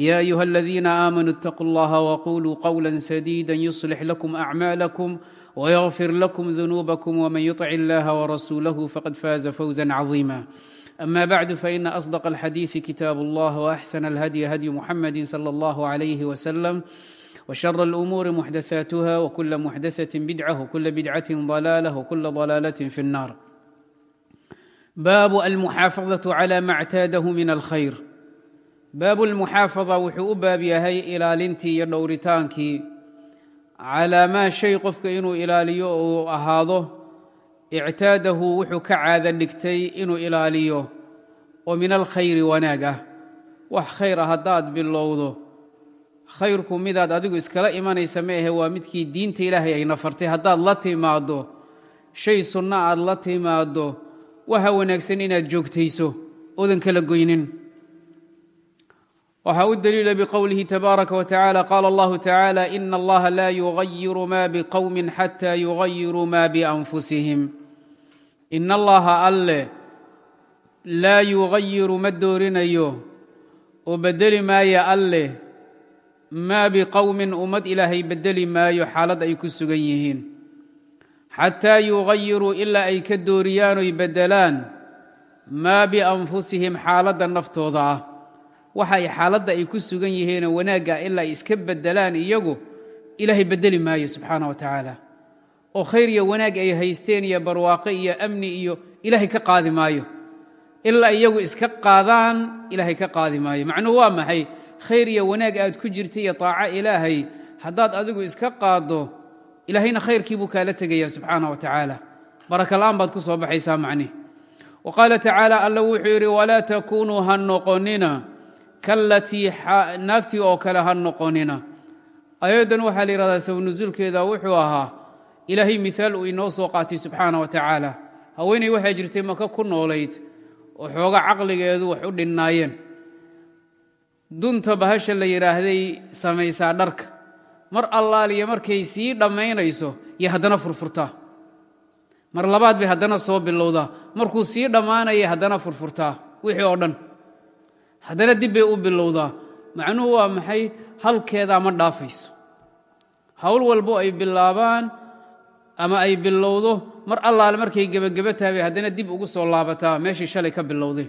يا ايها الذين امنوا اتقوا الله وقولوا قولا سديدا يصلح لكم اعمالكم ويغفر لكم ذنوبكم ومن يطع الله ورسوله فقد فاز فوزا عظيما اما بعد فان اصدق الحديث كتاب الله واحسن الهدي هدي محمد صلى الله عليه وسلم وشر الامور محدثاتها وكل محدثه بدعه وكل بدعه ضلاله وكل ضلاله في النار baabu almuxaafadaةu calى ma اctaadahu min alkhayr baabu lmuxaafada wuxuu u baab yahay ilaalintii iyo dhowritaankii. Calaa maa shay qofka inuu ilaaliyo uu ahaado ictaadahu wuxuu ka caada dhigtay inuu ilaaliyo oo min alkhayri wanaag ah. Wax khayr ah haddaad bilowdo khayrku midaad adigu iskala imanaysa ma ahe waa midkii diinta ilaahay ayna fartay haddaad la timaaddo shay sunno aad la timaaddo waxa wanaagsan inaad joogtayso odan kala goynin waxaa u daliila bqowlihi tabaaraka wa tacala qaala allahu tacaala ina allaha laa yugayiru ma bqowmi xata yugayiruu ma bianfusihim ina allaha alle laa yugayiru ma doorinayo oo bedeli maaya alleh maa biqowmin ummad ilaahay bedeli maayo xaalad ay ku sugan yihiin xataa yugayiruu ilaa ay ka dooriyaan oy beddelaan maa bianfusihim xaaladda naftooda ah waxa ay xaaladda ay ku sugan yihiinoo wanaagga ilaa ay iska beddelaan iyagu ilaahay beddeli maayo subxaana wa tacaala oo khayr iyo wanaag ay haysteen iyo barwaaqo iyo amni iyo ilaahay ka qaadi maayo. Ilaa iyagu iska qaadaan ilaahay ka qaadi maayo. Macnuhu waa maxay? Khayr iyo wanaag aad ku jirta iyo taaco ilaahay haddaad adigu iska qaaddo ilaahayna khayrkii buu kaala tegaya subxaana wa tacaala baraka la'aan baad ku soo baxaysaa macnih wa qaala tacaala alla wuxuu yidhi walaa takuunuu ha noqonina kallatii naagtii oo kale ha noqonina. Ayaddan waxaa la yidhahdaa sabnusuulkeeda wuxuu ahaa ilaahay miaal uu inoo soo qaatay subxaana wa tacaala. Haweenay waxaa jirtay maka ku noolayd oo xooga caqligeedu wax u dhinnaayeen dunta bahasha la yidhaahday samaysaa dharka. Mar allaaliya markay sii dhammaynayso iyo haddana furfurtaa mar labaad bay haddana soo bilowdaa. Markuu sii dhammaanaya haddana furfurtaa wixii oo dhan haddana dib u bilowdaa. Macnuhu waa maxay? Halkeedaa ma dhaafayso. Hawl walbo ay bilaabaan ama ay bilowdo mar allaale markay gebageba tahay bay haddana dib ugu soo laabataa meeshii shalay ka bilowday.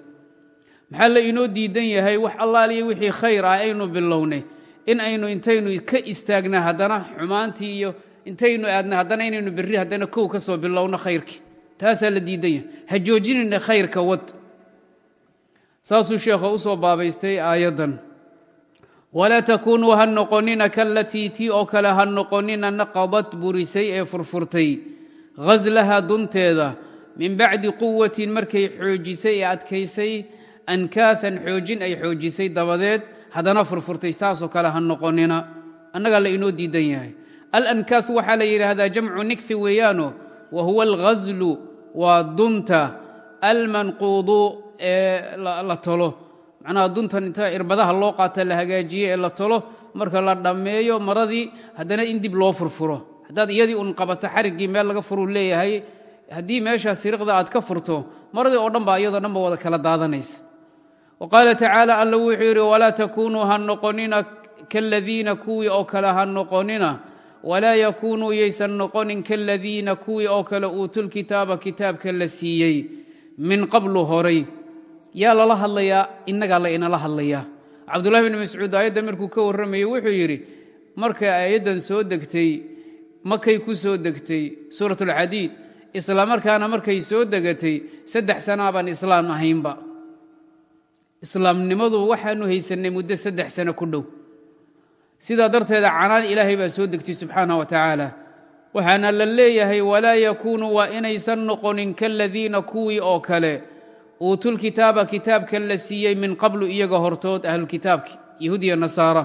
Maxaa la inoo diidan yahay? Wax allaaliya wixii khayr ah aynu bilownay. In aynu intaynu ka istaagna haddana xumaantii iyo intaynu aadna haddana inaynu berri haddana kow ka soo bilowno khayrkii. Taasaa la diidan yahay. Ha joojinayna khayrka wad saasuu sheekha u soo baabaystay aayaddan. Walaa takuunuu ha noqonina kallatii tii oo kale ha noqonina naqadad burisay ee furfurtay. Ghaslaha dunteeda min bacdi quwatin markay xoojisay ee adkaysay ankaafan xoojin ay xoojisay dabadeed haddana furfurtay saasoo kale ha noqonina. Annagaa la inoo diidan yahay. Alankaahu waxaa la yidhaahdaa jamcu nikfi weeyaano wa huwa alghaslu waa dunta almanquudu ee la tolo. Macnaha duntan inta cirbadaha loo qaata la hagaajiye ee la tolo marka la dhammeeyo maradii haddana in dib loo furfuro. Haddaad iyadii un qabato xariggii meel laga furuu leeyahay haddii meeshaa siriqda aad ka furto maradii oo dhan baa iyadoo dhan ba wada kala daadanaysa. Wqaala tacaala alla wuxuu yidhi walaa takuunuu ha noqonina kaladiina kuwii oo kale ha noqonina. Walaa yakuunuu yaysan noqonin kaladiina kuwii oo kale uutulkitaaba kitaabka la siiyey min qablu horay yaa lala hadlayaa innagaa la inala hadlayaa. Cabdullahi bni mascuud aayaddan markuu ka warramayey wuxuu yidhi markay aayaddan soo degtay makay ku soo degtay suurat alxadiid islamarkaana markay soo degatay saddex sanaabaan islaan ahaynba. Islaamnimadu waxaanu haysannay muddo saddex sano ku dhow. Sidaa darteeda canaan ilaahay baa soo degtay subxaana wa tacaala. Waxaana la leeyahay walaa yakuunuu waa inaysan noqonin kaladiina kuwii oo kale uutul-kitaaba kitaabka la siiyey min qablu iyaga hortood ahlulkitaabki yahuud iyo nasaara.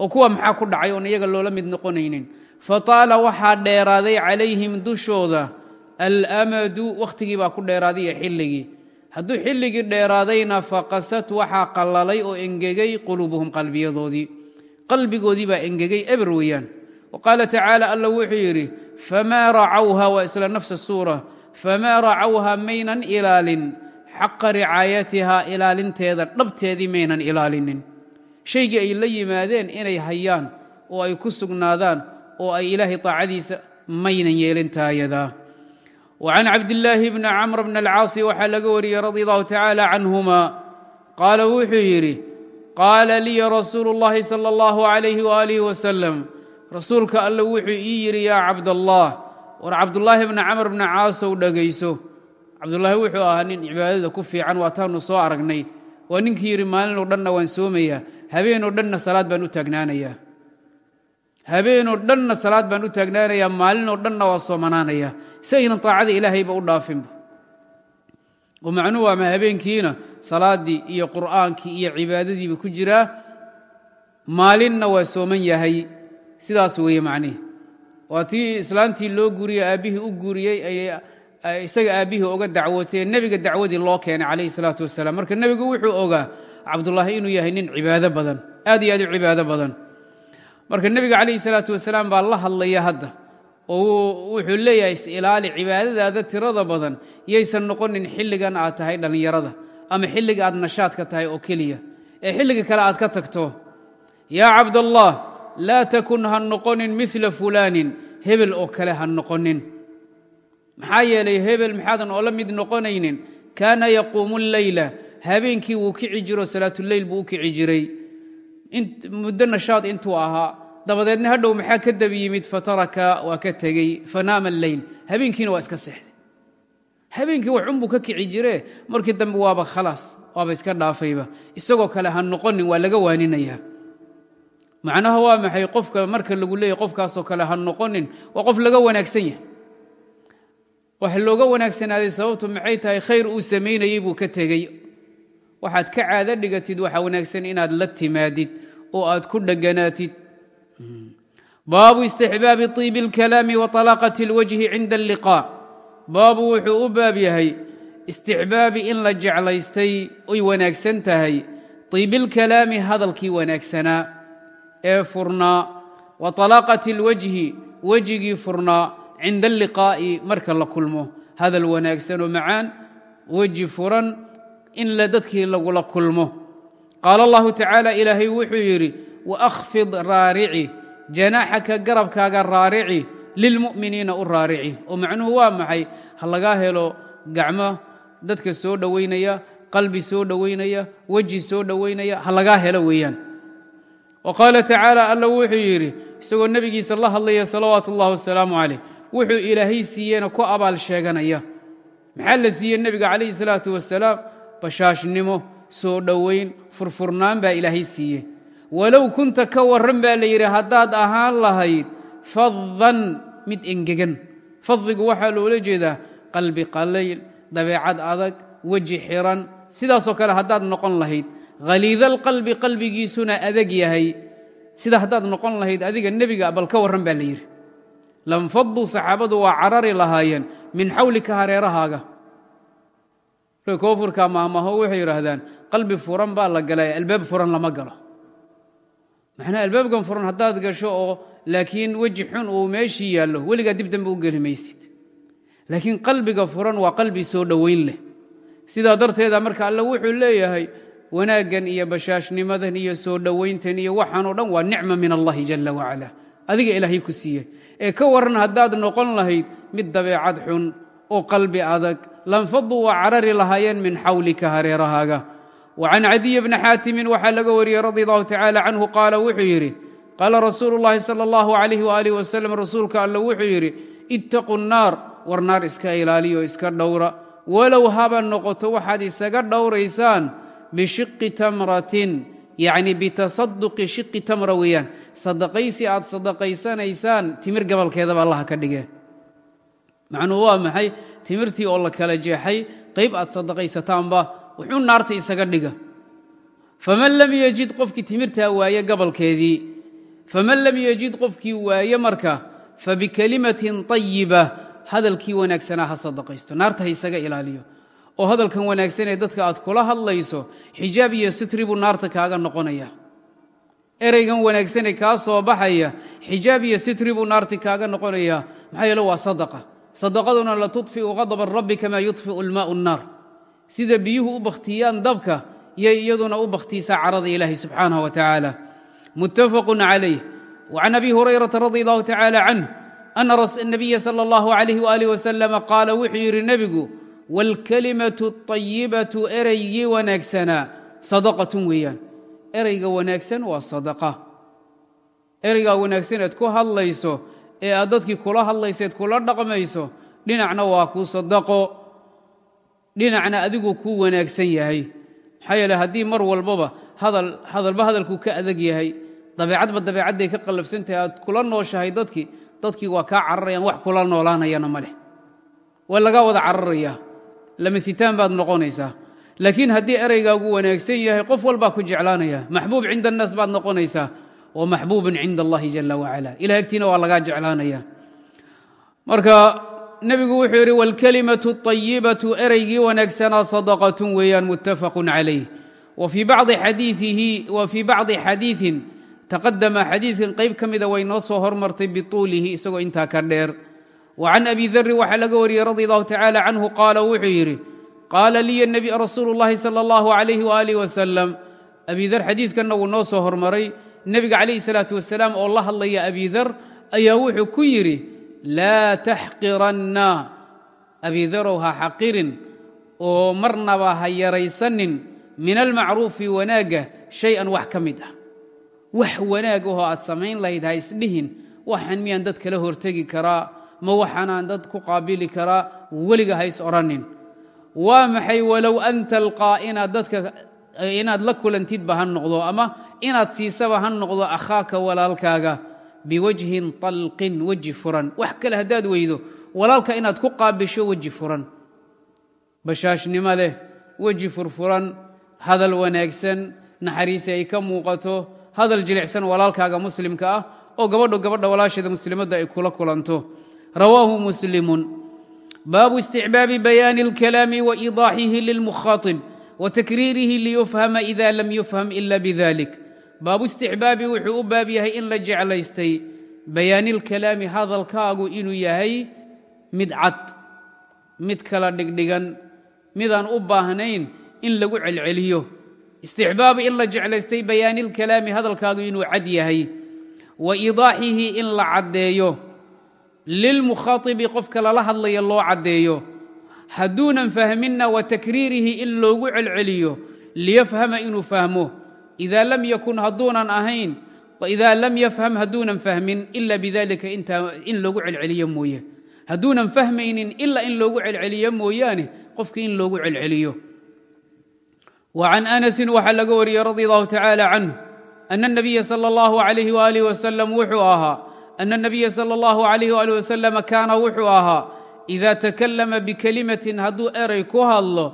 Oo kuwa maxaa ku dhacay oon iyaga loola mid noqonaynin? Fataala waxaa dheeraaday calayhim dushooda alamadu wakhtigii baa ku dheeraaday iyo xilligii. Hadduu xilligii dheeraadayna faqasad waxaa qallalay oo engegay quluubuhum qalbiyadoodii. Qalbigoodii baa engegay eber weeyaan. Wa qaala tacaala alla wuxuu yidhi famaa racawha waa isla nafsa suura. Famaa racawha maynan ilaalin xaqa ricaayatihaa ilaalinteeda dhabteedii maynan ilaalinin. Shaygii ay la yimaadeen inay hayaan oo ay ku sugnaadaan oo ay ilaahay daacadiisa maynan yeelin taayadaa wa can cabdillaahi bni camr bni alcaasi waxaa laga wariyey radi allahu tacaala canhumaa. Qaala wuxuu yidhi qaala liya rasuulu اllahi sala allahu calayhi waaalihi wasalam rasuulka alle wuxuu ii yidhi yaa cabdallaah war cabdullaahi bni camr bni caasow dhegayso cabdulaahi wuxuu ahaa nin cibaadada ku fiican waataanu soo aragnay waa ninkii yidhi maalinoo dhanna waan soomayaa habeenoo dhanna salaad baan u taagnaanayaa habeenoo dhanna salaad baan u taagnaanayaa maalinoo dhanna waa soomanaanayaa si aynan taacada ilaahayba u dhaafinba oo macnuhu ama habeenkiina salaaddii iyo qur'aankii iyo cibaadadiiba ku jiraa maalinna waa sooman yahay. Sidaas weeye macnihi waa tii islaantii loo guuriyey aabbihii u guuriyey isaga aabbihii oga dacwootee nebiga dacwadii loo keenay calayhi salaatu wasalaam. Marka nebigu wuxuu ogaa cabdullaahi inuu yahay nin cibaado badan aad iyo aad u cibaado badan. Marka nebiga calayhi salaatu wasalaam baa la hadlaya hadda oo wuxuu leeyahay is-ilaali cibaadadaada tirada badan yaysan noqonin xilligan aad tahay dhallinyarada ama xilliga aad nashaadka tahay oo keliya. Ee xilliga kale aad ka tagto yaa cabdallah laa takun ha noqonin mila fulaanin hebel oo kale ha noqonin maxaa yeelay hebel maxaadan oola mid noqonaynin kaana yaquumu leyla habeenkii wuu kici jiro salaatuleyl buu u kici jiray. Muddo nashaad intuu ahaa dabadeedna hadhow maxaa ka dab yimid fataraka waa ka tegey fanaama alleyl habeenkiina waa iska seexday. Habeenkii wax unbuu ka kici jire markii dambe waaba khalaas waaba iska dhaafayba. Isagoo kale ha noqonin waa laga waaninaya. Macnaha waa maxay qofka marka lagu leeyahy qofkaasoo kale ha noqonin waa qof laga wanaagsan yahay wax looga wanaagsanaaday sababtu maxay tahay khayr uu samaynayey buu ka tegey waxaad ka caado dhigatid waxa wanaagsan inaad la timaadid oo aad ku dheganaatid baabu istixbaabi طiibi اlkalaami wa طalaaqaة اlwajhi cinda اlliqاء baabu wuxuu u baab yahay istixbaabi in la jeclaystay oy wanaagsan tahay طiibilkalaami hadalkii wanaagsanaa ee furnaa wa طalaaqati اlwajhi wejigii furnaa cinda alliqaa'i marka la kulmo hadal wanaagsan oo macaan weji furan in dadkii lagula kulmo qaala allahu tacaala ilaahay wuxuu yidhi wakhfid raarici janaaxaka garabkaaga raarici lilmu'miniina u raarici oo macnuhu waa maxay ha lagaa helo gacmo dadka soo dhowaynaya qalbi soo dhowaynaya weji soo dhowaynaya ha lagaa helo weeyaan wa qaala tacaala alla wuxuu yidhi isagoo nebigiisa la hadlaya salawaatu ullahi wasalaamu calayh wuxuu ilaahay siiyena ku abaal sheeganaya. Maxaa la siiyey nebiga calayhi salaatu wasalaam bashaashnimo soo dhowayn furfurnaan baa ilaahay siiye walow kunta ka warran baa la yidhi haddaad ahaan lahayd faddan mid engegan. Faddigu waxaa loola jeedaa qalbi qalayl dabeecad adag weji xiran. Sidaasoo kale haddaad noqon lahayd khaliidalqalbi qalbigiisuna adag yahay. Sida haddaad noqon lahayd adiga nebiga bal ka warran baa la yidhi lanfaduu saxaabadu waa carari lahaayeen min xawlika hareerahaaga. Koofurka maamaho waxay yidhaahdaan qalbi furan baa la galay albaab furan lama galo. Macnaa albaabkan furan haddaad gasho oo laakiin weji xun uu meeshii yaallo weligaa dib dambe u geli maysid laakiin qalbiga furan waa qalbi soo dhowayn leh. Sidaa darteeda marka alle wuxuu leeyahay wanaaggan iyo bashaashnimadan iyo soo dhowayntan iyo waxaanoo dhan waa nicma min allahi jalla wacala adiga ilaahay ku siiye ee ka waran haddaad noqon lahayd mid dabeecad xun oo qalbi adag lanfaduu waa carari lahaayeen min xawlika hareerahaaga. Wa can cadiy bni xaatimin waxaa laga wariyey radi allahu tacaala canhu qaala wuxuu yidhi qaala rasuulu llahi sala allahu alayh waalih wasalam rasuulka alle wuxuu yidhi ittaqu nnaar war naar iska ilaaliyo iska dhowra. Walow haba noqoto waxaad isaga dhowraysaan bishiqi tamratin yacni bitasaduqi shiqi tamra weeyaan. Sadaqaysi aad sadaqaysanaysaan timir gabalkeedaba allaha ka dhige macnuhu waa maxay? Timirtii oo la kala jeexay qayb aad sadaqaysataanba wuxuu naarta isaga dhiga. Faman lam yejid qofkii timirtaa waaye gabalkeedii. Faman lam yajid qofkii waaye marka fabikalimatin طayiba hadalkii wanaagsanaa ha sadaqaysto. Naarta ha isaga ilaaliyo oo hadalkan wanaagsanee dadka aad kula hadlayso xijaab iyo sitri buu naarta kaaga noqonaya. Ereygan wanaagsanee kaa soo baxaya xijaab iyo sitri buu naarti kaaga noqonaya. Maxaa yeele waa sadaqa. Sadaqaduna la tudfi'u qadaba rabbi kamaa yudfi'u almaa'u nnaar sida biyuhu u bakhtiyaan dabka yay iyaduna u bakhtiisaa carada ilaahi subxaanah wa tacaala muttafaqun calayh وcan abi hurayrata radi allahu tacaala canh ana nabiya sala allahu alayh waalih wasalama qaala wuxuu yidhi nebigu waalkalimatu طayibatu ereygii wanaagsanaa sadaqatun weeyaan ereyga wanaagsan waa sadaqa ereygaa wanaagsan eed ku hadlayso ee aad dadkii kula hadlayseed kula dhaqmayso dhinacna waa kuu sadaqo dhinacna adigu kuu wanaagsan yahay maxaa yeele haddii mar walbaba hadalba hadalkuu ka adag yahay dabeecadba dabeecadday ka qallafsan tahay aad kula nooshahay dadkii dadkii waa kaa cararayaan wax kula noolaanayana ma leh waa lagaa wada cararayaa lamasitaan baad noqonaysaa. Laakiin haddii eraygaagu wanaagsan yahay qof walbaa ku jeclaanaya. Maxbuub cinda annaas baad noqonaysaa. Wa maxbuubun cinda allahi jala wacala ilah agtiina waa lagaa jeclaanaya. Marka nebigu wuxuu yidhi waalkalimatu طayibatu ereygii wanaagsanaa sadaqatun weeyaan muttafaqun calayh. Wa fii bacdi xadiiin taqadama xadiikin qayb ka mida way noo soo hormartay bituulihi wa can abi darin waxaa laga wariyey radi allahu tacaala canhu qaala wuxuu yidhi qaala liya rasuulu اllahi salى اllahu alayh walih wasalam abi dar xadiidkanna wuu noo soo hormaray nebiga calayhi salaatu wasalaam oo la hadlaya abi dar ayaa wuxuu ku yidhi laa taxqiranna abidarow ha xaqirin oo marnaba ha yaraysanin min almacruufi wanaagga shay-an wax ka mid ah wax wanaag ahoo aad samayn lahayd ha isdhihin waxaan miyaan dad kala hortegi karaa ma waxaanaan dad ku qaabili karaa weliga ha is odhanin waa maxay walow an talqaa inaad dadka inaad la kulantidba ha noqdo ama inaad siisaba ha noqdo akhaaka walaalkaaga? Biwajhin talqin weji furan. Wax kale haddaad weydo walaalka inaad ku qaabisho weji furan. Bashaashnimo leh weji furfuran hadal wanaagsan naxariisi ay ka muuqato hadal jilicsan walaalkaaga muslimka ah oo gabadho gabadha walaasheeda muslimadda ay kula kulanto rawaahu muslimun baabu isticbaabi bayaani اlkalaami waidaaxihi lilmukhaaطib watakriirihi liyufhama ida lam yufham ila bidalik baabu isticbaabi wuxuu u baab yahay in la jeclaystay bayaanilkalaami hadalkaagu inuu yahay mid cad mid kala dhigdhigan midaan u baahnayn in lagu celceliyo istixbaabu in la jeclaystay bayaanilkalaami hadalkaagu inuu cad yahay wa idaaxihi in la caddeeyo lilmukhaaibi qofka lala hadlaya loo caddeeyo hadduunan fahminna wa takriirihi in loogu celceliyo liyafhama inuu fahmo ida lam yakun hadduunan ahayn idaa lam yafham hadduunan fahmin ila bidalika intaa in loogu celceliyo mooye hadduunan fahmaynin ila in loogu celceliyo mooyaane qofka in loogu celceliyo wa can anasin waxaa laga wariyey radi allahu tacaala canh ana اnabiya salى اllahu alayh walih wasalam wuxuu ahaa ana اnabiya sala اllahu alayh ali wasalam kaana wuxuu ahaa ida takallama bikelimatin hadduu eray ku hadlo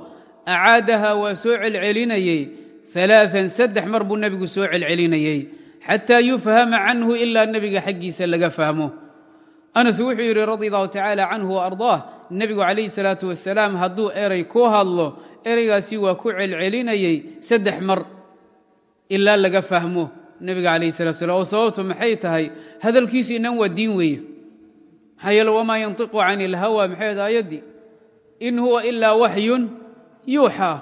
acaadaha waa soo celcelinayey alaaan saddex mar buu nebigu soo celcelinayey xataa yufhama canhu ilaa nebiga xaggiisa laga fahmo anas wuxuu yidhi radi allahu tacaala canhu waardaah nebigu calayhi salaatu wasalaam hadduu eray ku hadlo ereygaasi waa ku celcelinayey saddex mar ilaa laga fahmo nabiga calayhi salatu slam oo sababtu maxay tahay? Hadalkiisu innan waa diin weeye maxaa yeele wamaa yantiqu can ilhawa maxayd aayaddii in huwa ilaa waxyun yuuxaa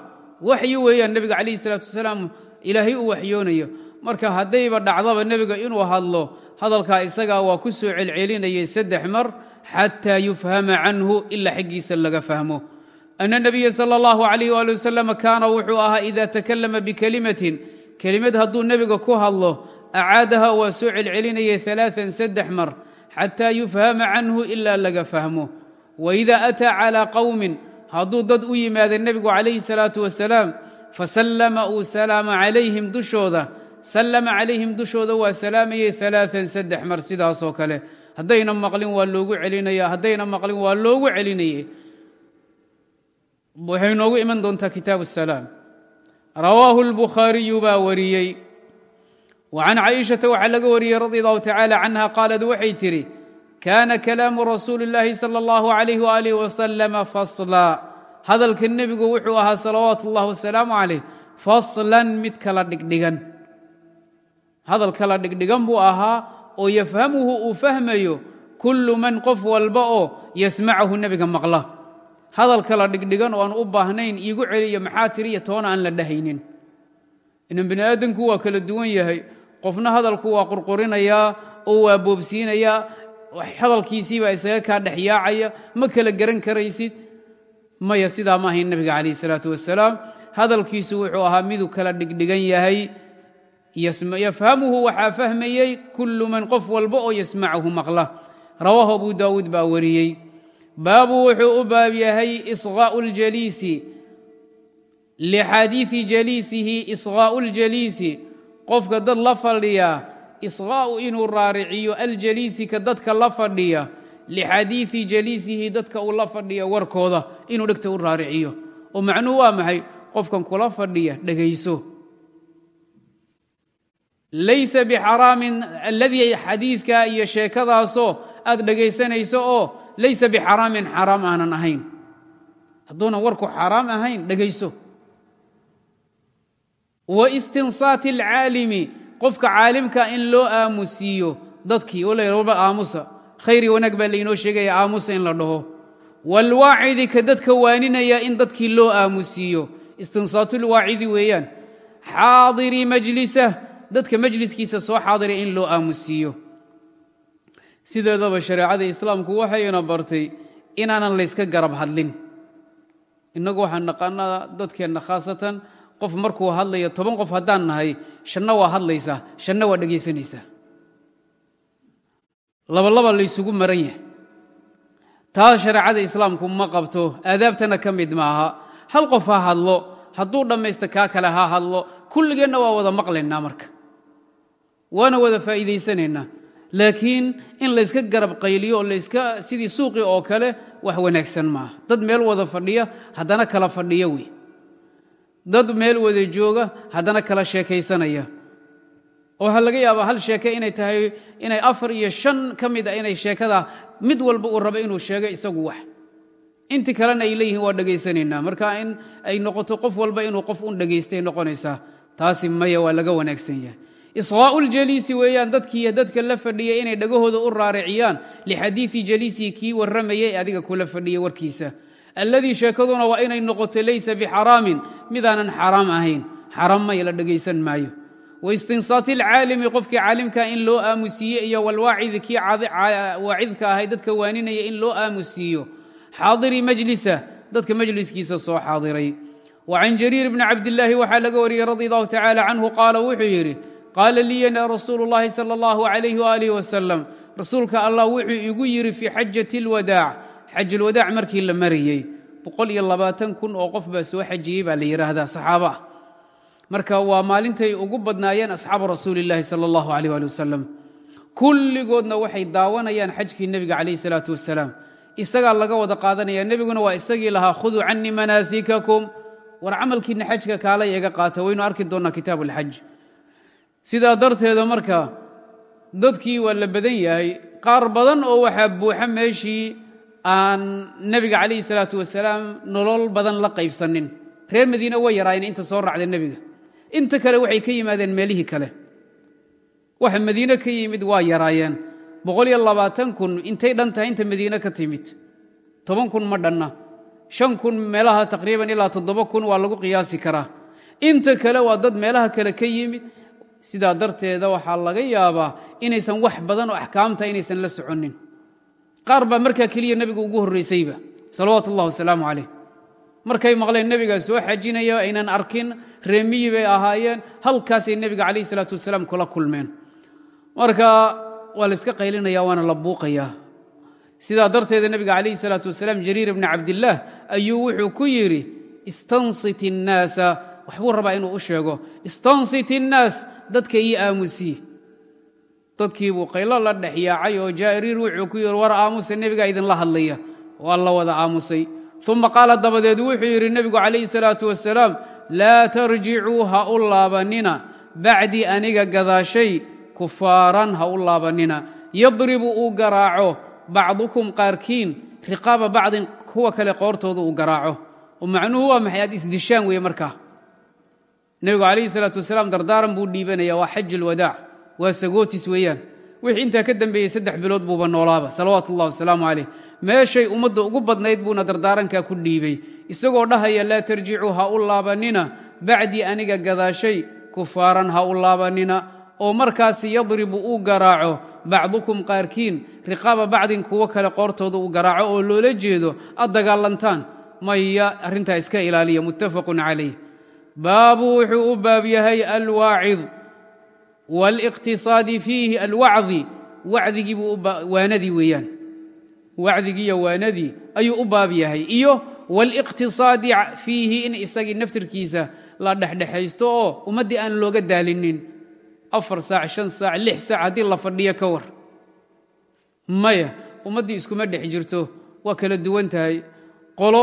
waxyu weeyaan nebiga calayhi salaatu wasalaam ilaahay u waxyoonayo. Marka haddayba dhacdaba nebiga inuu hadlo hadalkaa isagaa waa ku soo celcelinayay saddex mar xataa yufhama canhu ilaa xaggiisa laga fahmo. Ana nebiya sala allahu calayh waali wasalam kaana wuxuu ahaa ida takalama bikelimatin kelimad hadduu nebiga ku hadlo acaadaha waa soo celcelinayay alaaan saddex mar xataa yufhama canhu ilaa laga fahmo. Waida ataa calaa qowmin hadduu dad u yimaada nebigu calayhi salaatu wasalaam fasallama uu salaama calayhim dushooda. Sallama calayhim dushooda waa salaamayey alaaan saddex mar sidaasoo kale. Haddayna maqlin waa loogu celinaya haddayna maqlin waa loogu celinayey waxay noogu iman doontaa kitaabu salaam rawaahu lbukhaariyu baa wariyey wa can caaishata waxaa laga wariyey radi allahu tacaala canha qaalad waxay tidhi kaana kalaamu rasuuli اllaahi salى اllahu alayh waalih wasalama fasla hadalka nebigu wuxuu ahaa salawaatu اllah wasalaamu calayh faslan mid kala dhigdhigan hadal kala dhigdhigan buu ahaa oo yafhamuhu uu fahmayo kullu man qof walba oo yasmacahu nebiga maqla hadal kala dhigdhigan oo aan u baahnayn iigu celiyo maxaa tiriyo toona aan la dhahaynin. Inan bini aadamku waa kala duwan yahay. Qofna hadalku waa qurqurinayaa oo waa boobsiinayaa hadalkiisiibaa isaga kaa dhexyaacaya ma kala garan karaysid? Maya sidaa ma ahayn nebiga calayh isalaatu wasalaam hadalkiisu wuxuu ahaa miduu kala dhigdhigan yahay. Yafhamuhu waxaa fahmayey kullu man qof walba oo yasmacahu maqla. Rawaahu abu daawuud baa wariyey baabu wuxuu u baab yahay isqaa'u ljaliisi lixadiidi jaliisihi isqaa'u ljaliisi qofka dad la fadhiya isqaa'u inuu raariciyo aljaliisi ka dadka la fadhiya. Lixadiidi jaliisihi dadka uu la fadhiya warkooda inuu dhegta u raariciyo. Oo macnuhu waa maxay? Qofkan kula fadhiya dhegayso laysa bixaraamin alladii xadiidka iyo sheekadaasoo aad dhegaysanayso oo laysa bixaraamin xaraam aanan ahayn. Hadduunan warku xaraam ahayn dhegayso. Wa istinsaati alcaalimi qofka caalimka in loo aamusiiyo dadkii oo la aamusa. Khayri wanaag baa laynoo sheegaya aamusa in la dhaho. Waalwaacidi ka dadka waaninaya in dadkii loo aamusiiyo. Istinsaatulwaacidi weeyaan. Xaadiri majlisah dadka majliskiisa soo xaadiray in loo aamusiiyo sideedaba shareecada islaamku waxayna bartay inaanan layska garab hadlin. Innagu waxaan naqaanaa dadkeenna khaasatan qof markuu hadlayo toban qof haddaan nahay shanna waa hadlaysaa shanna waa dhegaysanaysaa labalaba laysugu maran yahay. Taa shareecada islaamku ma qabto aadaabtana ka mid maaha. Hal qof ha hadlo hadduu dhammaysta kaa kale ha hadlo kulligeenna waa wada maqlaynaa marka. Waana wada faa'iidaysanaynaa laakiin in layska garab qayliyo oo layska sidii suuqii oo kale wax wanaagsan maaha. Dad meel wada fadhiya haddana kala fadhiya wey dad meel wada jooga haddana kala sheekaysanaya. Oo waxaa laga yaabaa hal sheeke inay tahay inay afar iyo shan ka mid a inay sheekada mid walba uu rabo inuu sheego isagu wax. Inti kalena ay leeyihiin waa dhegaysanaynaa marka in ay noqoto qof walba inuu qof un dhegaystay noqonaysaa taasi maya waa laga wanaagsan yahay isqaa'u ljaliisi weeyaan dadkiiyo dadka la fadhiyay inay dhagahooda u raariciyaan. Lixadiidi jaliisihi kii warramayay adiga kula fadhiyay warkiisa. Alladii sheekaduna waa inay noqoto laysa bixaraamin midaanan xaraam ahayn. Xaraam may la dhegaysan maayo. Waistinsaati alcaalimi qofkii caalimka in loo aamusiiye iyo walwaacidi kii waacidka ahay dadka waaninaya in loo aamusiiyo. Xaadiri majlisa dadka majliskiisa soo xaadiray. Wa can jariir bni cabdillaahi waxaa laga wariyey radi allahu tacaala canhu qaala wuxuu yidhi qaala liyana rasuulu llahi sala allahu alayh waalih wasalam rasuulka allah wuxuu igu yidhi fii xajati alwadaac xajulwadaac markii la labaatan kun oo qof baa soo xajiyey baa la yidhaahdaa saxaaba. Marka waa maalintay ugu badnaayeen asxaabu rasuuli illaahi sala allahu aleyh ali wasalam kulligoodna waxay daawanayaan xajkii nebiga calayh salaatu wasalaam isagaa laga wada qaadanaya nebiguna waa isagii lahaa khuduu canii manaasikakum. War camalkiinna xajka kaalay iga qaata waynu arki doonnaa kitaabu alxaj sidaa darteeda marka dadkii waa la badan yahay. Qaar badan oo waxaa buuxa meeshii aan nebiga calayhi salaatu wasalaam nolol badan la qaybsanin. Reer madiine way yaraayeen inta soo raacda nebiga. Inta kale waxay ka yimaadeen meelihii kale. Waxa madiine ka yimid waa yaraayeen. Boqol iyo labaatan kun intay dhan tahay inta madiine ka timid. Toban kun ma dhanna. Shan kun meelaha taqriiban ilaa toddoba kun waa lagu qiyaasi karaa. Inta kale waa dad meelaha kale ka yimid sidaa darteeda waxaa laga yaabaa inaysan wax badan oo axkaamta inaysan la soconnin qaar baa markaa keliya nebiga ugu horraysayba salawaatu ullahi wasalaamu calayh. Markay maqleen nebigaa soo xajinaya aynan arkin reemiyi bay ahaayeen halkaasay nebiga calayh isalaatu wasalaam kula kulmeen. Marka waa layska qaylinaya waana la buuqayaa. Sidaa darteeda nebiga calayhi salaatu wasalaam jariir bni cabdillaah ayuu wuxuu ku yidhi istansit innaasa waxbuu rabaa inuu u sheego istansit innaas dadka ii aamusii. Dadkii buu qaylo la dhex yaacay oo jariir wuxuu ku yidhi war aamusa nebigaa idinla hadlaya. Waa la wada aamusay. Uma qaala dabadeed wuxuu yidhi nebigu calayhi salaatu wasalaam laa tarjicuu ha u laabanina bacdii aniga gadaashay kufaaran ha u laabanina. Yadribu uu garaaco bacdukum qaarkiin riqaaba bacdin kuwa kale qoortooda uu garaaco. Oo macnuhu waa maxay? Aad isdishaan weeye markaa nebigu calayhi salaatu wasalaam dardaaran buu dhiibanaya waa xaj ulwadaac waa sagootis weeyaan. Wixii intaa ka dambeeyey saddex bilood buuba noolaaba salawaatu ullahi wasalaamu calayh meeshay ummadda ugu badnayd buuna dardaarankaa ku dhiibay. Isagoo dhahaya laa tarjicuu ha u laabanina bacdii aniga gadaashay kufaaran ha u laabanina oo markaasi yadribu uu garaaco bacdukum qaarkiin riqaaba bacdin kuwo kale qoortooda uu garaaco oo loola jeedo ad dagaalantaan. Maya arrintaa iska ilaaliya muttafaqun calayh baabu wuxuu u baab yahay alwaacid. Wاliqtisaadi fiihi alwacdi. Wacdigiibuu waanadii weeyaan. Wacdigiiyo waanadii ayuu u baab yahay. Iyo wاliqtisaadi fiihi in isagii naftirkiisa la dhexdhexaysto oo ummaddii aan looga daalinin. Afar saac shan saac lix saac haddii la fadhiyo ka war. Maya ummaddii iskuma dhex jirto. Waa kala duwan tahay. Qolo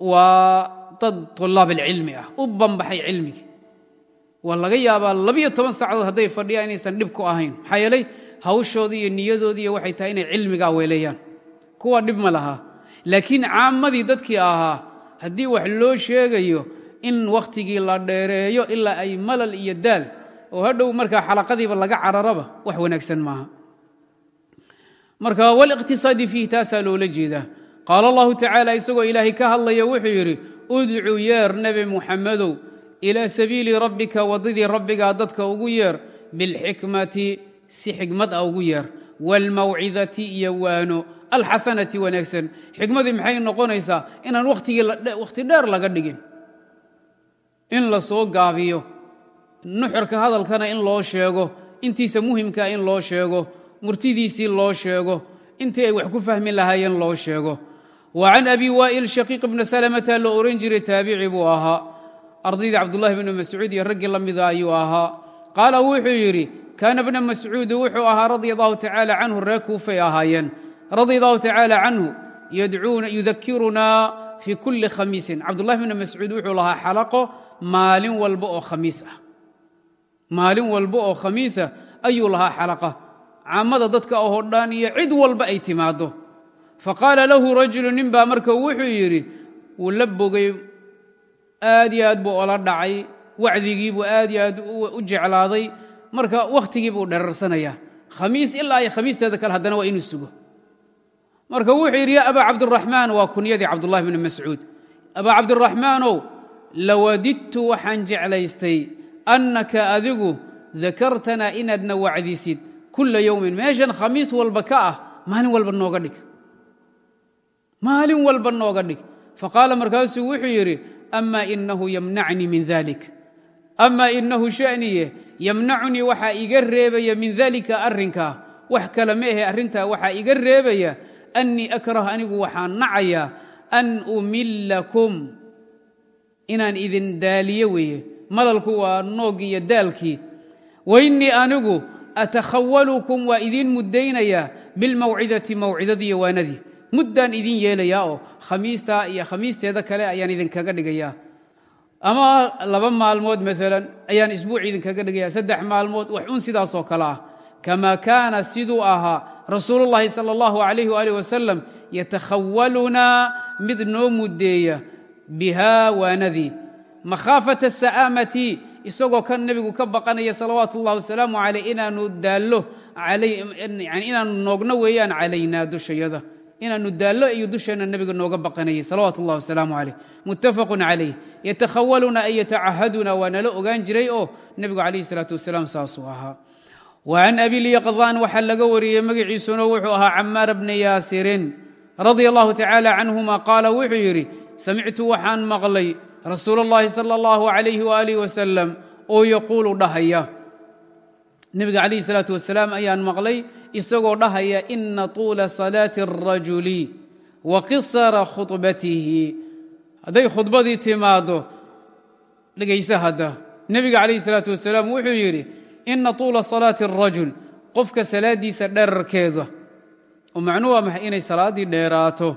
waa dad طulaab alcilmi ah u banbaxay cilmigi waa laga yaabaa labiyo toban saacadood hadday fadhiyaan inaysan dhib ku ahayn. Maxaa yeelay hawshoodii iyo niyadoodiiyo waxay tahay inay cilmigaa weeleeyaan. Kuwa dhib ma lahaa laakiin caammadii dadkii ahaa haddii wax loo sheegayo in wakhtigii la dheereeyo ilaa ay malal iyo daal oo hadhow markaa xalaqadiiba laga cararaba wax wanaagsan maaha. Marka waliqtisaadi fiih taasaa loola jeedaa. Qaala allahu tacaala isagoo ilaahay ka hadlaya wuxuu yidhi udcu yeer nebi muxammedow ilaa sabiili rabbika waddadii rabbigaa dadka ugu yeer bilxikmati si xikmad a ugu yeer waalmawcidati iyo waano alxasanati wanaagsan. Xikmadii maxay noqonaysaa? Inaan wakhtigii wakhti dheer laga dhigin. In la soo gaabiyo nuxurka hadalkana in loo sheego intiisa muhimkaa in loo sheego murtidiisii loo sheego intii ay wax ku fahmi lahaayeen loo sheego wa can abi waa'il shaqiiq bna salamata la ohan jiray taabici buu ahaa ardaydii cabdullahi bni mascuud iyo raggii la mida ayuu ahaa qaala wuxuu yidhi kaana bna mascuudi wuxuu ahaa radia allahu tacaala canhu ree kuufay ahaayeen radia allahu tacaala canhu yudakirunaa fii kulli khamiisin cabdullahi bni mascuud wuxuu lahaa xalaqo maalin walba oo khamiis ah maalin walba oo khamiisa ayuu lahaa xalaqa caamada dadka oo dhan iyo cid walba ay timaaddo faqaala lahu rajulu nin baa marka wuxuu yidhi wuu la bogay aad iyo aad buu ola dhacay wacdigiibuu aad iyo aad u jeclaaday marka wakhtigii buu dherarsanaya. Khamiis ilaa iyo khamiisteeda kale haddana waa inuu sugo. Marka wuxuu yidhi ya abaa cabdiraxmaan waa kunyadii cabdullahi bni mascuud. Abaa cabdiraxmaanow lawadidtu waxaan jeclaystay annaka adigu dakartanaa inaadna wacdisid kulla yowmin meeshan khamiis walba ka ah maalin walba nooga dhig maalin walba nooga dhig. Faqaala markaasuu wuxuu yidhi ama inahu yamnacnii min dalik ama inahu shaniye yamnacunii waxaa iga reebaya min dalika arrinkaa wax kale ma ahe arrintaa waxaa iga reebaya. Annii akrah anigu waxaan nacayaa an umillakum. Inaan idin daaliyo weeye malalku waa nooggii iyo daalkii. Wainnii anigu atakhawalukum waa idiin muddaynayaa bilmawcidati mawcidadiiyo waanadii muddaan idin yeelayaa oo khamiistaa iyo khamiisteeda kale ayaan idinkaga dhigayaa. Ama laba maalmood maalan ayaan isbuuc idinkaga dhigayaa. Saddex maalmood wax un sidaasoo kale ah. Kamaa kaana siduu ahaa rasuulullahi sala allahu calayh waalih wasalam yatakhawalunaa mid noo muddeeya bihaa waanadii makhaafata sa'aamati isagoo kan nebigu ka baqanaya salawaatu ullahi wasalaamu caleyh inaanu daallo inaanu noogno weeyaan calaynaa dushayada inaanu daallo iyo dusheenna nebiga nooga baqanayay salawaatu ullahi wasalaamu caleyh muttafaqun calayh yatakhawaluna ay yatacahaduna waa nala ogaan jiray oo nebigu calayhi salaatu wasalaam saasuu ahaa wa can abilyaqdaan waxaa laga wariyey magaciisuna wuxuu ahaa camaar bni yaasirin radia allahu tacaala canhuma qaala wuxuu yidhi samictu waxaan maqlay rasuul اllahi salى اllahu عalayh waalih wasalam oo yaquulu dhahaya nebiga calayhi salaatu wasalaam ayaan maqlay isagoo dhahaya ina tuula salaati arajuli wa qisara khudbatihi hadday khudbadii timaaddo dhegaysa hadda. Nebiga calayhi salaatu wasalaam wuxuu yidhi ina tuula salaati arajul qofka salaaddiisa dherarkeeda oo macnuu waa maxay inay salaaddii dheeraato?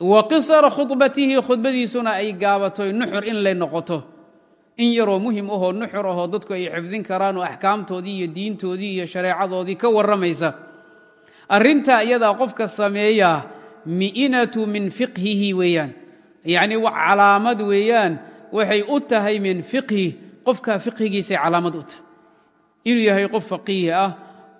Wa qisara khudbatihi khudbadiisuna ay gaabato nuxur in lay noqoto in yaroo muhiim ahoo nuxur ahoo dadku ay xifdin karaan oo axkaamtoodii iyo diintoodii iyo shareecadoodii ka warramaysa. Arrintaa iyadaa qofka sameeyaa mi'inatu min fiqhihi weeyaan. Yacnii calaamad weeyaan waxay u tahay min fiqhi qofkaa fiqhigiisay calaamad u tahay. Inuu yahay qof faqiih ah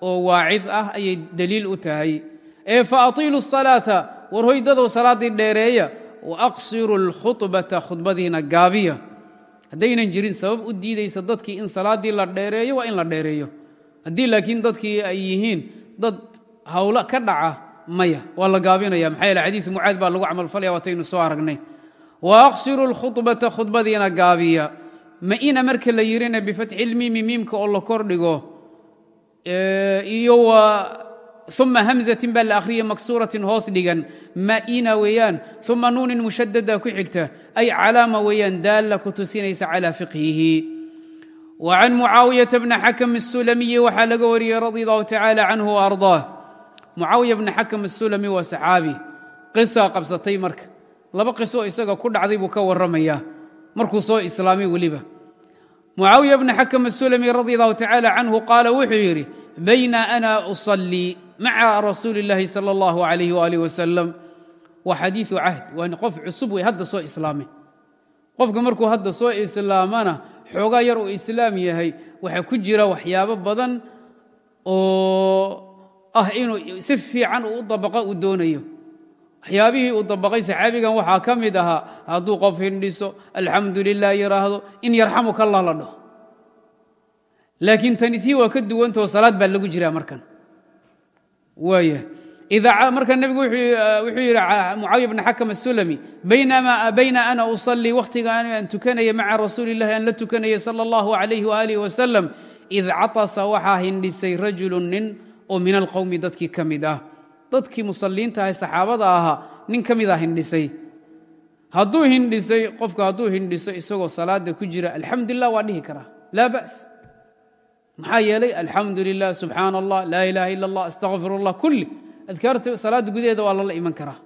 oo waacid ah ayay daliil u tahay. Ee fa atiilu salaata war hoydadow salaaddii dheereeya wa aqsiru alkhudbata khudbadiina gaabiya haddaynan jirin sabab u diidaysa dadkii in salaaddii la dheereeyo waa in la dheereeyo. Haddii laakiin dadkii ay yihiin dad hawlo ka dhaca maya waa la gaabinaya. Maxaa yeele xadiisu mucaad baa lagu camalfalaya waataynu soo aragnay. Wa aqsiru alkhudbata khudbadiina gaabiya. Maina marka la yirina bifatxi lmiimi miimka oo la kordhigo iyo uma hamzatin baa la akhriya maksuuratin hoos dhigan ma'ina weeyaan uma nuunin mushadada ku xigta ay calaama weeyaan daalla ku tusinaysa calى fiqhihi wa can mucaawiyata bna xakam الsulamiyi waxaa laga wariyey radi allahu tacala canhu وarضaah mucaawiya bna xakam الsulami waa saxaabi qisa qabsatay marka laba qiso isaga ku dhacday buu ka warramaya markuu soo islaamay weliba mucaawiya bna xakam الsulami radi allahu tacala canhu qaala wuxuu yidhi bayna ana uصlii maca rasuuli اllahi salى اllahu alayh walih wasalam waa xadiiu cahd waa qof cusub wey hadda soo islaamay qofka markuu hadda soo islaamana xoogaa yar uu islaam yahay waxaa ku jira waxyaabo badan oo ah inuu si fiican uu u dabaqo uu doonayo waxyaabihii uu dabaqay saxaabigan waxaa ka mid ahaa hadduu qof hindhiso alxamdu lilah yidhaahdo in yarxamuka allah la dhaho laakiin tani tii waa ka duwantao salaad baa lagu jiraa markan waaya marka nebigu wuxuu yidhi mucaawiya bna xakam asulami bayna ana usalii wakhtiga aan tukanaya maca rasuuli illahi aan la tukanaya sala allahu alayh waalih wasalam id catasa waxaa hindhisay rajulu nin oo min alqowmi dadkii ka mid ah. Dadkii musaliinta ahay saxaabada ahaa nin ka mida hindhisay. Hadduu hindhisay qofka hadduu hindhiso isagoo salaada ku jira alxamdulilah waa dhihi karaa. Laa ba's maxaa yeelay alxamdu lilah subxaan allah laa ilaha ila allah astaqfir allah kulli. Adkaarta salaadda gudaheeda waa lala iman karaa.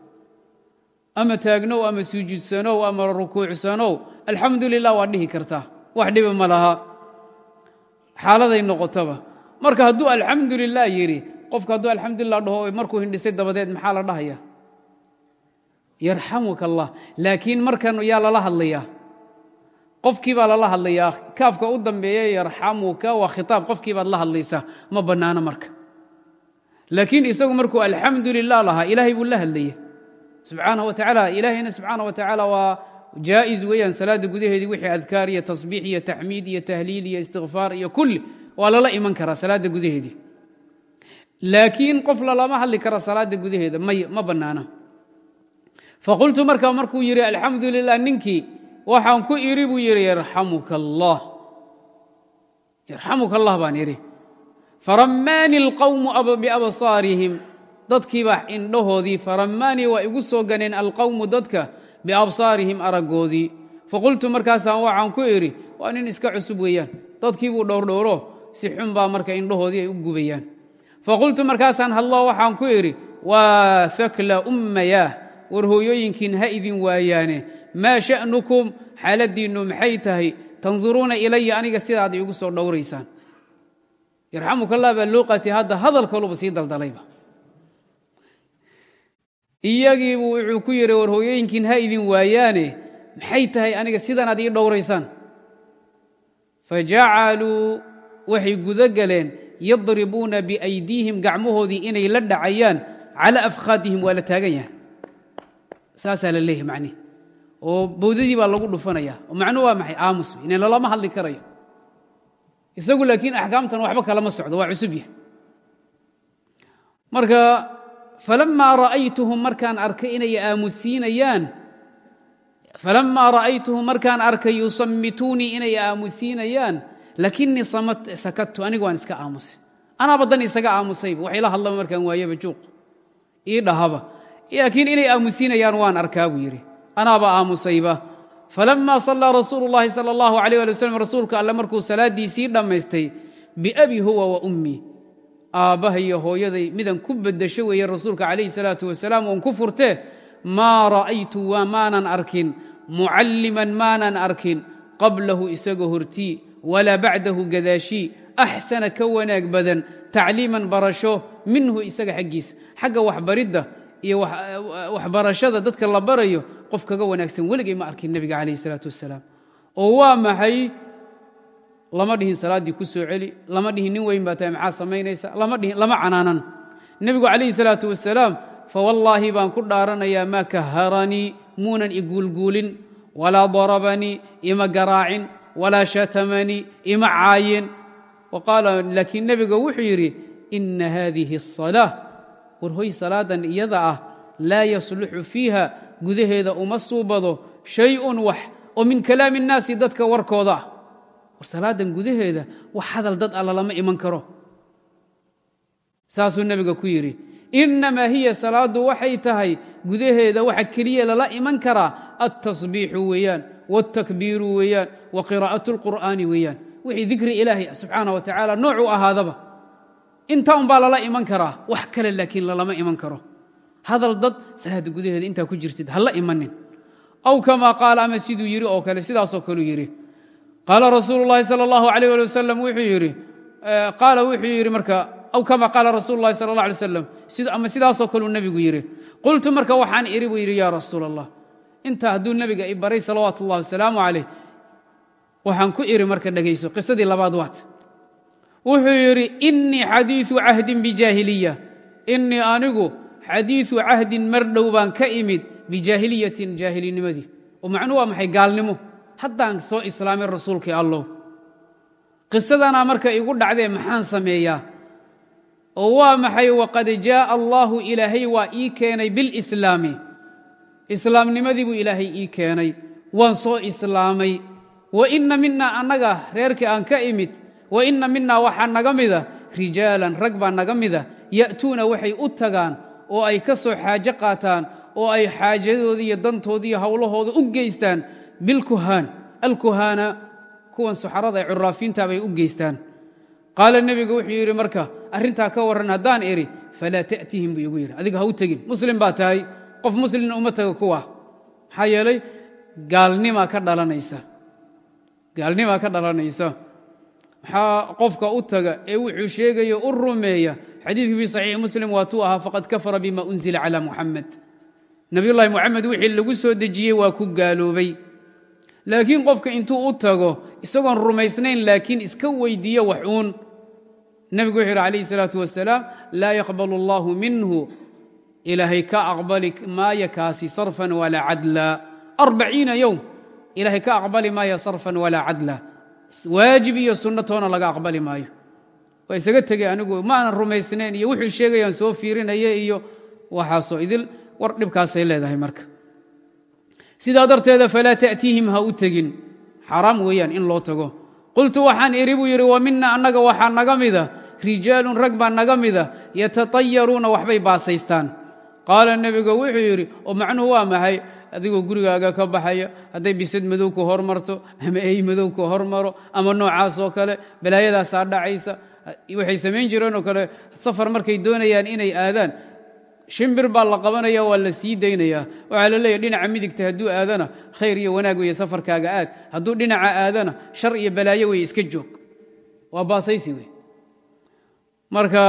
Ama taagnow ama sujuudsanow ama rukuucsanow alxamdu lilah waa dhihi kartaa. Wax dhiba ma laha. Xaaladay noqotaba. Marka hadduu alxamdu lilah yidhi qofka hadduu alxamdulilah dhaho markuu hindhisay dabadeed maxaa la dhahaya? Yarxamuka allah laakiin markan yaa lala hadlayaa qofkii baa lala hadlayaa kaafka u dambeeya yarxamuka waa khitaab. Qofkii baad la hadlaysaa ma bannaano marka. Laakiin isagu markuu alxamdu lilah lahaa ilaahay buu la hadlaya subxaanah wa tacaala ilaahayna subxaanah wa tacaala waa jaa'iz weeyaan. Salaadda gudaheedii wixii adkaar iyo tasbiix iyo taxmiid iyo tahliil iyo istikfaar iyo kulli waa lala iman karaa salaadda gudaheedii laakiin qof lalama hadli kara salaadda gudaheeda may ma bannaana faqultu marka markuu yidhi alxamdu lilah ninkii waxaan ku idhi buu yidhi yarxamuka allah yarxamuka allah baan idhi farammaani alqawmu biabsaarihim. Dadkiibaa indhahoodii farammaanii waa igu soo ganeen alqawmu dadka biabsaarihim araggoodii. Faqultu markaasaan waxaan ku idhi waa nin iska cusub weeyaan. Dadkii buu dhowrdhowro si xun baa marka indhahoodii ay u gubayaan. Faqultu markaasaan hadlo waxaan ku idhi waa fakla ummayaah war hooyooyinkiin ha idin waayaane maa sha'nukum? Xaaladdiinnu maxay tahay? Tanduruuna ilaya aniga sidaad iigu soo dhowraysaan. Yarxamukallah baa loo hadda hadal kaluba sii daldalayba. Iyagiibu wuxuu ku yidhi war hooyooyinkiin ha idin waayaane maxay tahay aniga sidanaad ii dhowraysaan? Fa jacaluu waxay guda galeen yadribuuna biaydiihim gacmahoodii inay la dhacayaan calaa afkhaadihim waa la taagan yahay. Saasaa la leeyahy macnihi oo bowdadii baa lagu dhufanaya oo macnuhu waa maxay? Aamus inan lalama hadli karayo. Isagu laakiin axkaamtan waxba kalama socdo waa cusub yahay. Marka falammaa ra'aytuhum markaan arkay inay aamusiinayaan falammaa ra'aytuhum markaan arkay yusammituunii inay aamusiinayaan lakinii sakadtu aniga waan iska aamusay anaaba dan isaga aamusayba wax ila hadlaba markaan waayaba juuq. Ii dhahaba. Laakiin inay aamusiinayaan waan arkaa buu yidhi anaaba aamusayba. Falamma sallaa rasuulu llahi sala allahu alayh ali waslm rasuulka alle markuu salaaddiisii dhammaystay biabi huwa wa ummii aabbaha iyo hooyaday midan ku beddesho weeye rasuulka calayhi salaatu wasalaam oon ku furtee maa ra'aytu waa maanan arkin mucalliman maanan arkin qablahu isagoo hortii walaa bacdahu gadaashii axsana ka wanaag badan tacliiman barasho minhu isaga xaggiisa. Xagga waxbaridda iyo waxbarashada dadka la barayo qof kaga wanaagsan. Weligay ma arkin nebiga calayhi isalaatu wassalaam oo waa maxay? Lama dhihin salaaddii ku soo celi lama dhihin nin weyn baa tahay maxaa samaynaysa? Lama dhihin lama canaanan. Nebigu calayhi salaatu wassalaam fawallaahi baan ku dhaaranayaa maa kaharanii muunan iguulguulin walaa darabanii ima garaacin walaa shatamanii ima caayin wa qaala laakiin nebiga wuxuu yidhi ina haadihi asalaa warhoy salaadan iyada ah laa yasluxu fiiha gudaheeda uma suubado shayun wax oo min kalaami innaasi dadka warkooda ah. War salaadan gudaheeda wax hadal dad ah alla lama iman karo. Saasuu nebiga ku yidhi innamaa hiya salaaddu waxay tahay gudaheeda waxa keliya lala iman karaa altasbiixu weeyaan wاltakbiiru weeyaan wa qiraa'atu اlqur'aani weeyaan. Wixii dikri ilaahi subxaana wa tacaala noocu ahaadaba intaa un baa lala iman karaa. Wax kale laakiin lalama iman karo. Hadal dad salaada gudaheeda intaa ku jirtid ha la imanin. Aw kamaa qaala ama siduu yidhi oo kale sidaasoo kaleu yidhi. Qaala rasuulu llahi sal allahu alayh ali wasalam wuxuu yidhi qaala wuxuu yidhi marka aw kama qaala rasuulu llahi allah alay wasalam ama sidaasoo kaleu nebigu yidhi. Qultu marka waxaan idhi buu yidhi yaa rasuul allah intaa hadduu nebiga i baray salawaatu ullahi wasalaamu calayh waxaan ku idhi marka dhegayso qisadii labaad waata wuxuu yidhi innii xadiiu cahdin bijaahiliya. Innii anigu xadiiu cahdin mar dhow baan ka imid bijaahiliyatin jaahilinimadii oo macnuu waa maxay gaalnimo? Haddaan soo islaamin rasuulkii allow qisadanaa marka igu dhacdee maxaan sameeyaa? Oo waa maxay waqad jaaa allaahu ilaahay waa ii keenay bilislaami islaamnimadii buu ilaahay ii keenay. Waan soo islaamay. Wa inna minaa annaga reerkii aan ka imid wa inna minaa waxaa naga mida rijaalan rag baa naga mida ya'tuuna waxay u tagaan oo ay ka soo xaajo qaataan oo ay xaajadoodii iyo dantoodii iyo u geystaan. Bilkuhaan alkuhaana kuwan suxarada ee curaafiinta bay u geystaan. Qaala nebigu wuxuu yidhi marka arrintaa ka warran haddaan idhi falaa ta'tihim buu igu yidhi. Adiga ha u tegin. Muslim baa tahay. Qof muslimna uma taga kuwa. Maxaa yeelay gaalnimaa ka dhalanaysa maxaa qofka u taga ee wuxuu sheegayo u rumeeya. Xadiidkii fii saxiixi muslim waatuu ahaa faqad kafara bima unzila calaa muxamed nebiyullaahi moxamed wixii lagu soo dejiyey waa ku gaaloobay. Laakiin qofka intuu u tago isagoon rumaysnayn laakiin iska weyddiiyo wax uun. Nebigu wuxuu yidhi calayhi salaatu wasalaam laa yaqbalu allaahu minhu. Ilaahay ka aqbali maaya kaasi sarfan walaa cadla. Arbaciina yowm ilaahay ka aqbali maaya sarfan walaa cadla waajib iyo sunno toona laga aqbali maayo. Waa isaga tegey anigu maanan rumaysnayn iyo wuxuu sheegayaan soo fiirinaya iyo waxaasoo idil war dhibkaasay leedahay marka. Sidaa darteeda falaa ta'tiihim ha u tegin. Xaaraam weeyaan in loo tago. Qultu waxaan idhi buu yidhi wa mina annaga waxaa naga mida. Rijaalun rag baa naga mida. Yatatayaruuna waxbay baasaystaan. Qaala nebiga wuxuu yidhi oo macnuhu waa maxay adigoo gurigaaga ka baxaya hadday bisad madow ku hormarto ama ey madow ku hormaro ama noocaas oo kale balaayadaasaa dhacaysa. Waxay samayn jireen oo kale safar markay doonayaan inay aadaan shimbir baa la qabanaya waa la sii daynayaa. Waxaa la leeyahy dhinaca midigta hadduu aadana khayr iyo wanaag weeye safarkaaga aad. Hadduu dhinaca aadana shar iyo balaayo weeye iska joog. Waa baasaysi wey marka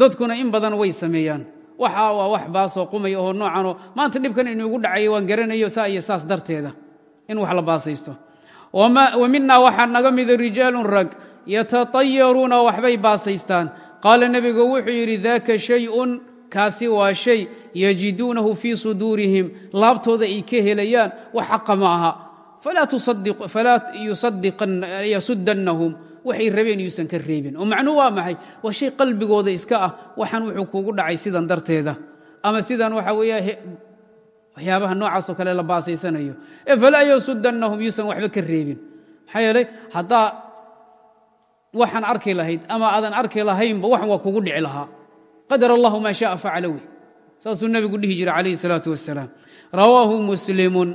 dadkuna in badan way sameeyaan waxa waa wax baasoo qumay oo noocanoo maanta dhibkan inuugu dhacaya waan garanayo saa iyo saas darteeda in wax la baasaysto. Wa minaa waxaa naga mida rijaalun rag yatatayaruuna waxbay baasaystaan. Qaala nebigu wuxuu yidhi daaka shayun kaasi waa shay yajiduunahu fii suduurihim. Laabtooda ay ka helayaan wax xaqa ma aha. Falaa yasudannahum waxay rabeen yuusan ka reebin. Oo macnuhu waa maxay? Waa shay qalbigooda iska ah. Waxaan wuxuu kuugu dhacay sidan darteeda. Ama sidan waxa weeya waxyaabaha noocaasoo kale la baasaysanayo ee falaa yasudannahum yuusan waxba ka reebin. Maxaa yeelay haddaa waxaan arki lahayd ama aadan arki lahaynba waxan waa kugu dhici lahaa. Qadar allahu maa shaaa facala wey saasuu nebigu dhihi jiray calayhi salaatu wasalaam rawaahu muslimun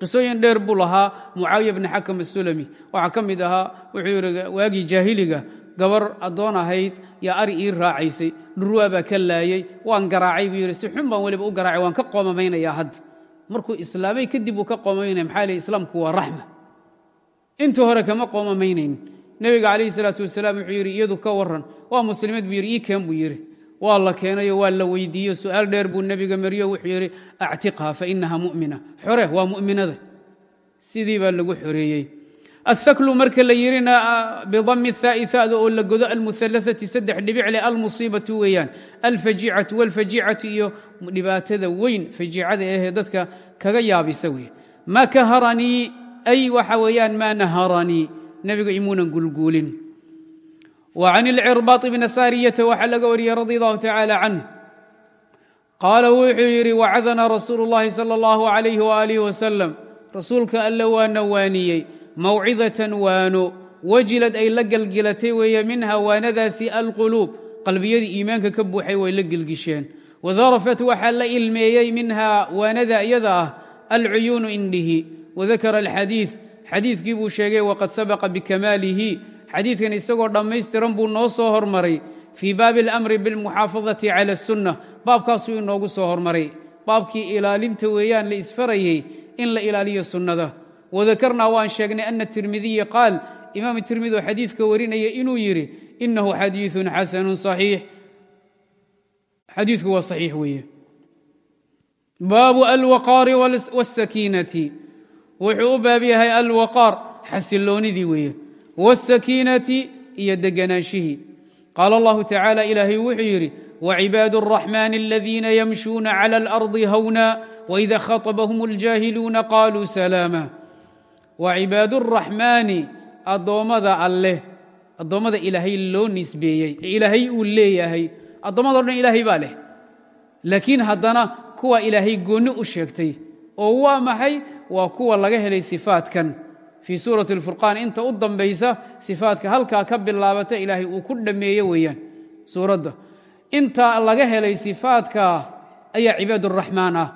qisooyin dheer buu lahaa mucaawiya bni xakam asulami waxaa ka mid ahaa wuxuu yidhi waagii jaahiliga gabar addoon ahayd yaa ari ii raacaysay. Dhurwaa baa ka laayey waan garaacay buu yidhi. Si xun baan weliba u garaacay waan ka qoomamaynaya hadda markuu islaamay kadib uu ka qoomaynaya maxaa leh islaamku waa raxma. Intii hore kama qoomamaynayn. Nebiga calayhi salaatu wasalaam wuxuu yidhi iyadu ka warran. Waa muslimad buu yidhi. Ii keen buu yidhi waa la keenayo waa la weydiiyo. Su'aal dheer buu nebiga mariyo wuxuu yidhi actiqha fa inaha mu'mina. Xore waa mu'minada. Sidii baa lagu xoreeyey. Athaklu marka la yidhina bidami thaa'i tha'da oo la godo almuhalaثati saddex dhibicle almusiibatu weeyaan. Alfajicatu walfajicatu iyo dhibaatada weyn fajicada ahee dadka kaga yaabisa weeye. Ma kaharanii? Ay waxa weeyaan maa naharanii? Nebiga imuunan gulguulin wa can ilcirbaaط bni saariyata waxaa laga wariyey radi allahu tacaala canh qaala wuxuu yidhi wacadana rasuulu اllahi salى اllahu عalayh waalih wasalam rasuulka alle waana waaniyey mawcidatan waano wajilad ay la gelgelatay weeye minha waanadaasi alquluub qalbiyadii iimaanka ka buuxay way la gelgisheen wadarafat waxaa la ilmeeyey minha waanada iyada ah alcuyuunu indhihi wadakara alxadiid xadiidkii buu sheegay waqad sabaqa bikamaalihi xadiidkan isagoo dhammaystiran buu noo soo hormaray fii baabi alamri bilmuxaafadati cala asunna baabkaasuu inoogu soo hormaray baabkii ilaalinta weeyaan la isfarayey in la ilaaliyo sunnada wadakarnaa waan sheegnay ana tirmidiya qaal imaam tirmidi oo xadiidka warinaya inuu yidhi inahu xadiiثun xasanu صaxiix xadiidku waa صaxiix weeye baabu alwaqaari wاsakiinati wuxuu u baab yahay alwaqaar xasiloonidii weeye wاsakiinati iyo deganaanshihii qaala اllahu tacaala ilaahay wuxuu yidhi wcibaad الraxman aladiina yamshuuna clى اlarضi hawna wإida khaطbhm اljaahiluuna qaluu salaama wacibaad الraxmaani addoommada alleh addoommada ilaahay loo nisbeeyey ee ilaahay uu leeyahay addoommadao dhan ilaahay baa leh laakiin haddana kuwa ilaahay goonni u sheegtay oo waa maxay waa kuwa laga helay sifaatkan fii suurati اlfurqaan inta u dambaysa sifaatka halkaa ka bilaabata ilaahay uu ku dhammeeye weeyaan suuradda inta laga helay sifaadka ayaa cibaad الraxmaan ah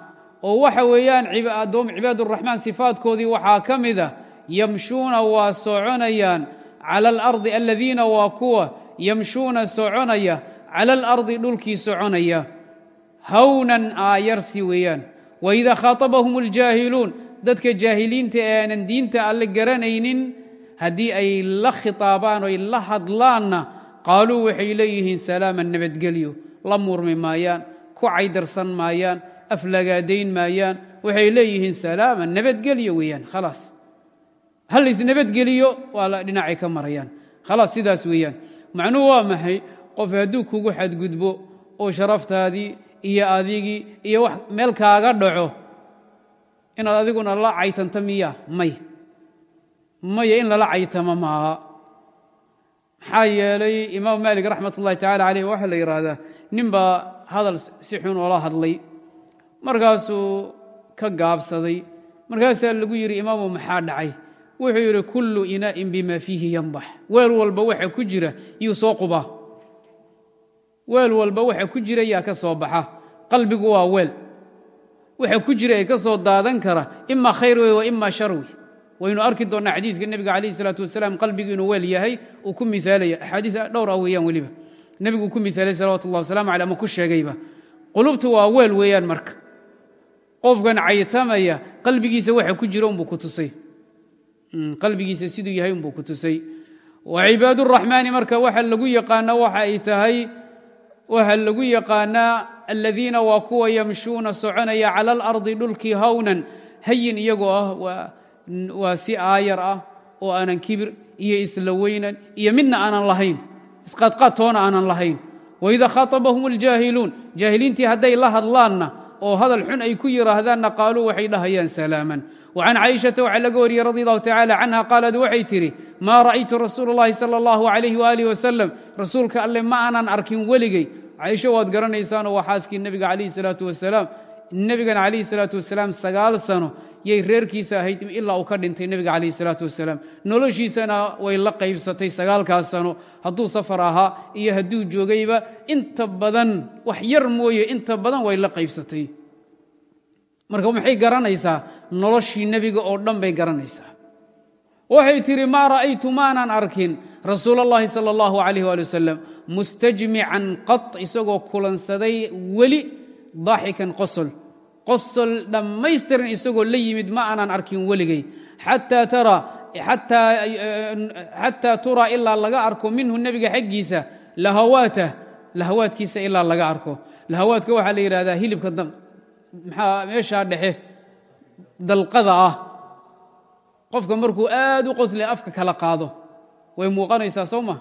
oo waxa weeyaan cibaad الraxmaan sifaadkoodii waxaa ka mida yamshuuna waa soconayaan cala alardi aladiina waa kuwa yamshuuna soconaya cala alardi dhulkii soconaya hawnan aayarsi weeyaan waida khaaطabahum اljaahiluun dadka jaahiliinta ee aanan diinta alle garanaynin haddii ay la khitaabaan oy la hadlaanna qaaluu waxay leeyihiin salaama nabadgelyo. La murmi maayaan. Ku caydarsan maayaan. Aflagaadayn maayaan. Waxay leeyihiin salaama nabadgelyo weeyaan. Khalaas. Hal isnabadgeliyo waa la dhinacay ka marayaan. Khalaas sidaas weeyaan. Macnuhu waa maxay? Qof hadduu kugu xadgudbo oo sharaftaadii iyo adigii iyo wax meel kaaga dhaco inaad adiguna la caytanta miya may. Maya in lala caytama maaha. Maxaa yeelay imaam maalik raxmat ullahi tacala caleyh waxaa la yidhaahdaa nin baa hadal si xun oola hadlay. Markaasuu ka gaabsaday. Markaasaa lagu yidhi imaamu maxaa dhacay? Wuxuu yidhi kullu inaa'in bima fiihi yandax. Weel walba waxa ku jira yuu soo qubaa. Weel walba waxa ku jira yaa ka soo baxa. Qalbigu waa weel waxa ku jira ee ka soo daadan kara ima khayr wey wa ima shar wey waynu arki doonnaa xadiidka nebiga calayh isalaatu wasalaam qalbigu inuu weel yahay uu ku miaalaya axaadiis dhowr ah weeyaan weliba. Ku miaalay salawatu ullah waslamu aleh ama ku sheegayba. Qulubtu waa weel weeyaan marka. Qofkan caytamaya qalbigiisa waxa ku jira unbuu ku tusay. Qalbigiisa siduu yahay unbuu ku tusay. Wa cibaaduraxmaani marka waxa lagu yaqaana waxa ay tahay waxa lagu yaqaanaa aladiina waa kuwa yamshuuna soconaya cala alardi dhulkii hawnan hayin iyagoo ah waa si aayar ah oo aanan kibir iyo isla weynan iyo midna aanan lahayn isqaadqaad toona aanan lahayn waida khaaطabahum اljaahiluun jaahiliintii hadday la hadlaanna oo hadal xun ay ku yidhaahdaanna qaaluu waxay dhahayaan salaaman وcan caaئiشhaةa waxaa laga wariyey radi الlahu tacalى canha qaalad waxay tidhi maa ra'aytu rasuul الlahi salى الlahu عalayh وalih wasalam rasuulka alle ma aanan arkin weligey caisho waad garanaysaanoo waa xaaskii nebiga calayhi salaatu wasalaam nebigan calayhi salaatu wasalaam sagaal sano yay reerkiisa ahayd ilaa uu ka dhintay nebiga calayhi salaatu wasalaam. Noloshiisana way la qaybsatay sagaalkaas sano. Hadduu safar ahaa iyo hadduu joogayba inta badan wax yar mooye inta badan way la qaybsatay. Marka maxay garanaysaa? Noloshii nebiga oo dhan bay garanaysaa waxay tidhi maa ra'aytu maanan arkin rasuul اllahi salى اllahu عalayh ali wasalam mustajmican qad isagoo kulansaday weli daaxikan qosol qosol dhammaystiran isagoo la yimid ma aanan arkin weligay xataa turaa ilaa laga arko minhu nebiga xaggiisa lahawaatah lahawaadkiisa ilaa laga arko lahawaadka waxaa la yidhahdaa hilibka maxaa meeshaa dhexe dalqada ah qofka markuu aad u qosle afka kala qaado. Way muuqanaysaa soo ma?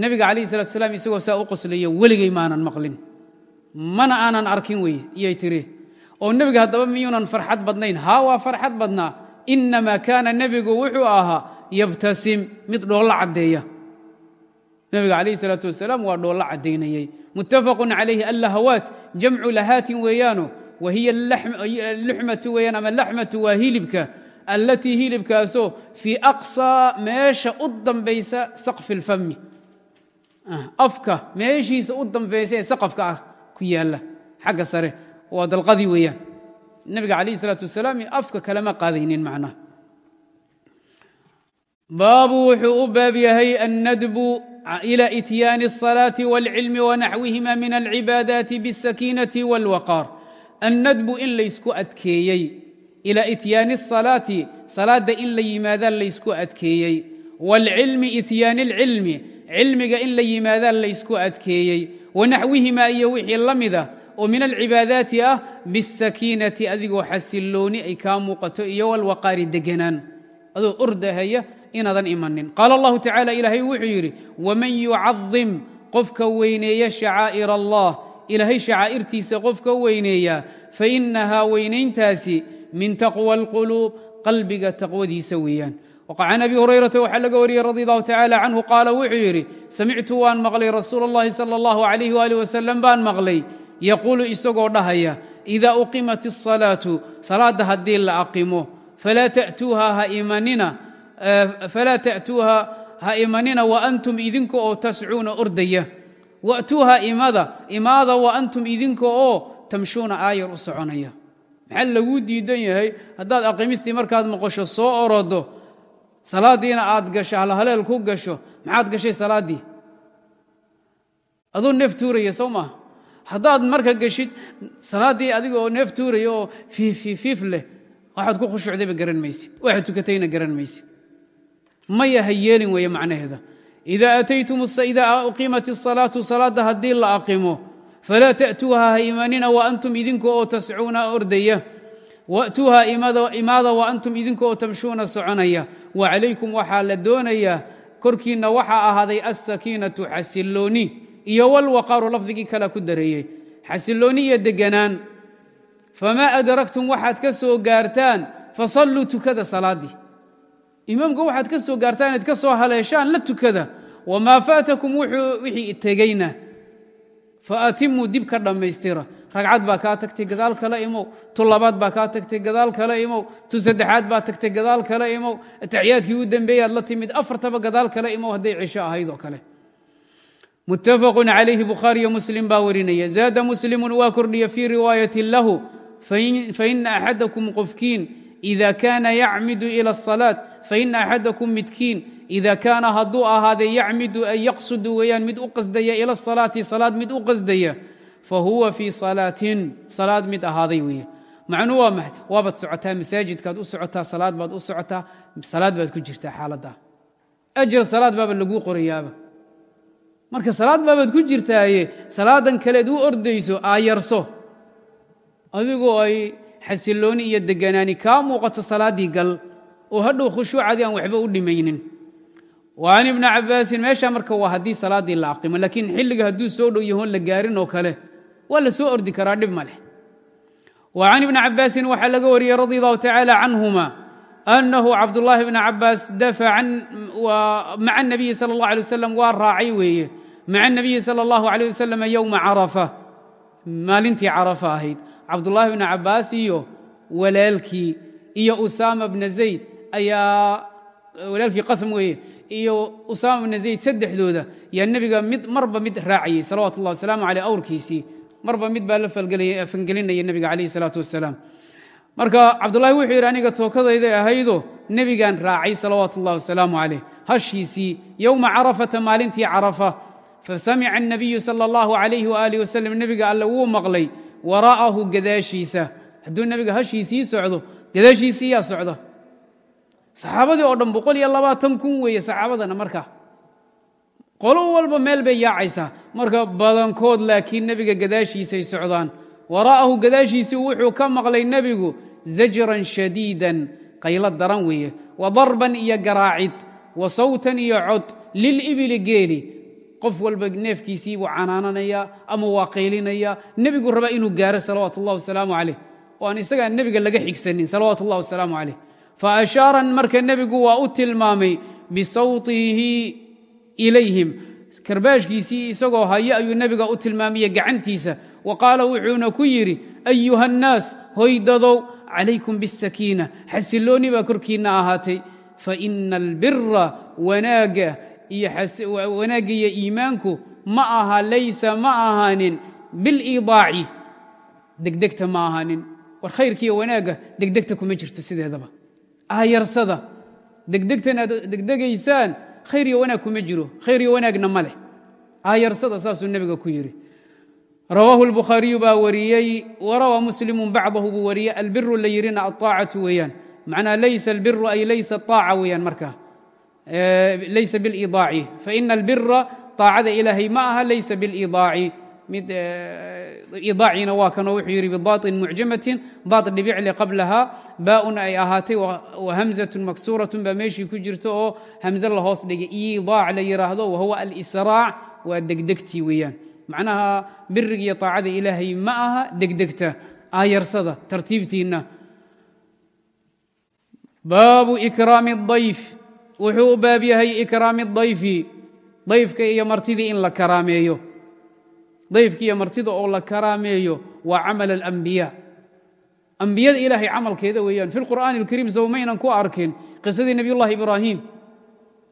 Nebiga calayhi salatu salaam isagoo saa u qoslaya weligay maanan maqlin. Mana aanan arkin weye iyay tiri. Oo nebiga haddaba miyuunan farxad badnayn? Haa waa farxad badnaa. Inamaa kaana nebigu wuxuu ahaa yabtasim mid dhoolla caddeeya. Nebiga calayhi salaatu wasalaam waa dhoolla caddaynayey muttafaqun calayhi allahawaat jamcu lahaatin weeyaano wa hiya luxmatu weeyaan ama laxmatu waa hilibka allatii hilibkaasoo fii aqsaa meesha u dambaysa saqfi اlfami afka meeshiisa u dambaysa ee saqafka ah ku yaalla xagga sare waa dalqadii weeyaan nebiga calayh isalaatu wasalaam afka kalema qaadaynin macnaha baabu wuxuu u baab yahay annadbu ila ityaani الصalaaةi wاlcilmi wanaxwihima min alcibaadaati bالsakiinati wاlwaqaar annadbu in laysku adkeeyey ilaa ityaani الصalaati salaadda in la yimaadaan laysku adkeeyey wاlcilmi ityaani اlcilmi cilmiga in la yimaadaan laysku adkeeyey wanaxwihima iyo wixii la mida oo min alcibaadaati ah biاsakiinati adigoo xasilooni ay kaa muuqato iyo walwaqaari deganaan adoo ordahaya inaadan imanin qaala allahu tacala ilaahay wuxuu yidhi waman yucadim qofka weyneeya shacaa'ir allah ilaahay shacaa'irtiisa qofka weyneeya fainahaa weynayntaasi min taqwa alquluub qalbiga taqwadiisa weeyaan can abi hurayrata waxaa laga wariyey radi allahu tacala canhu qaala wuxuu yidhi samictu waan maqlay rasuul اllahi salى اllahu alayh waalih wasalam baan maqlay yaquulu isagoo dhahaya ida uqimat الصalaatu salaadda haddii la aqimo falaa ta'tuuha ha imanina waantum idinka oo tascuuna ordaya wa'tuuha imada imaada waantum idinka oo tamshuuna aayar u soconaya maxaa laguu diidan yahay? Haddaad aqiimistii markaad noqosho soo orodo salaadiina aad gasho halhaleel ku gasho maxaad gashay salaaddii adoo neef tuuraya soo maaha haddaad marka geshid salaaddii adiga oo neef tuuraya oo fiifiifiif leh waxaad ku khushuucdayba garan maysid. Waxaad tukatayna garan maysid. Maya ha yeelin weeye macnaheeda. Idaa qiimat asalaatu salaadda haddii la aqimo falaa ta'tuuha ha imanina waantum idinka oo tascuuna ordaya. Wa'tuuha imaada waantum idinka oo tamshuuna soconaya. Wa calaykum waxaa la doonayaa korkiinna waxaa ahaaday alsakiinatu xasilooni. Iyo walwaqaaru lafdigii kala ku dareeyey. Xasilooni iyo deganaan famaa adraktum waxaad ka soo gaartaan fasalluu tukada salaaddii imaamka waxaad ka soo gaartaan inaad ka soo haleeshaan la tukada. Wamaa faatakum wixii tegeyna faatimuu dib ka dhammaystira. Ragcad baa kaa tagtay gadaal kale imow. Tu labaad baa kaa tagtay gadaal kale imow. Tu saddexaad baa tagtay gadaal kale imow. Ataxiyaadkii u dembeeyaad la timid afartaba gadaal kale imow hadday cisho ahayd oo kale. Muttafaqu calayhi bukhaariyo muslim baa warinaya. Zaada muslimun waa kordhiya fii riwaayatin lahu. Faina axadakum qofkiin ida kaana yacmidu ila asalaat faina axadakum midkiin ida kaana hadduu ahaaday yacmidu ay yaqsudu weeyaan mid u qasdaya ila asalaati salaad mid u qasdaya fahuwa fii salaatin salaad mid ahaaday weeye macnuu waa maxay waabaad socotaa masaajidkaad u socotaa salaad baad u socotaa salaad baad ku jirtaa xaaladda ajar salaad baaba laguu qorayaaba marka salaad baabaad ku jirtaaye salaadan kaleed u ordayso aayarso adigoo ay xasilooni iyo deganaani kaa muuqato salaaddii gal oo hadhow khushuucadii aan waxba u dhimaynin. Can ibni cabbaasin meeshaa marka waa haddii salaaddii la aqimo laakiin xilliga hadduu soo dhow yahoon la gaarin oo kale waa la soo ordi karaa dhib ma leh. Wa can ibni cabbaasin waxaa laga wariyey radi allahu tacaala canhuma annahu cabdullaahi bni cabbaas dafa maca nabiyi sala allah alay wasalam waa raacay weeye maca nabiyi sala allahu alayh wasalam yowma carafa maalintii carafa ahayd. Cabdullaahi iyo walaalkii iyo usaama bna zayd ayaa walaalkii qahm weeye iyo usaama bna zayd saddexdooda yaa nebiga mid marba mid raacayey salawatu ullah wasalaamu caleyh awrkiisii marba mid baa la fangelinaya nebiga calayhi salaatu wasalaam marka cabdullahi wuxuu yidhi aniga tookadayday ahaydo nebigaan raacay salawaatu ullahi wasalaamu caleyh. Hashiisii yowma carafata maalintii carafa fasamica annabiyu sala allahu calayhi waaalih wasalam nebiga alle wuu maqlay waraa'ahu gadaashiisa. Hadduu nebiga hashiisii socdo gadaashiisii yaa socda saxaabadii oo dhan boqol iyo labaatan kun weeye saxaabadana markaa qolo walba meel bay yaacaysaa marka badankood laakiin nebiga gadaashiisay socdaan. Waraa'ahu gadaashiisii wuxuu ka maqlay nebigu zajran shadiidan qaylo daran weeye. Wa darban iyo garaacid wa sawtan iyo cod lilibili geeli. Qof walba neefkiisii buu canaananaya ama waa qaylinaya nebigu raba inuu gaaro salawaatu ullahi wasalaamu calayh. Oo aan isagaan nebiga laga xigsanin salawaatu ullahi wasalaamu calayh fa ashaara marka nebigu waa u tilmaamay bisawtihi ilayhim. Karbaashkiisii isagoo haya ayuu nebiga u tilmaamiye gacantiisa. Wa qaala wuxuuna ku yidhi ayuha annaas hoydadow calaykum biاsakiina xasiloonni baa korkiinna ahaatay. Faina albira wanaagga iyo iimaanku ma aha laysa ma ahaanin bilidaaci degdegta ma ahaanin. War khayrkiiyo wanaagga degdegta kuma jirto sideedaba aayarsada degdegtan aad degdegaysaan khayr iyo wanaag kuma jiro khayr iyo wanaagna ma leh aayarsada saasuu nebiga ku yidhi rawaahu اlbukhaariyu baa wariyey warawaa muslimu bacdahu buu wariyey albiru la yidhina aلطaacatu weeyaan macnaa laysa albiru ay laysa طaaca weeyaan markaa laysa bilidaaci faina albira طaacada ilaahay ma aha laysa bilidaaci mid idaacina waa kanoo wuxuu yidhi bidaaطin mucjamatin daad dhibicle qablaha baaun ay ahaatay wa hamzatun maksuuratun baa meeshii ku jirta oo hamze la hoos dhigay idaac la yidhaahdo wahuwa alisraac waa degdegtii weeyaan macnaha biriga iyo طaacada ilaahay ma aha degdegta aayarsada tartiibtiinna baabu ikraami الضayf wuxuu u baab yahay ikraami الضayfi dayfka iyo martidii in la karaameeyo dayfka iyo martida oo la karaameeyo waa camal alambiya ambiyada ilaahay camalkeeda weeyaan. Fi lqur'aani اlkariim sowmaynan ku arkin qisadii nebiy llahi ibraahim.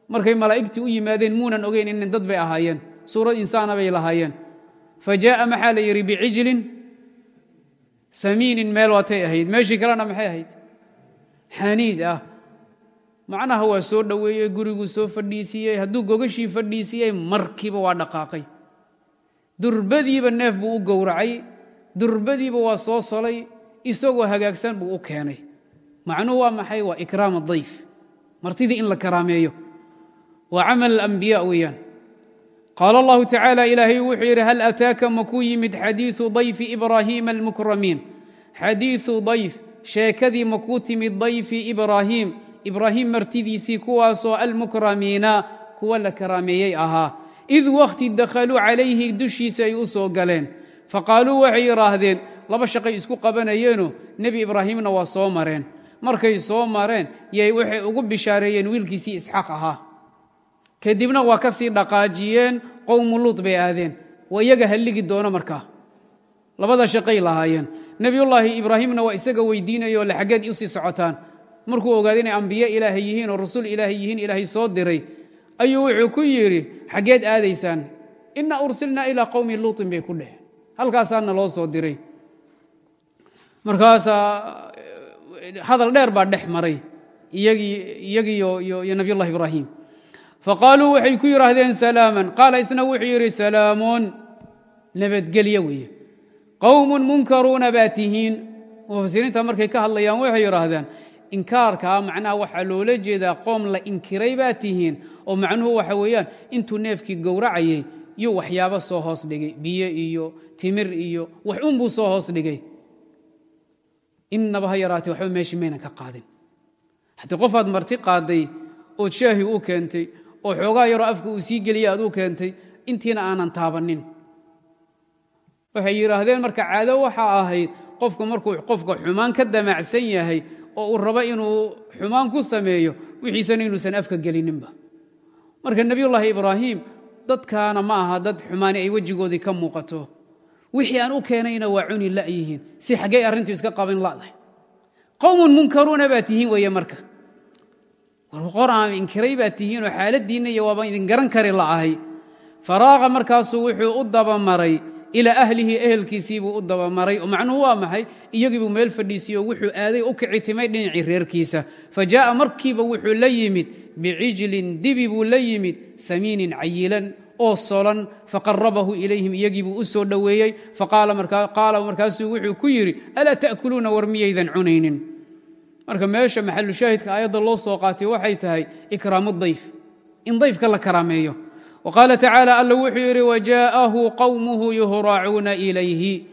Markay malaa'igtii u yimaadeen muunan ogeyn inin dad bay ahaayeen. Suurad insaana bay lahaayeen. Fa jaa'a maxaa la yidhi? Bicijlin samiinin meel waatay ahayd. Meeshii kalena maxay ahayd? Xaniid ah. Macnaha waa soo dhoweeyey guriguu soo fadhiisiiyey hadduu gogashii fadhiisiiyey markiiba waa dhaqaaqay durbadiiba neef buu u gowracay durbadiiba waa soo solay isagoo hagaagsan buu u keenay. Macnuhu waa maxay? Waa ikraam adayf martidii in la karaameeyo. Waa camal alambiya weeyaan. Qaala allahu tacaala ilaahay wuxuu yidhi hal ataaka makuu yimid xadiiu dayfi ibraahiima almukramiin xadiiu dayf sheekadii makuu timid dayfi ibraahiim ibraahiim martidiisii kuwaasoo almukramiina kuwa la karaameeyey ahaa id wakhti dakhaluu calayhi dushiisa ay u soo galeen. Faqaaluu waxay yidhaahdeen laba shaqay isku qabanayeenoo nebi ibraahiimna waa soo mareen. Markay soo mareen yay waxay ugu bishaareeyeen wiilkiisii isxaaq ahaa. Kadibna waa ka sii dhaqaajiyeen qowmu luud bay aadeen. Waa iyaga halligi doono markaa. Labada shaqay lahaayeen. Nebiyullaahi ibraahimna waa isaga weydiinaya oo le xaggeed u sii socotaan. Markuu ogaaday inay ambiye ilaahay yihiin oo rasul ilaahay yihiin ilaahay soo diray. Ayuu wuxuu ku yidhi xaggeed aadaysaan inna ursilnaa ilaa qowmi luutin bay ku dheheen halkaasaana loo soo diray. Markaasaa hadal dheer baa dhex maray iyagiiyo iyo nabiyullahi ibraahim. Faqaaluu waxay ku yidhaahdeen salaaman. Qaala isna wuxuu yidhi salaamoon nabadgelye weeye. Qowmun munkaruuna baa tihiin mufasiriinta markay ka hadlayaan waxay yidhaahdaan inkaarkaa macnaha waxaa loola jeedaa qoom la inkiray baa tihiin oo macnuhu waxa weeyaan intuu neefkii gowracayay yuu waxyaabo soo hoos dhigay biyo iyo timir iyo wax unbuu soo hoos dhigay. Innaba ha yaraatee waxba meeshii maynan ka qaadin. Haddii qofaad marti qaaday ood shaahi u keentay oo xoogaa yaroo afka uu sii geliya aad u keentay intiina aanan taabannin. Waxay yidhaahdeen marka caado waxaa ahayd qofka markuu qofka xumaan ka damacsan yahay oo uu rabo inuu xumaan ku sameeyo wixiisana inuusan afka gelinninba marka nebiyullaahi ibraahim dadkaana ma aha dad xumaani ay wejigoodii ka muuqato. Wixii aan u keenayna waa cuni la'yihiin si xaggay arrintu iska qabin la'dahay qowmun munkaruuna baa tihiin weeye marka. Warqoraan inkiray baa tihiinoo xaaladdiinna iyo waaba idin garan kari la'ahay faraaqa markaasuu wuxuu u dabamaray ilaa ahlihi ehelkiisii buu u dabamaray macnuhu waa maxay? Iyagii buu meel fadhiisiyo wuxuu aaday u kici timay dhinacii reerkiisa. Fa jaa'a markiiba wuxuu la yimid bicijlin dibi buu la yimid samiinin cayilan oo solan. Faqarabahu ilayhim iyagiibuu u soo dhoweeyey. Faqaala markaasuu wuxuu ku yidhi alaa ta'kuluuna war miyaydan cunaynin? Marka meesha maxalu shaahidka aayadda loo soo qaatay waxay tahay ikraamu dayf. In dayfka la karaameeyo qaala tacaala alla wuxuu yidhi wajaa'ahu qawmuhu yuhraacuuna ilayhi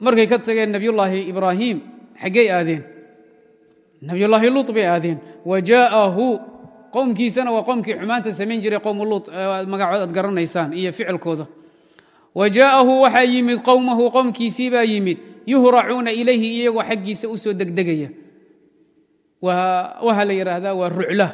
markay ka tageen nebiyullaahi ibraahim xaggey aadeen nebiyullaahi luut bay aadeen wajaa'ahu qowmkiisana waa qowmkii xumaanta samayn jiray qowmu luut magacood aad garanaysaan iyo ficilkooda wa jaa'ahu waxaa yimid qowmahu qowmkiisii baa yimid yuhracuuna ilayhi iyagoo xaggiisa u soo degdegaya waxaa la yidhaahdaa waa rucla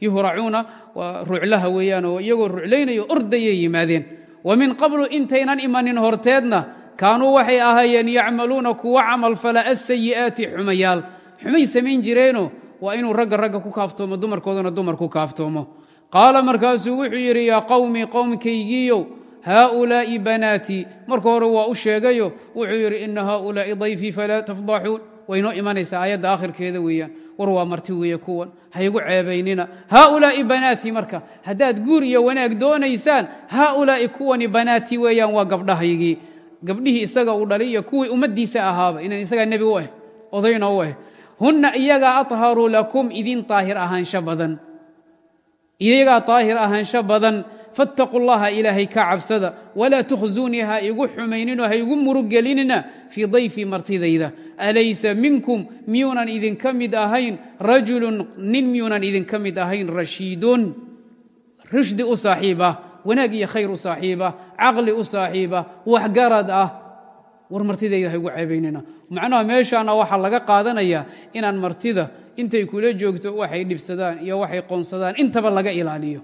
yuhracuuna waa ruclaha weeyaan oo iyagoo ruclaynayo ordayay yimaadeen. Wa min qablu intaynan imanin horteedna kaanuu waxay ahaayeen yacmaluuna kuwa camal fala asayi'aati xumayaal. Xumay samayn jireenoo waa inuu ragga ragga ku kaaftoomo dumarkooduna dumar ku kaaftoomo. Qaala markaasuu wuxuu yidhi yaa qowmi qowmkaygiiyow haaulaa'i banaatii marka hore waa u sheegayo wuxuu yidhi ina haaulaa'i dayfii falaa tafdaxuun waynoo imanaysaa aayadda akhirkeeda weeyaan. War waa marti weeye kuwan. Haygu ceebaynina. Haaulaa'i banaatii marka. Haddaad guur iyo wanaag doonaysaan haaulaa'i kuwani banaatii weeyaan waa gabdhahaygii. Gabdhihii isaga uu dhalay iyo kuwii ummaddiisa ahaaba inaan isagaa nebi u ah odayna u ah hunna iyagaa aطharu lakum idin daahir ahaansho badan. Iyagaa daahir ahaansho badan faاtaquu اllaha ilaahay ka cabsada walaa tukhzuunii ha igu xumayninoo ha igu muruggelinina fii dayfii martidayda. Alaysa minkum miyuunan idinka mid ahayn rajulun nin miyuunan idinka mid ahayn rashiidun. Rushdi u saaxiibah wanaag iyo khayr u saaxiibah caqli u saaxiibah waxgarad ah war martidayda ha igu ceebaynina. Macnaha meeshaana waxaa laga qaadanayaa inaan martida intay kula joogto waxay dhibsadaan iyo waxay qoonsadaan intaba laga ilaaliyo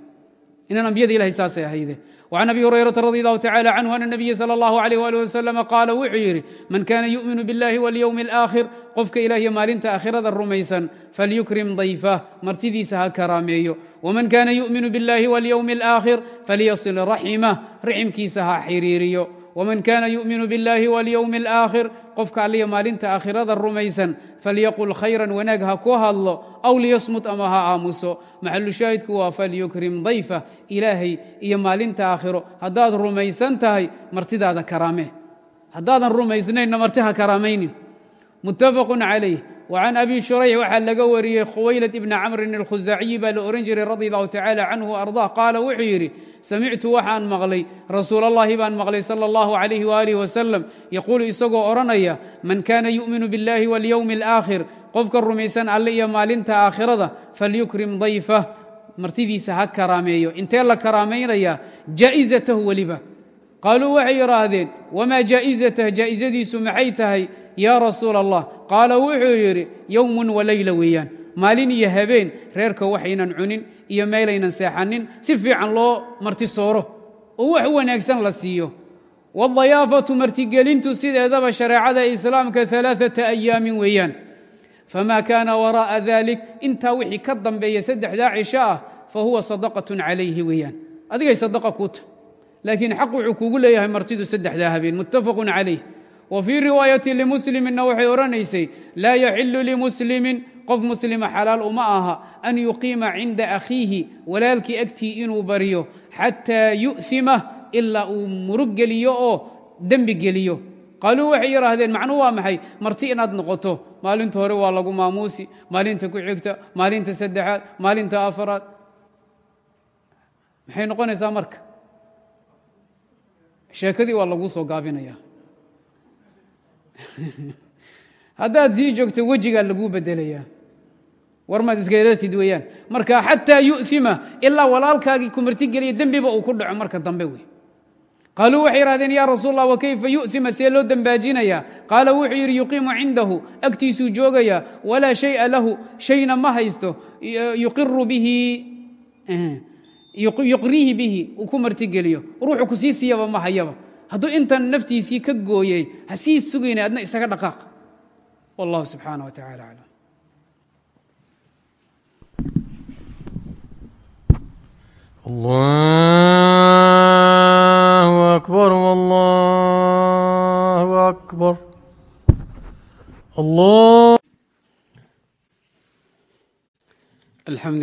inaan ambiyada ilahay saasay ahayde وعن أبي هريرة رضي الله تعالى عنه أن النبي صلى الله عليه وآله وسلم قال wuxuu yidhi man kana يؤمن بالله واليوم الآkhر qofka ilahiyo maalinta aakhirada rumaysan falyukrim ضayفah martidiisa ha karaameeyo وman kana يؤمن بالله واليوم الآkhر falyaصل raximah riximkiisa ha xiriiriyo wman kana yu'minu biاllahi walyowmi alaakhir qofka alliya maalinta aakhirada rumaysan falyaqul khayran wanaag ha ku hadlo aw liyasmut ama ha aamuso. Maxalu shaahidku waa falyukrim dayfa ilaahay iyo maalinta aakhiro. Haddaad rumaysan tahay martidaada karaame. Haddaadan rumaysnaynna marti ha karaamaynin. Muttafaqun calayh وcan abi shurayx waxaa laga wariyey khuwaylad ibna camrin اlkhuزaaciyi baa la ohan jiray radi allahu tacala canhu arضah qaala wuxuu yidhi samictu waxaan maqlay rasuul اllahi baan maqlay salى اllahu عalayh walih wasalam yaquulu isagoo odhanaya man kana yu'minu biاllahi walyowmi اlآakhir qofka rumaysan alle iyo maalinta aakhirada falyukrim dayfah martidiisa ha karaameeyo intee la karaamaynayaa jaa'izatahu weliba qaaluu waxay yidhaahdeen wmaa jaa'izatah jaa'izadiisu maxay tahay yaa rasuul allah qaala wuxuu yidhi yowmun walayla weeyaan. Maalin iyo habeen reerka waxaynan cunin iyo meelaynan seexanin si fiican loo martisooro oo wax wanaagsan la siiyo. Wadayaafatu martigelintu sideedaba shareecada islaamka alaaata ayaamin weeyaan. Famaa kaana waraa'a dalik intaa wixii ka dambeeya saddexdaa cisho ah fa huwa sadaqatun calayhi weeyaan. Adigay sadaqa kuu ta. Laakiin xaq wuxuu kuugu leeyahay martidu saddexdaa habeen muttafaqun calayh wa fii riwaayati limusliminna waxay odhanaysay laa yaxilu limuslimin qof muslima xalaal uma aha an yuqiima cinda akhiihi walaalkii agtii inuu baryo xataa yu'imah ilaa uu murug geliyo oo dembi geliyo. Qaaluu waxay yidhaahdeen macnuu waa maxay? Marti inaad noqoto maalinta hore waa lagu maamuusi maalinta ku xigta maalinta saddexaad maalinta afaraad. Maxay noqonaysaa marka? Sheekadii waa laguu soo gaabinaya haddaad sii joogto wejigaa laguu bedelayaa. War maad iskaelatid weeyaan. Marka xataa yu'ima ilaa walaalkaagii ku martigeliya dembiba uu ku dhaco marka dambe wey. Qaaluu waxay yidhahdeen ya rasuul allah wakayfa yu'ima see loo dembaajinayaa qaala wuxuu yidhi yuqiimu cindahu agtiisuu joogayaa. Walaa shaya lahu shayna ma haysto. Bihi yuqriihi bihi uu ku martigeliyo ruuxu ku sii siiyaba ma hayaba hadduu intan naftiisii ka gooyey ha sii sugayna adna isaga dhaqaaq. Wallahu subxaana wa tacaala aclam الله أكبر والله أكبر الله الحمد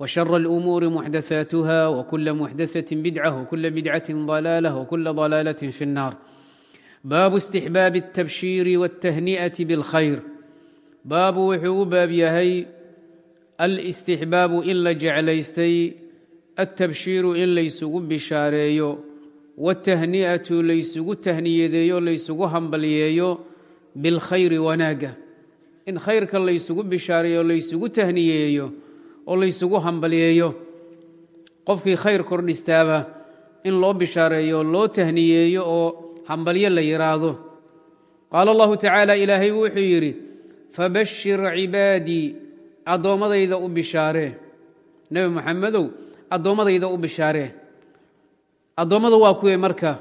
وشر الأمور محدثاتها وكل محدثة بدعة وكل بدعة ضلالة وكل ضلالة في النار باب استحباب التبشير والتهنئة بالخير baabu wuxuu u baab yahay alistixbaabu in la jeclaystay altabshiiru in laysugu bishaareeyo wاtahni'atu laysugu tahniyadeeyo laysugu hambalyeeyo bilkhayri wanaagga in khayrka laysugu bishaareeyo laysugu tahniyeeyo oo laysugu hambalyeeyo qofkii khayr kordhistaaba in loo bishaareeyo loo tahniyeeyo oo hambalyo la yidhaahdo qaala allahu tacaala ilaahay wuxuu yidhi fabashir cibaadii addoommadayda u bishaaree nebi moxamedow addoommadayda u bishaaree addoommada waa kuwe marka.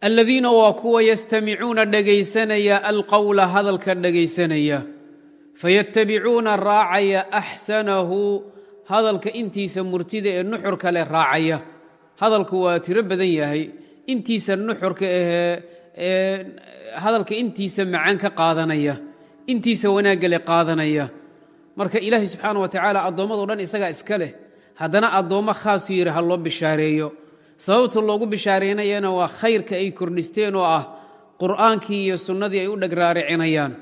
Aladiina waa kuwa yastamicuuna dhegaysanaya alqowla hadalka dhegaysanaya fayattabicuuna raacaya axsanahu hadalka intiisa murtida ee nuxurka leh raacaya hadalku waa tiro badan yahay intiisa nuxurka ahee ee hadalka intiisa macaan ka qaadanaya intiisa wanaaggale qaadanaya marka ilaahay subxaana wa tacaala addoommado dhan isagaa iska leh haddana addoommo khaasuu yidhi ha loo bishaareeyo sababta loogu bishaareynayana waa khayrka ay kordhisteen oo ah qur'aankii iyo sunnadii ay u dhagraaricinayaan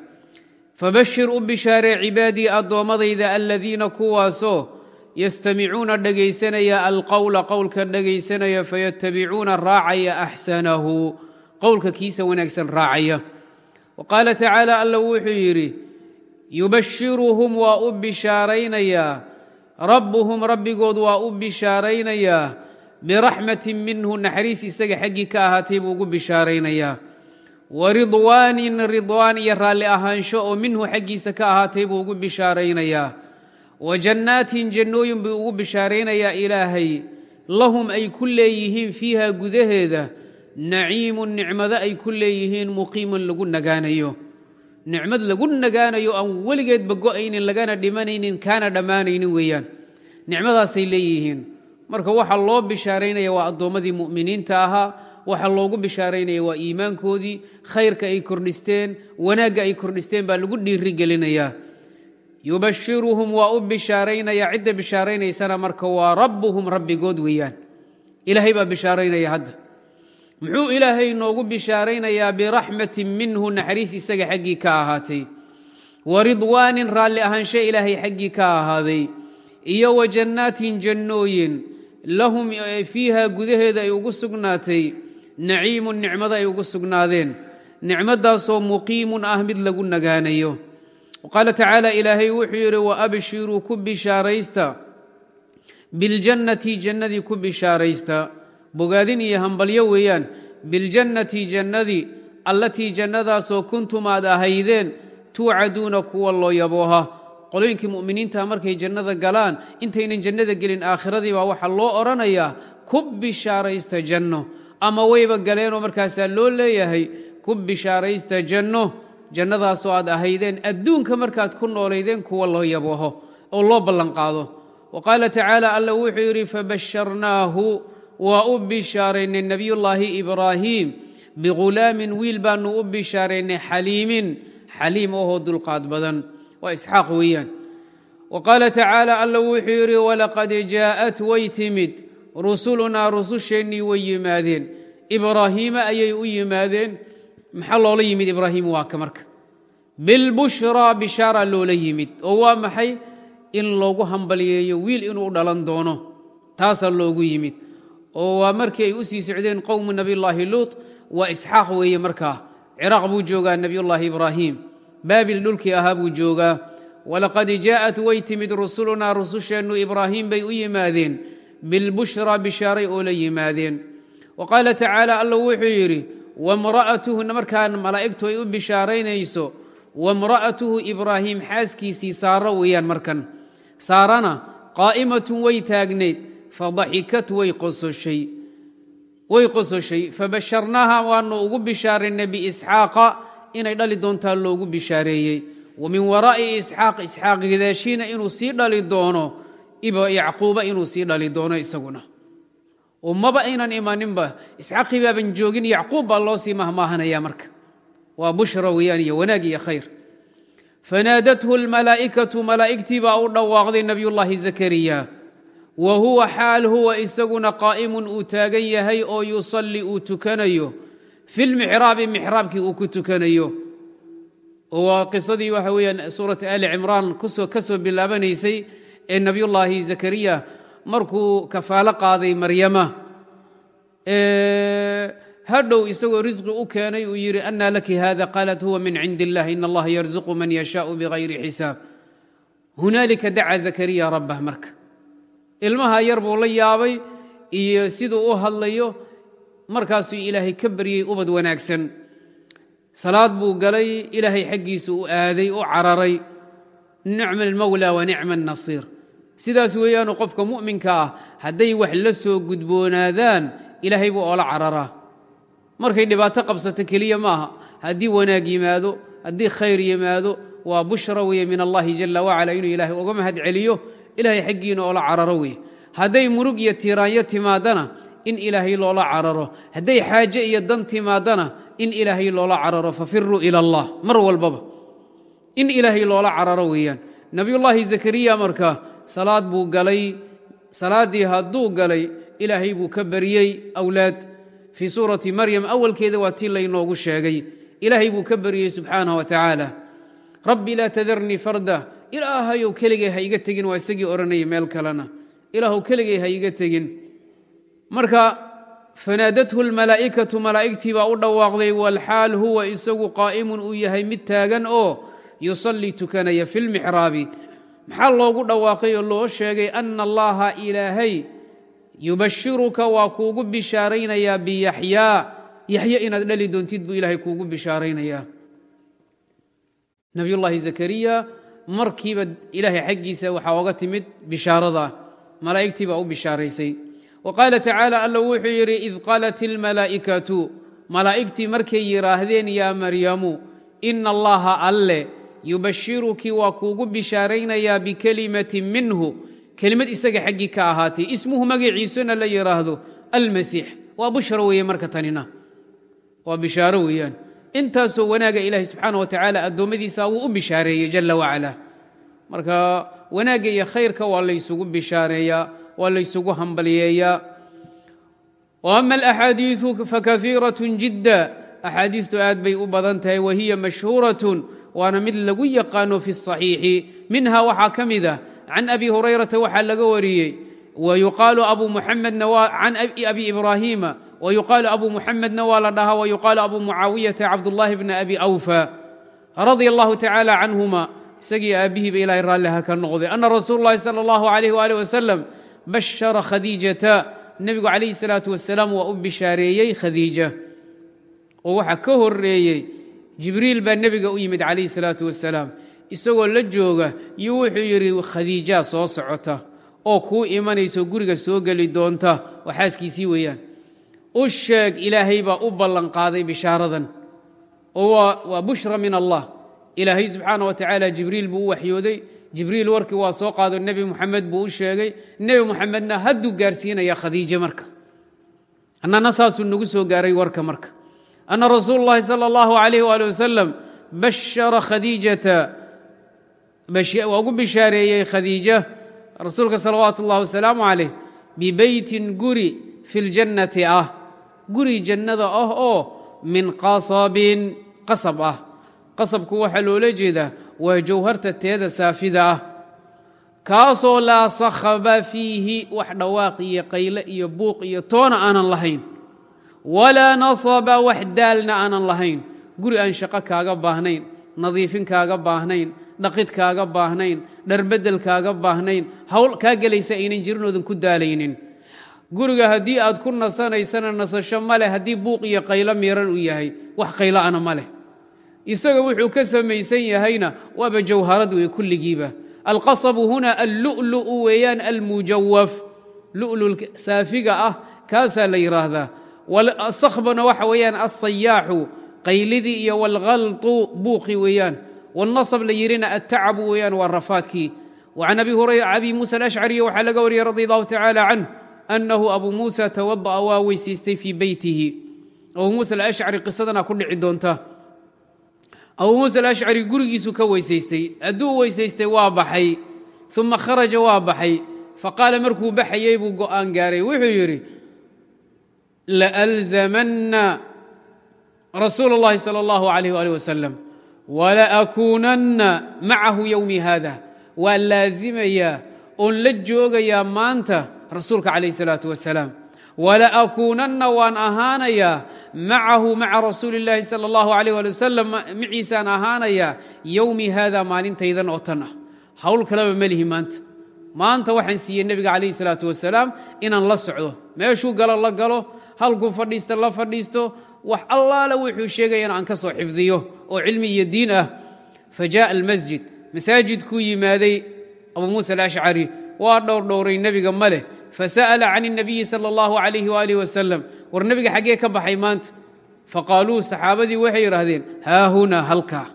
fabashir u bishaaree cibaadii addoommadayda aladiina kuwaasoo yastamicuuna dhegaysanaya alqowla qowlka dhegaysanaya fayattabicuuna raacaya axsanahu qowlka kiisa wanaagsan raacaya wa qaala tacaala alla wuxuu yidhi yubashiruhum waa u bishaaraynayaa rabbuhum rabbigood waa u bishaaraynayaa biraxmatin minhu naxariis isaga xaggii ka ahaatay buu ugu bishaaraynayaa wa ridwaanin ridwaan iyo raalli ahaansho oo minhu xaggiisa ka ahaatay buu ugu bishaaraynayaa. Wa jannaatin jannooyin buu ugu bishaaraynayaa ilaahay. Lahum ay ku leeyihiin fiiha gudaheeda. Naciimun nicmado ay ku leeyihiin muqiimun lagu nagaanayo. Nicmad lagu nagaanayo aan weligeedba go'aynin lagana dhimanaynin kaana dhammaanaynin weeyaan. Nicmadaasay leeyihiin. Marka waxa loo bishaaraynaya waa addoommadii mu'miniinta ahaa waxa loogu bishaaraynaya waa iimaankoodii khayrka ay kordhisteen wanaagga ay kordhisteen baa lagu dhiirigelinayaa yubashiruhum waa u bishaaraynaya cidda bishaaraynaysana marka waa rabbuhum rabbigood weeyaan. Ilaahay baa bishaaraynaya hadda. Muxuu ilaahay noogu bishaaraynayaa biraxmatin minhu naxariis isaga xaggii ka ahaatay. Wa ridwaanin raalli ahaanshe ilaahay xaggii ka ahaaday. Iyo wa jannaatin jannooyin lahum fiiha gudaheeda ay ugu sugnaatay naciimun nicmado ay ugu sugnaadeen. Nicmadaasoo muqiimun ah mid lagu nagaanayo. Qaala tacaala ilaahay wuxuu yidhi wa abshiruu ku bishaaraysta. Biljannati jannadii ku bishaaraysta. Bogaadin iyo hambalyo weeyaan. Biljannati jannadii allatii jannadaasoo kuntum aad ahaydeen tuucaduuna kuwa loo yabooha qolooyinkii mu'miniinta markay jannada galaan intaynan jannada gelin aakhiradii baa waxaa loo odhanayaa ku bishaaraysta janno ama wayba galeenoo markaasaa loo leeyahay ku bishaaraysta janno. Jannadaasoo aad ahaydeen adduunka markaad ku noolaydeen kuwa loo yabooho oo loo ballanqaado. Wa qaala tacaala alla wuxuu yidhi fabasharnaahu waa u bishaaraynay nebiyullaahi ibraahiim bighulaamin wiil baannu u bishaaraynay xaliimin. Xaliim ohoo dulqaad badan. Waa isxaaq weeyaan. Wa qaala tacaala alla wuxuu yidhi walaqad jaa'at way timid rusulunaa rususheennii way yimaadeen. Ibraahiima ayay u yimaadeen. Maxaa loola yimid ibraahiim waa ka marka? Bilbushraa bishaara loola yimid oo waa maxay? In loogu hambalyeeyo wiil inuu dhalan doono. Taasaa loogu yimid. Oo waa markii ay u sii socdeen qowmu nebiyullaahi luut. Waa isxaaq weeye markaa. Ciraaq buu joogaa nebiyullaahi ibraahim. Baabil dhulkii ahaa buu joogaa. Walaqad jaa'at way timid rusulunaa rususheennu ibraahim bay u yimaadeen bilbushraa bishaaray oo la yimaadeen wa qaala tacaala alla wuxuu yidhi wamra'atuhu markaan malaa'igtu ay u bishaaraynayso wamra'atuhu ibraahim xaaskiisii saaro weeyaan markan saarana qaa'imatun way taagnayd fadaxikat way qososhay fabasharnaaha waanu ugu bishaaraynay biisxaaqa inay dhali doontaa loogu bishaareeyey wa min waraa'i isxaaq isxaaq gadaashiina inuu sii dhali doono yacquuba inuu sii dhali doono isaguna. Oo maba aynan imaninba isxaaqii baaban joogin yacquub baa loo sii mahmaahanaya marka. Waa bushra weeyaan iyo wanaag iyo khayr. Fanaadathu almalaa'ikatu malaa'igtii baa u dhawaaqday nebiyullaahi zakariya. Wa huwa xaal huwa isaguna qaa'imun uu taagan yahay oo yusalli uu tukanayo. Filmixraabi mixraabkii uu ku tukanayo. Waa qisadii waxa weeyaan suurata aali cimraan ka soo bilaabanaysay ee nebiyullaahi zakariya markuu kafaalo qaaday maryama hadhow isagoo risqi u keenay uu yidhi anna laki hada qaalat huwa min cindi illah in allaha yarzuqu man yashaau bigayri xisaab. Hunaalika daca zakariya rabbah marka. Ilmaha yar buu la yaabay iyo siduu u hadlayo markaasuu ilaahay ka baryey ubad wanaagsan. Salaad buu galay ilaahay xaggiisu u aaday u cararay. Nicma almawla wa nicma annasiir sidaas weeyaanu qofka mu'minka ah hadday wax la soo gudboonaadaan ilaahay buu oola cararaa markay dhibaato qabsato keliya maaha haddii wanaag yimaado haddii khayr yimaado waa bushra weeye min allahi jala wacala inuu ilaahay uga mahad celiyo ilaahay xaggiina oola cararo weye hadday murug iyo tiiraanyo timaadana in ilaahay loola cararo. Hadday xaaje iyo dan timaadana in ilaahay loola cararo. Fafiruu ila allah mar walbaba. In ilaahay loola cararo weeyaan. Nebiyullaahi zakariya marka salaad buu galay salaaddii hadduu galay ilaahay buu ka baryey awlaad. Fii suurati maryam awalkeeda waa tii laynoogu sheegay. Ilaahay buu ka baryey subxaanah wa tacaala. Rabbi laa tadarnii farda. Ilaahayow keligay ha iga tegin waa isagii odhanayay meel kalena. Ilaahow keligay ha iga tegin. Marka fanaadathu almalaa'ikatu malaa'igtii baa u dhawaaqday walxaal huwa isagu qaa'imun uu yahay mid taagan oo yusallii tukanaya fi lmixraabi maxaa loogu dhawaaqay oo loo sheegay ana allaha ilaahay yubashiruka waa kuugu bishaaraynayaa biyaxyaa yaxya inaad dhali doontid buu ilaahay kuugu bishaaraynayaa. Nabiyullaahi zakariya markiiba ilaahay xaggiisa waxaa oga timid bishaarada. Malaa'igtii baa u bishaaraysay. Wa qaala tacaala alla wuxuu yidhi id qaalat ilmalaa'ikatu malaa'igtii markay yidhaahdeen yaa maryamu ina allaha alle yubashiruki waa kuugu bishaaraynayaa bikelimatin minhu. Kelimad isaga xaggii ka ahaatay. Ismuhu magaciisuna la yidhaahdo almasiix. Waa bushra weeye marka tanina. Waa bishaaro weeyaan. Intaasoo wanaaga ilaahay subxaana wa tacaala addoommadiisa wuu u bishaareeyey jalla wacala marka wanaagga iyo khayrka waa laysugu bishaareeyaa waa laysugu hambalyeeyaa. Ama alaxaadiiu fakaiirat jidda. Axaadiistu aad bay u badan tahay. Wahiya mashhuuratun waana mid lagu yaqaano fi الصaxiixi minha waxaa ka mid ah can abi hurayrata waxaa laga wariyey wayuqaalu abu muxamedna can abi ibraahiima wayuqaalu abu muxamedna waa la dhahaa wayuqaalu abu mucaawiyata cabdullaahi bna abi awfa radia allahu tacaala canhuma isagii aabbihiiba ilahay raalliha ka noqday ana rasuul اllahi salى اllahu alayh walih wasalam bashara khadiijata nebigu calayhi salaatu wasalaam waa u bishaareeyey khadiija oo waxaa ka horeeyey jibriil baa nebiga u yimid calayhi salaatu wasalaam isagoo la jooga iyo wuxuu yidhi khadiijaa soo socota oo kuu imanayso guriga soo geli doonta oo xaaskiisii weeyaan. U sheeg ilaahay baa u ballanqaaday bishaaradan oo waa bushra min allah. Ilaahay subxaana wa tacaala jibriil buu u waxyooday. Jibriil warkii waa soo qaado nebi muxamed buu u sheegay. Nebi muxamedna hadduu gaarsiinaya khadiije marka. Annana saasuu nagu soo gaaray warka marka ana rasuul اllahi salى اllahu alayh ali wasalam bashara khadiijata waa ugu bishaareeyey khadiija rasuulka salawaatu اllah wasalaamu calayh bibeytin guri fi ljannati ah guri jannada ah oo min qasabin qasab ah qasabku waxaa loola jeedaa waa jawharta teeda saafida ah kaasoo laa sakhaba fiihi wax dhawaaq iyo qayle iyo buuq iyo toona aanan lahayn walaa nasaba wax daalna aanan lahayn guri aan shaqo kaaga baahnayn nadiifin kaaga baahnayn dhaqid kaaga baahnayn dharbedel kaaga baahnayn hawl kaa gelaysa aynan jirin oodan ku daalaynin guriga haddii aad ku nasanaysana nasasho ma leh haddii buuq iyo qaylo miiran uu yahay wax qaylo'ana ma leh isaga wuxuu ka samaysan yahayna waaba jawharad wey kulligiiba alqasabu huna allu'lu'u weeyaan almujawaf lu'lu saafiga ah kaasaa la yidhaahdaa sakhbana waxa weeyaan alsayaaxu qaylidii iyo walhaltu buuqi weeyaan. Wاlnasb la yidhina attacabu weeyaan waa rafaadkii. وcan abi musa alashcariy waxaa laga wariyey radi allahu tacala canh annahu abu muusa tawada'a waa weysaystay fii beytihi abu muusa alashcari qisadana ku dhici doonta. Abu muusa alashcari gurigiisu ka weysaystay hadduu weysaystay waa baxay uma kharaja waa baxay faqaala markuu baxayey buu go'aan gaaray. Wuxuu yidhi laalzamanna rasuul اllahi salى اllahu alayh ali wasalam walaakuunanna macahu yowmi hada waa laazimayaa oon la joogayaa maanta rasuulka calayh salaatu wasalaam walaakuunanna waan ahaanayaa macahu maca rasuuli اllaahi sala اllahu alayh ali wasalam maciisaan ahaanayaa yowmi haada maalintaydan oo tan ah hawl kaleba melihi maanta maanta waxaan siiyey nebiga calayhi salaatu wasalaam inaan la socdo meeshuu galo la galo halkuu fadhiista la fadhiisto wax allaale wuxuu sheegayana aan ka soo xifdiyo oo cilmi iyo diin ah fa jaءa almasjid masaajidkuu yimaaday abu muusa alashcari waa dhowrdhowray nebiga ma leh fasa'ala can الnabiyi salى اllahu alayh waalih wasalam war nebiga xaggee ka baxay maanta faqaaluu saxaabadii waxay yidhaahdeen haahunaa halkaa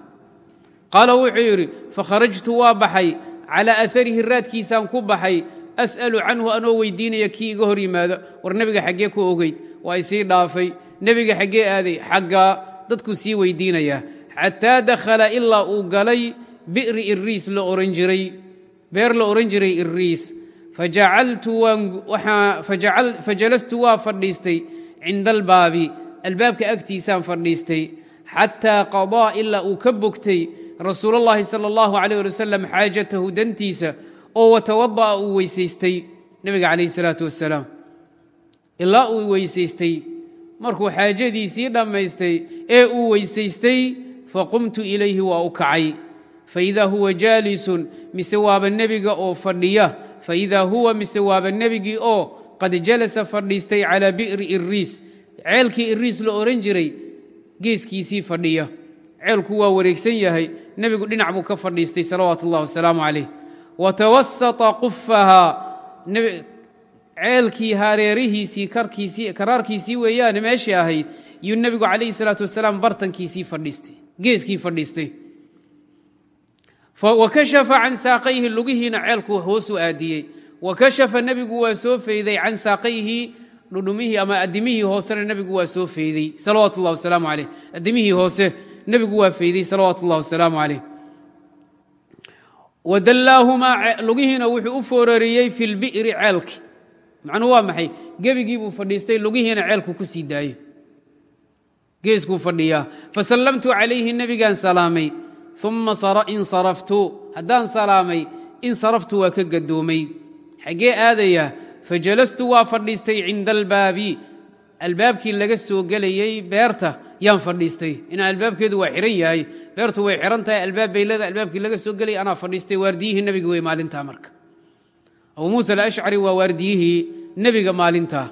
qaala wuxuu yidhi fakharajtu waa baxay calaa aarihi raadkiisaan ku baxay as'alu canhu anoo weydiinaya kii iga hor yimaado war nebiga xaggee ku ogeyd waa isii dhaafay? Nebiga xaggee aaday xaggaa dadkuu sii weydiinayaa xataa dakhala ilaa uu galay bi'ri iriis la oran jiray beer la oran jiray iriis fajalastu waa fadhiistay cinda albaabi albaabka agtiisaan fadhiistay. Xataa qadaa ilaa uu ka bogtay rasuulullaahi sala allahu calayh ali wasalam xaajatahu dantiisa oo watawada'a uu weysaystay. Nebiga calayhi salaatu wassalaam ilaa uu weysaystay. Markuu xaajadiisii dhammaystay ee uu weysaystay faqumtu ilayhi waa u kacay. Faidaa huwa jaalisun mise waaba nebiga oo fadhiya. Faidaa huwa mise waaba nebigii oo qad jalasa fadhiistay calaa bi'ri iriis ceelkii iriis la odhan jiray geeskiisii fadhiya. Ceelku waa wareegsan yahay nebigu dhinac buu ka fadhiistay salawaatu اllah wasalaamu calayh. Wa tawasata qufahaa ceelkii hareerihiisii karaarkiisii weeyaane meeshii ahayd yuu nebigu calayhi salaatu wasalaam bartankiisii fadhiistay geeskii fadhiistay. Wa kashafa can saaqayhi lugihiina ceelku hoosu aadiyey. Wa kashafa nebigu waa soo feyday can saaqayhi dhudhumihii ama addimihii hoosena nebigu waa soo feydey salawaatu اllah wasalaamu calayh. Addimihii hoose nebigu waa feydey salawaatu اllah wasalaamu calayh wadallaahumaa lugihiina wuxuu u foorariyey fi lbi'ri ceelki macnuu waa maxay? Gebigii buu fadhiistay lugihiina ceelku ku sii daayey geeskuu fadhiyaa fasallamtu calayhi nebigaan salaamay. Uma insaraftu haddaan salaamay insaraftu waa ka gadoomay xaggee aadayaa fajalastu waa fadhiistay cinda albaabi. Albaabkii laga soo gelayey beerta yaan fadhiistay. Inaan albaabkeedu waa xihan yahay beertu way xihan tahay albaab baylada albaabkii laga soo gelayay anaa fadhiistay waardiyihii nebiga wey maalintaa marka abu muusa alashcari waa waardiyihii nebiga maalintaa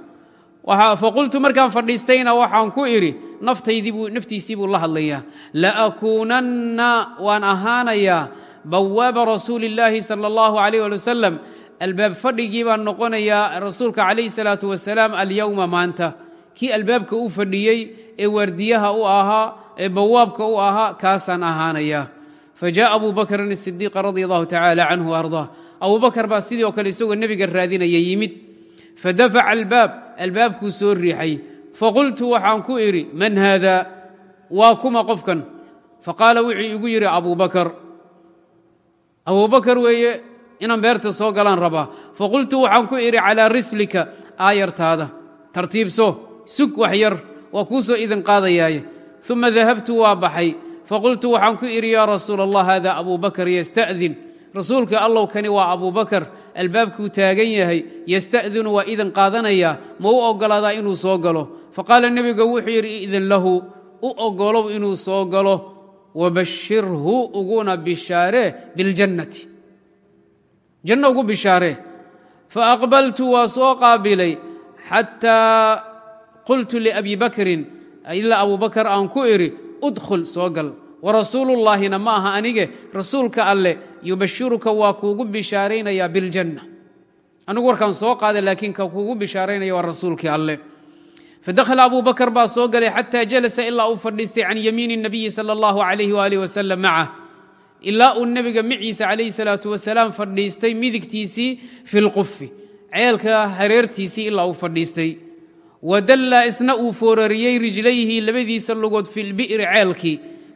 faqultu markaan fadhiistayna waxaan ku idhi naftiisii buu la hadlayaa. Laakuunanna waan ahaanayaa bawaaba rasuuli illaahi sal allahu alayh ali wasalam albaab fadhigii baan noqonayaa rasuulka calayhi salaatu wasalaam alyowma maanta. Kii albaabka u fadhiyey ee waardiyaha u ahaa ee bawaabka u ahaa kaasaan ahaanayaa fa jaءa abu bakrin sidiiqa radi allahu tacaala canhu arda abu bakar baa sidii oo kale isagoo nebiga raadinaya yimid. Fadafaca albaab albaabkuu soo riixay. Faqultu waxaan ku idhi man haada? Waa kuma qofkan. Faqaala wuxuu igu yidhi abubakar. Abubakar weeye inaan beerta soo galaan rabaa. Faqultu waxaan ku idhi calaa rislika aayartaada. Tartiibso sug wax yar waa kuu soo idin qaadayaaye. Uma dahabtu waa baxay. Faqultu waxaan ku idhi yaa rasuula allah hada abu bakar yasta'din rasuulka allow kani waa abubakar albaabkuu taagan yahay yasta'dinu waa idan qaadanaya ma u oggolaadaa inuu soo galo. Faqaala nebiga wuxuu yidhi idin lahu u oggolow inuu soo galo wabashirhu uguna bishaaree biاljannati janno ugu bishaaree faaqbaltu waa soo qaabilay xataa qultu liabi bakrin ilaa abubakar aan ku idhi udkhul soo gal warasuulullaahina ma aha anige rasuulka alleh yubashiruka waa kuugu bishaaraynayaa biljanna. Anigu warkaan soo qaaday laakiin ka kuugu bishaaraynaya waa rasuulkii alleh fadakhala abu bakar baa soo galay xataa jalasa ilaa uu fadhiistay can yamiini اnabiyi sala allahu alayh waalih wasalam macah ilaa uu nebiga maciise calayhi salaatu wasalaam fadhiistay midigtiisii fi lqufi ceelka hareertiisii ilaa uu fadhiistay. Wadalla isna uu foorariyey rijlayhi labadiisa lugood fi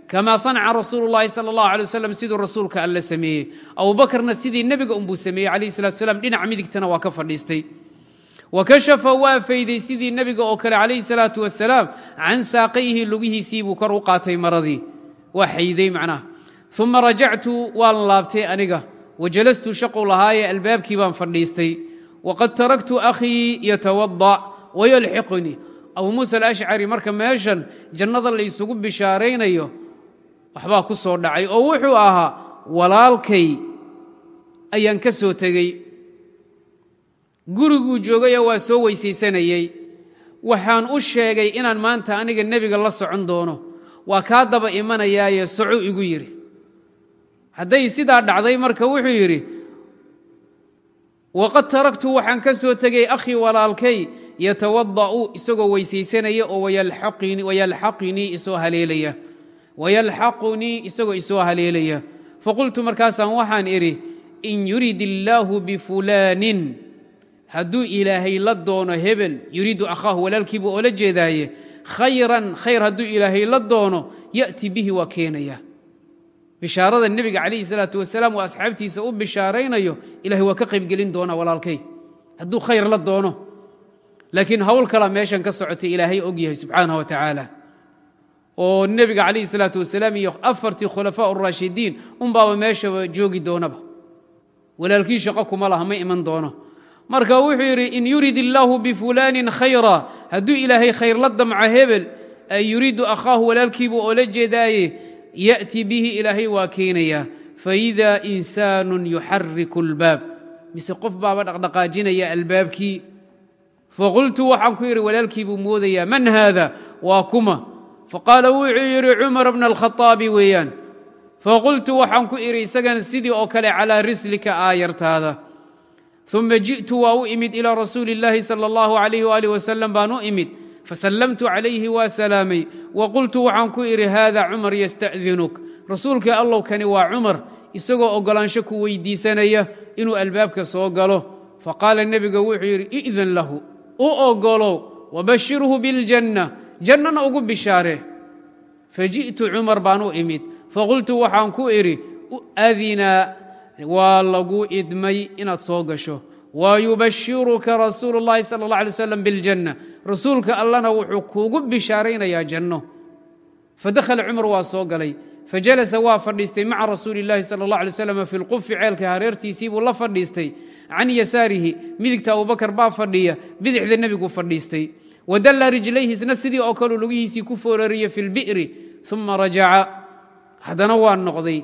kama sanaca rasuulu llahi sala allahu alay wasalam siduu rasuulka alle sameeyey abubakarna sidii nebiga unbuu sameeyey calayhi salatu wasalaam dhinaca midigtana waa ka fadhiistay wa kashafa waa fayday sidii nebiga oo kale calayhi salaatu wasalaam can saaqayhi lugihiisii buu kor u qaatay maradii waa xayday macnaha uma rajactu waan laabtay aniga wajalastu shaqu lahaaye albaabkii baan fadhiistay waqad taraktu akhii yatawada wayalxiqunii abu muusa alashcari marka meeshan jannada waxbaa ku soo dhacay oo wuxuu ahaa walaalkay ayaan ka soo tegey. Guriguu joogayoo waa soo weysaysanayey. Waxaan u sheegay inaan maanta aniga nebiga la socon doono. Waa kaa daba imanayaaye soco igu yidhi. Hadday sidaa dhacday marka wuxuu yidhi waqad taraktu waxaan ka soo tegey akhii walaalkay yatawada'u isagoo weysaysanaya oo wayalxaqinii isoo haleelaya wayalxaqunii isagoo isoo haleelaya. faqultu markaasaan waxaan idhi in yurid illaahu bifulaanin hadduu ilaahay la doono hebel yuriidu akhaahu walaalkiibuu oola jeedaaye khayran khayr hadduu ilaahay la doono ya'ti bihi waa keenaya. Bishaarada nebiga calayhi salaatu wasalaam oo asxaabtiisa u bishaaraynayo ilahay waa ka qaybgelin doonaa walaalkay. Hadduu khayr la doono laakiin hawl kala meeshan ka socotay ilaahay og yahay subxaanah wa tacaala oo nebiga calayhi salaatu wasalaam iyo afartii khulafaa uraashidiin unbaaba meeshaba joogi doonaba. Walaalkii shaqo kuma laha ma iman doono. Marka wuxuu yidhi in yurid illaahu bifulaanin khayra hadduu ilaahay khayr la damco hebel ay yuriidu akhaahu walaalkiibuu oola jeedaaye ya'ti bihi ilaahay waa keenayaa faidaa insaanun yuxariku اlbaab mise qof baaba dhaqdhaqaajinaya albaabkii. Faqultu waxaan ku yidhi walaalkii buu moodayaa man haada? Waa kuma faqaala wuxuu yidhi cumar bna alkhadaabi weeyaan faqultu waxaan ku idhi isagana sidii oo kale calaa rislika aayartaada uma ji'tu waa u imid ilaa rasuuli illaahi sala allahu calayh waalih wasalam baan u imid fasallamtu calayhi waa salaamay wa qultu waxaan ku idhi haada cumar yasta'dinuk rasuulkai allow waa cumar isagoo oggolaansho ku weyddiisanaya inuu albaabka soo galo faqaala nebiga wuxuu yidhi i'dan lahu u oggolow wabashirhu biljanna jannana ugu bishaare faji'tu cumar baan u imid faqultu waxaan ku idhi adina waa lagu idmay inaad soo gasho wa yubashiruka rasuulu اllahi sala اllah alay slam biاljanna rasuulka allana wuxuu kuugu bishaaraynayaa janno fadakhala cumar waa soo galay fajalasa waa fadhiistay maca rasuuli اllahi sala اllah alay slam fi lqufi ceelka hareertiisii buu la fadhiistay can yasaarihi midigta abubakar baa fadhiya bidixda nebigu fadhiistay wadalla rijlayhi isna sidii oo kaleu lugihiisii ku foorariye fi lbi'ri uma rajaca. Haddana waa noqday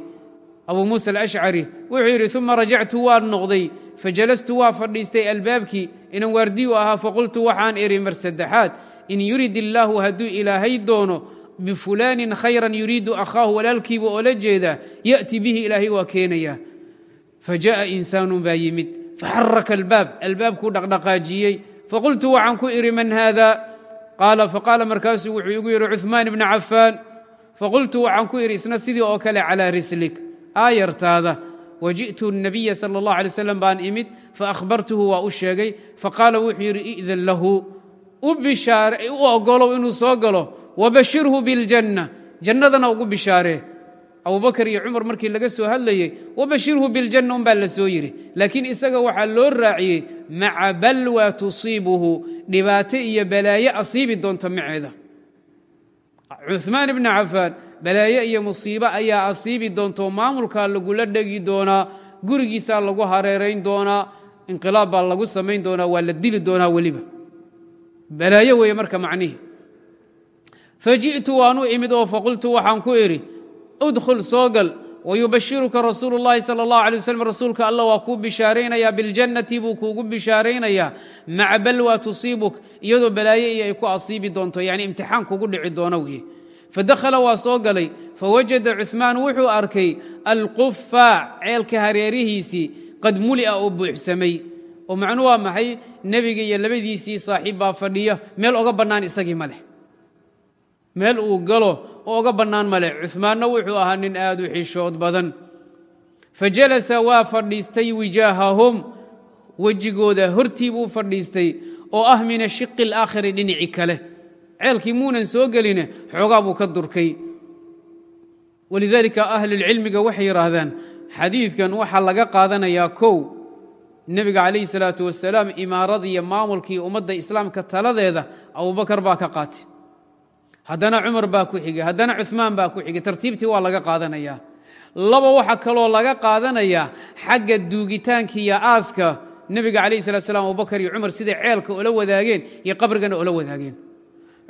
abu muusa alashcari wuxuu yidhi uma rajactu waan noqday fajalastu waa fadhiistay albaabkii. Inan waardiyu ahaa faqultu waxaan idhi mar saddexaad in yurid illaahu hadduu ilaahay doono bifulaanin khayran yuriidu akhaahu walaalkiibu oola jeedaa ya'ti bihi ilaahay waa keenayaa. Fajaءa insaanu baa yimid. Faxaraka albaab albaabkuu dhaqdhaqaajiyey faqultu waxaan ku idhi man haada qaala faqaala markaasuu wuxuu igu yidhi cuثmaan ibna cafaan faqultu waxaan ku idhi isna sidii oo kale calaa rislik aayartaada waji'tu الnabiya salى اllah alay slam baan imid faahbartuhu waa u sheegay faqaala wuxuu yidhi i'dan lahu u ogolow inuu soo galo wabashirhu biاljanna jannadana ugu bishaaree abubakar iyo cumar markii laga soo hadlayey wabashirhu biاljanna un baa la soo yidhi. Laakiin isaga waxaa loo raaciyey maca balwa tusiibuhu dhibaato iyo balaaye asiibi doonta maceeda. Cuثmaan ibna cafaan balaaye iyo musiibo ayaa asiibi doonto maamulkaa lagula dhegi doonaa gurigiisaa lagu hareerayn doonaa inqilaab baa lagu samayn doonaa waa la dili doonaa weliba. Balaayo weeye marka macnihi. Faji'tu waan u imid oo faqultu waxaan ku idhi udkhul soo gal wayubashiruka rasuulu اllahi salى اllah alay waslm rasuulka alla waa kuu bishaaraynayaa biاljannati buu kuugu bishaaraynayaa maca balwa tusiibuk iyadoo balaaye iyo ay ku asiibi doonto yani imtixaan kugu dhici doono weye fadakhala waa soo galay fawajada cuثmaan wuxuu arkay alqufa ceelka hareerihiisii qad mulia oo buuxsamay oo macnu waa maxay nebiga iyo labadiisii saaxiib baa fadhiya meel oga bannaan isagii ma leh meel uu galo oga bannaan ma leh cuثmaanna wuxuu ahaa nin aad u xishood badan. Fajalasa waa fadhiistay wijaahahum. Wejigooda hortii buu fadhiistay oo ah min ashiqi اlaakhiri dhinici kale. Ceelkii muunan soo geline xoogaa buu ka durkay. Walidaalika ahlulcilmiga waxay yidhaahdaan xadiidkan waxaa laga qaadanayaa kow. Nebiga calayhi salaatu wasalaam imaaradii iyo maamulkii ummadda islaamka taladeeda abubakar baa ka qaatay haddana cumar baa ku xigay haddana cuثmaan baa ku xigay. Tartiibtii waa laga qaadanayaa laba waxaa kaloo laga qaadanayaa xagga duugitaanka iyo aaska. Nebiga calayhi salat slam abubakar iyo cumar siday ceelka ula wadaageen iyo qabrigana ula wadaageen.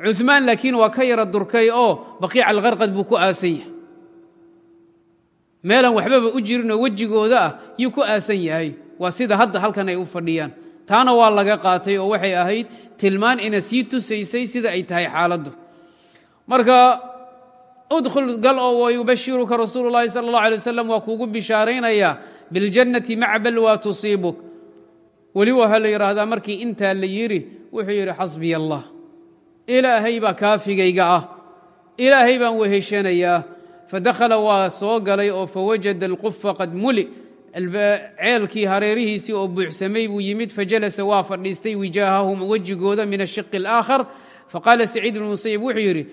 Cuثmaan laakiin waa ka yara durkay oo baqiica alkarqad buu ku aasan yahay. Meelaan waxbaba u jirinoo wejigooda ah yuu ku aasan yahay. Waa sida hadda halkan ay u fadhiyaan. Taana waa laga qaatay oo waxay ahayd tilmaan ina sii tusaysay sida ay tahay xaaladdu marka udkhul gal oo wayubashiruka rasuulu lahi sal اllah alay wasalam waa kuugu bishaaraynaya biاljannati maca balwa tusiibuk weli waxaa la yidhaahdaa markii intaa la yidhi wuxuu yidhi xasbiya allah. Ilaahay baa kaafigayga ah. Ilaahay baan weheshanayaa fadakhala waa soo galay oo fawajada alqufa qad muli. Ceelkii hareerihiisii oo buuxsamay buu yimid fajalasa waa fadhiistay wijaahahum wejigooda min ashiqi alaakhar. فقال saciid بن musayib wuxuu yidhi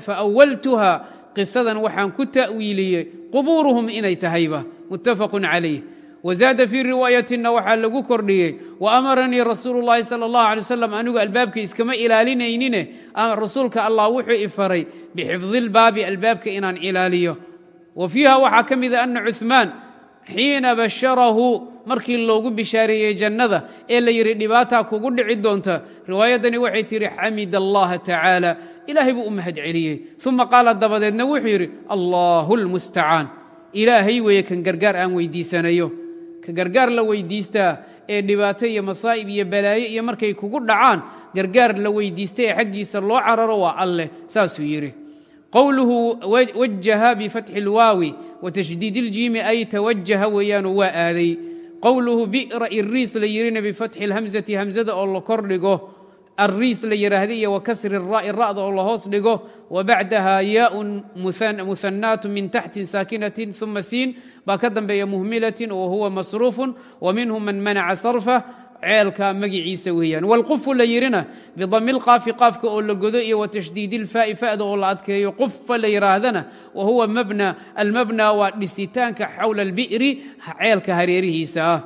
faawaltuha qisadan waxaan ku ta'wiiliyey qubuuruhum inay tahayba muttafaqun calayh wazaada fii riwaayatina waxaa lagu kordhiyey wa amaranii rasuulu llaahi sala allah alay wasalam anigu albaabka iskama ilaalinaynine rasuulka allah wuxuu i faray bixifdilbaabi albaabka inaan ilaaliyo wa fiiha waxaa ka mida ana cumaan xiina basharahu markii loogu bishaareeyey jannada ee la yidhi dhibaataa kugu dhici doonta. Riwaayaddani waxay tidhi xamid allaha tacaala. Ilaahay buu u mahad celiyey uma qaala dabadeedna wuxuu yidhi allahu lmustacaan ilaahay weeye kan gargaar aan weydiisanayo. Ka gargaar la weydiistaa ee dhibaato iyo masaa'ib iyo balaaye iyo markay kugu dhacaan gargaar la weydiista ee xaggiisa loo cararo waa alleh saasuu yidhi. Qowluhu wajaha bifatxi اlwaawi watashdiid اljiimi ay tawajaha weeyaanoo waa aaday qowluhu bi'ra iriis la yidhina bifatxi اlhamzati hamzada oo la kor dhigo alriis la yidhaahda iyo wakasri ra'i ra'da oo la hoos dhigo wa bacdaha yaaun muhanaatu min taxtin saakinatin uma siin baa ka dambeeya muhmilatin wa huwa masruufun wa minhum man manaca sarfa ceelka magiciisa weeyaan. Wاlqufu la yidhina bidami lqaafi qaafka oo la godo iyo watashdiid ilfaa'i fa'da oo la adkeeyo. Qufa la yidhaahdana wa huwa mabna almabna waa dhisitaanka xawla albi'ri ceelka hareerihiisa.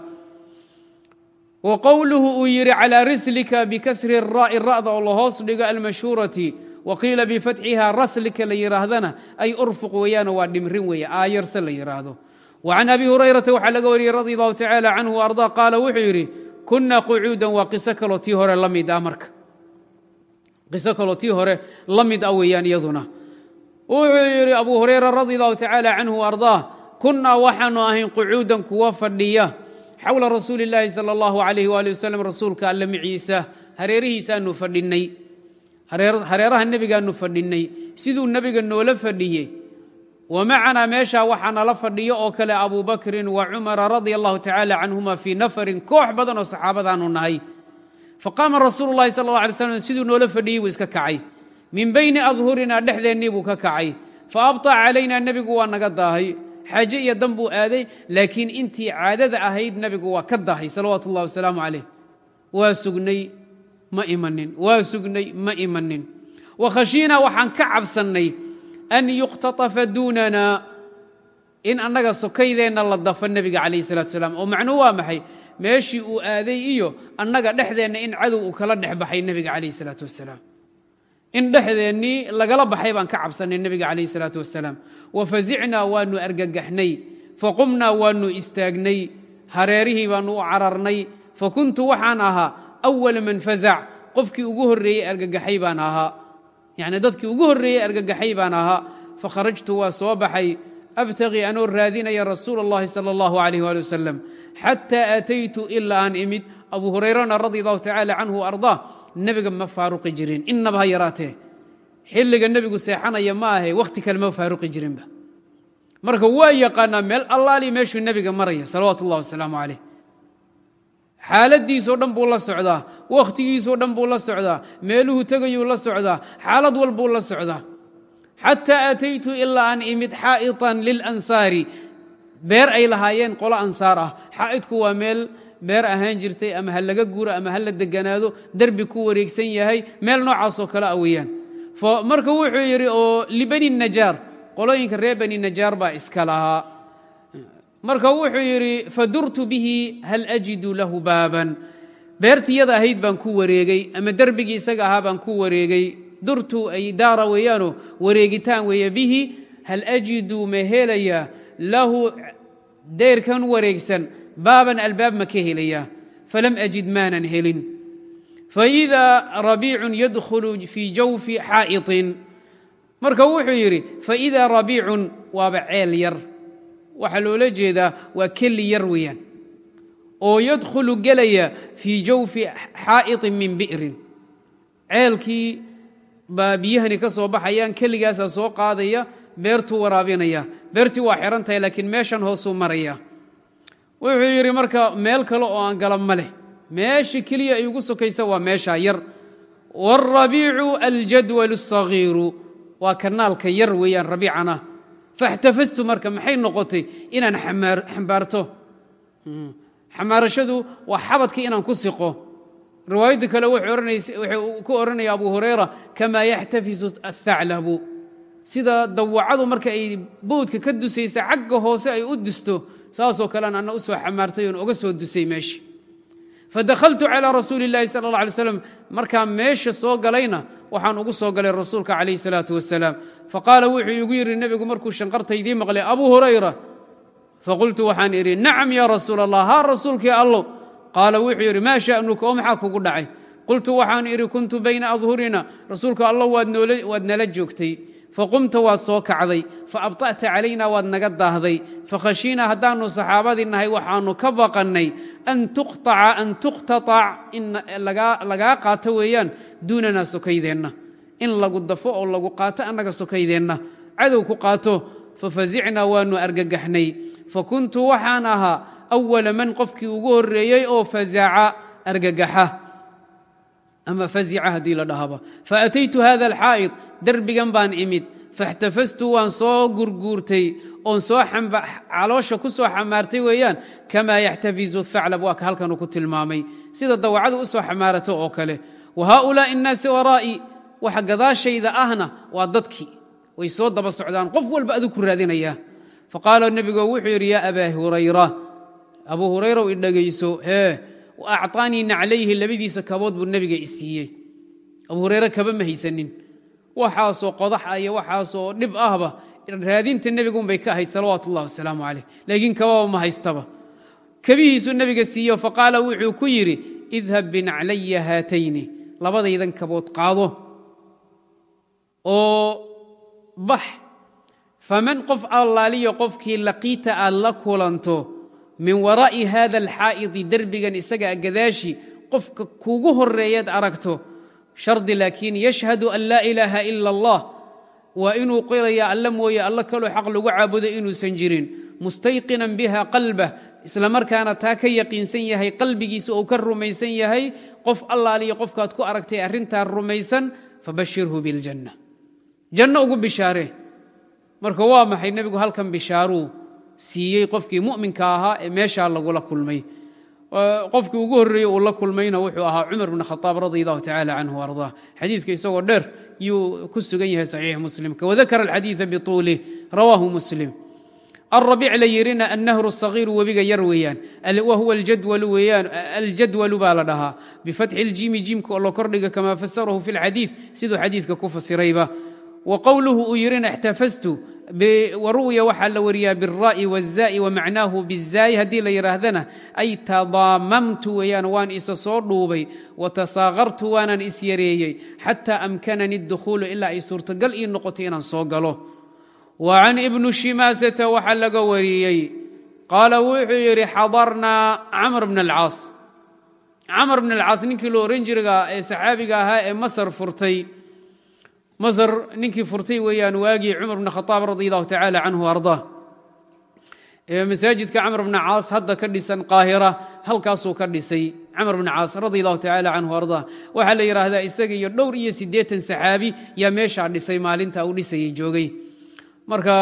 Wa qowluhu uu yidhi calىa rislika bikasri ra'i ra'da oo la hoos dhigo almashhuurati wa qiila bifatxiha raslika la yidhaahdana ay urfuq weeyaano waa dhimrin weeye aayarse la yidhaahdo wa can abi hurayrata waxaa laga wariyey radi allahu tacala canhu arda qaala wuxuu yidhi kuna qucuudan waa qiso kaloo tii hore la mid ah marka. Qiso kaloo tii hore la mid ah weeyaan iyaduna. Wuxuu yidhi abu hurayra radi allahu tacaala canhu ardaah kunnaa waxaanu ahayn qucuudan kuwa fadhiya xowla rasuuli illaahi sala allahu calayh waali wasalam rasuulka alle miciisa hareerihiisaannu fadhinnay hareeraha nebigaannu fadhinnay siduu nebiga noola fadhiyey wa macanaa meeshaa waxaa nala fadhiyo oo kale abubakrin wa cumara radia allahu tacaala canhuma fii nafarin koox badan oo saxaabadaanu nahay. Faqaama rasuulu lahi sal ala lay slam siduu noola fadhiyey buu iska kacay. Min bayni adhurinaa dhexdeennii buu ka kacay. Fa abطa calaynaa nebigu waa naga daahay. Xaaje iyo dan buu aaday laakiin intii caadada ahayd nebigu waa ka daahay. Salawaatu اllahi wasalaamu calayh. Waa sugnay ma sugnay ma imanin. Wa waxaan ka cabsannay an yuqtatafa duunana in annaga sokaydeenna la dafo nebiga calayh salatu salaam oo macnuu waa maxay meeshii uu aaday iyo annaga dhexdeenna in cadow uu kala dhex baxay nebiga calayh salaatu wasalaam in dhexdeennii lagala baxay baan ka cabsannay nebiga calayh salaatu wasalaam wa fasicnaa waanu argagaxnay faqumnaa waannu istaagnay hareerihii baannu u cararnay fakuntu waxaan ahaa awala man fazac qofkii ugu horreeyey argagaxay baan ahaa yacni dadkii ugu horreeyey argagaxay baan ahaa fakharajtu waa soo baxay abtaqii anoo raadinaya rasuula اllahi salى اllahu alayh wali wasalam xataa aataytu ilaa aan imid abu hurayrana radi allahu tacala canhu ardaa nebiga ma faaruqi jirin inaba ha yaraatee xilliga nebigu seexanaya ma ahe wakhti kale ma faaruqi jirinba marka waa yaqaanaa meel allaali meeshuu nebiga maraya salawaatu اllah wasalaamu calayh xaaladiisoo dhan buu la socdaa wakhtigiisoo dhan buu la socdaa meeluhu tegayuu la socdaa xaalad walbuu la socdaa xataa aataytu ilaa aan imid xaa'iطan lilansaari beer ay lahaayeen qolo ansaar ah. Xaa'idku waa meel beer ahaan jirtay ama ha laga guuro ama ha la deganaado derbi ku wareegsan yahay meel noocaasoo kale a weeyaan. Marka wuxuu yidhi oo libani najaar. Qolooyinka reer bani najaar baa iska lahaa. Marka wuxuu yidhi fadurtu bihi hal ajidu lahu baaban beertiyada ahayd baan ku wareegey ama derbigii isaga ahaa baan ku wareegey durtu ay daara weeyaanoo wareegitaan weeye bihi hal ajidu ma helaya? Lahu deyrkan wareegsan baaban albaab ma ka helaya. Falam ajid maanan helin. Faidaa rabiicun yadkhulu fii jawfi xaa'iطin marka wuxuu yidhi faidaa rabiicun waaba ceel yar. Waxaa loola jeedaa waa kelli yar weeyaan oo yadkhulu gelaya fii jawfi xaa'iطin min bi'rin ceelkii baa biyahani ka soo baxayaan keligaasaa soo qaadaya beertuu waraabinaya beertii waa xihan tahay laakiin meeshan hoosuu maraya wuxuu yidhi marka meel kale oo aan gala ma leh meesha keliya ay ugu sokaysa waa meeshaa yar wاlrabiicu aljadwal الصagiiru waa kanaalka yar weeyaan rabiicana faاxtafastu marka maxay noqotay inaan xambaarto xamaarashadu waa xabadkii inaan ku siqo riwaayadda kale wuxuu ku odhanaya abu hurayra kamaa yaxtafisu athaclabu sida dawacadu marka ay boodka ka dusaysa cagga hoose ay u dusto saasoo kalean anna u soo xamaartay oon oga soo dusay meesha fadakhaltu calىa rasuuli اllahi sala اlه alay slam markaan meesha soo galayna waxaan ugu soo galay rasuulka calayh الsalaaةu wasalaam faqaala wuxuu igu yidhi nebigu markuu shanqartaydii maqlay abu hurayra faqultu waxaan idhi nacam ya rasuul allah haa rasuulkii allow qaala wuxuu yidhi maa sha'nuka oo maxaa kugu dhacay qultu waxaan idhi kuntu bayna adhurina rasuulka allow waad nala joogtay faqumta waad soo kacday faabطa'ta calayna waad naga daahday fakhashiinaa haddaannu saxaabadii nahay waxaannu ka baqannay an tuqطaca an tuqtatac in lagaa qaato weeyaan duunanaa sokaydeenna in lagu dafo oo lagu qaato annaga sokaydeenna cadow ku qaato fafasicnaa waannu argagaxnay fakuntu waxaan ahaa awala man qofkii ugu horeeyey oo fazaca argagaxa. Ama fazica haddii la dhahaba. Faataytu hada alxaa'id derbigan baan imid. Faxtafastu waan soo gurguurtay oon soo caloosha ku soo xamaartay weeyaan kamaa yaxtafizu haclab waa ka halkanuu ku tilmaamay. Sida dawacadu u soo xamaarato oo kale. Wa haaulaa'i innaasi waraa'i waxa gadaashayda ahna waa dadkii. Way soo daba socdaan qof walba adug ku raadinayaa faqaala nebigo wuxuu yidhi yaa abaa hurayra abuu hurayraw idhegayso hee acطaanii naclayhi labadiisa kabood buu nebiga i siiyey abu hurayre kaba ma haysanin waxaasoo qodax ah iyo waxaasoo dhib ahba raadinta nebigunbay ka ahayd salawaatu ullahi wasalaamu calayh laakiin kababa ma haystaba kabihiisuu nebiga siiyo faqaala wuxuu ku yidhi idhab binaclaya haatayni labadaydan kabood qaado oo bax faman qof allaaliyo qofkii laqiita aad la kulanto min waraa'i hada alxaa'idi derbigan isaga gadaashi qofka kuugu horreeyaad aragto shardi laakiin yashhadu an laa ilaaha ila allah waa inuu qiraya alla mooye alla kaloo xaq lagu caabudo inuusan jirin mustayqinan biha qalbah isla markaana taa ka yaqiinsan yahay qalbigiisa uu ka rumaysan yahay qof allaaliyo qofkaad ku aragtay arrintaa rumaysan fabashirhu biljanna janno ugu bishaare marka waa maxay nebigu halkan bishaaruu siiyey qofkii mu'minka ahaa ee meeshaa lagula kulmay? Qofkii ugu horreeyey uu la kulmayna wuxuu ahaa cumar bn khaaab radi allahu tacala canhu ardaa xadiidka isagoo dheer yuu ku sugan yahay saxiix muslimka. Wadakara alxadiida bituulih rawaahu muslim. Alrabiic la yidhina annahru sagiiru webiga yar weeyaan. Wahuwa aljadwalu weeyaan aljadwalu baa la dhahaa. Bifatxi اljiimi jiimka oo la kordhiga kamaa fasarahu fi اlxadiid siduu xadiidka ku fasirayba wa qowluhu uu yidhina اxtafastu waruwiya waxaa la wariyaa biالraa'i wالzaa'i wamacnaahu biالzaa'i haddii la yidhaahdana ay tadaamamtu weeyaan waan isa soo dhuubay watasaaqartu waanan is yareeyey xataa amkanani اdukhuulu ilaa ay suurtagal ii noqotay inaan soo galo wa can ibnu shimaasata waxaa laga wariyey qaala wuxuu yidhi xadarnaa camr bn اlcaas camr bn alcaas ninkii lo oran jiriga ee saxaabiga ahaa ee masar furtay masr ninkii furtay weeyaan waagii cumar bn khaaab radi allahu tacaala canhu ardaa ee masaajidka camr bna caas hadda ka dhisan qaahira halkaasuu ka dhisay. Camr bna caas radi allahu tacaala canhu ardaa waxaa la yidhaahdaa isaga iyo dhowr iyo siddeetan saxaabi yaa meeshaa dhisay maalinta uu dhisayay joogay. Marka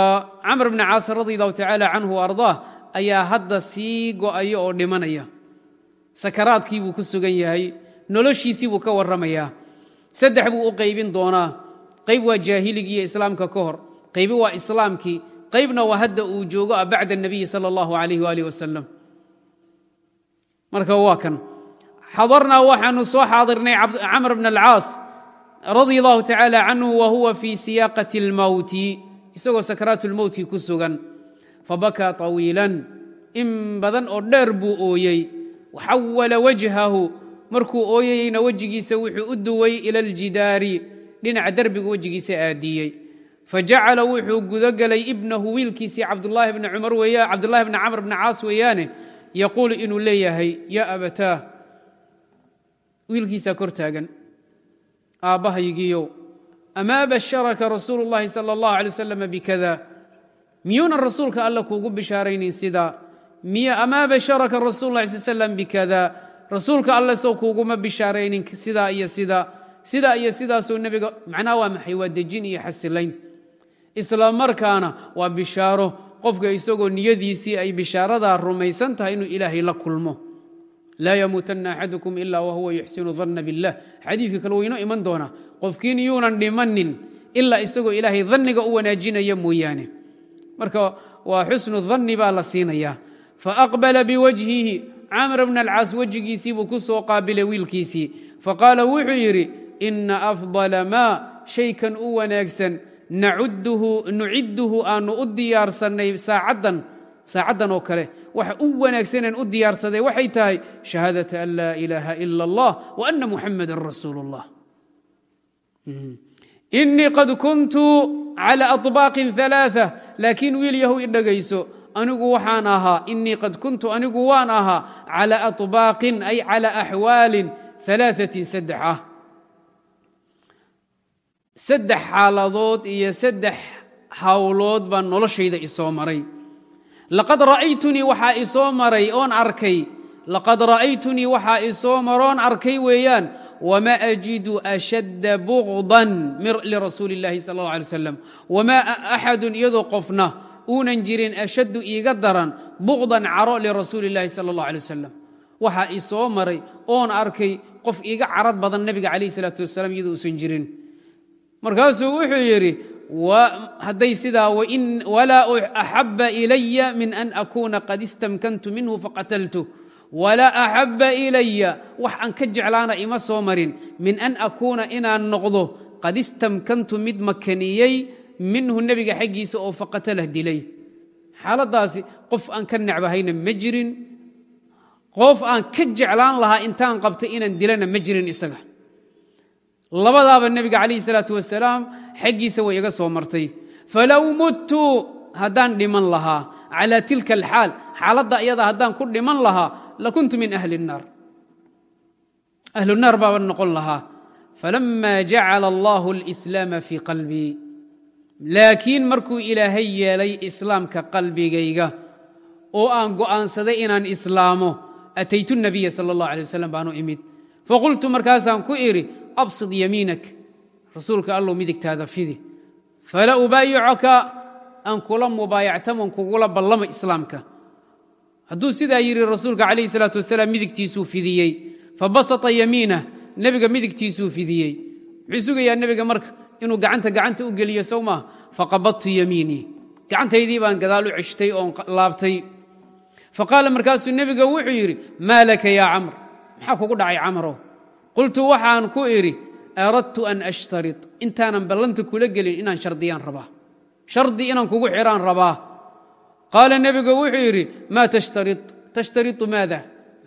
camr bna caas radi allahu tacaala canhu ardaa ayaa hadda sii go'aya oo dhimanaya. Sakaraadkii buu ku sugan yahay noloshiisii buu ka warramayaa. Saddex buu u qaybin doonaa qayb waa jaahiligii iyo islaamka ka hor qaybi waa islaamkii qaybna waa hadda uu joogo a bacda الnabiyi salى اllahu alayh waalih wasalam marka waa kan xadarnaa waxaanu soo xaadirnay camr bn alcaas radi allahu tacaala canhu wa huwa fii siyaaqati اlmowti isagoo sakaraat اlmowtki ku sugan fabakaa طawiilan in badan oo dheer buu ooyey waxawala wajhahu markuu ooyayeyna wejigiisa wuxuu u duway ila aljidaari dhinaca derbiga wejigiisa aadiyey. Fajacala wuxuu gudogelay ibnahu wiilkiisii cabdulaahi bni cumar weya cabdulahi bni camr bni caas weeyaane yaquul inuu leeyahay yaa abataa wiilkiisaa kor taagan aabbahaygiiyow amaa basharaka rasuulu llaahi sal اllahu alay wasalam bikada? Miyuunan rasuulka alla kuugu bishaaraynayn sidaa amaa basharaka rasuulu lah sl slm rasuulka alle sow kuuguma bishaaraynin sidaa iyo sidaa sidaa iyo sidaasoo nebiga macnaha waa maxay? Waa dejin iyo xasilayn. Isla markaana waa bishaaro. Qofka isagoo niyadiisii ay bishaaradaa rumaysan tahay inuu ilaahay la kulmo. Laa yamuutanna axadukum ila wahuwa yuxsinu danna biاllah xadiidka kale waynoo iman doonaa. Qofkiin yuunan dhimanin ilaa isagoo ilaahay danniga u wanaajinaya mooyaane. Marka waa xusnu danni baa la siinayaa. Faaqbala biwajhihi. Camr bn alcaas wejigiisii buu ku soo qaabilay wiilkiisii. Faqaala wuxuu yidhi ina afdala maa shaykan u wanaagsan nucidduhu aanu u diyaarsannay saacaddan saacaddan oo kale waxa u wanaagsaneen u diyaarsaday waxay tahay shahaadata an laa ilaaha ila allah wa ana muxamadan rasuulu اllah inii qad kuntu cala aطbaaqin ثalaaثة laakiin wiil yahu i dhegayso anigu waxaan ahaa inii qad kuntu anigu waan ahaa calى aطbaaqin ay calى axwaalin ثalaaثatin saddex ah saddex xaaladood iyo saddex hawlood baan noloshayda isoo maray laqad ra'aytunii waxaa isoo maray oon arkay laqad ra'aytunii waxaa isoo maroon arkay weeyaan wma ajidu ashadda bugdan lirasuuli اllahi sal اlه alay slam wma axadun iyadoo qofna uunan jirin ashaddu iiga daran bugdan caro lirasuuli اllahi sal اllah alay wasalam waxaa isoo maray oon arkay qof iiga carad badan nebiga calayh salaatu wasalaam iyadoo uusan jirin markaasuu wuxuu yidhi hadday sidaa walaa axaba ilaya min an akuuna qad istamkantu minhu faqataltu. Walaa axabba ilaya wax aan ka jeclaana ima soo marin min an akuuna inaan noqdo qad istamkantu mid makaniyey minhu nebiga xaggiisa oo faqatalah dilay. Xaaladdaasi qof aan ka necbahayna ma jirin. Qof aan ka jeclaan lahaa intaan qabtay inaan dilana ma jirin isaga labadaaba nebiga calayhi salaatu wasalaam xaggiisa way iga soo martay falow muttu haddaan dhiman lahaa calaa tilka alxaal xaaladda iyada haddaan ku dhiman lahaa lakuntu min ahli الnaar ahlunaar baaban noqon lahaa falama jacala allahu اlإslaama fii qalbii laakiin markuu ilaahay yeelay islaamka qalbigayga oo aan go'aansaday inaan islaamo ataytu الnabiya salى اllah alيه wasalam baanu imid faqultu markaasaan ku idhi absid yamiinak. Rasuulka allow midigtaada fidi. Fala ubaayicoka aan kula mubaayactaman kugula ballama islaamka. Hadduu sidaa yidhi rasuulka calayhi salaatu wasalaam midigtiisuu fidiyey fabasata yamiinah nebiga midigtiisuu fidiyey. Muxuu sugayaa nebiga marka inuu gacanta gacanta u geliyo sow maa faqabadtu yamiinii gacantaydii baan gadaal u ceshtay oon laabtay. Faqaala markaasuu nebiga wuxuu yidhi maa laka yaa camr maxaa kugu dhacay camarow qultu waxaan ku idhi aradtu an ashtarit intaanan ballanta kula gelin inaan shardiyaan rabaa. Shardi inaan kugu xidhaan rabaa. Qaala nebigu wuxuu yidhi maa tashtaritu maada?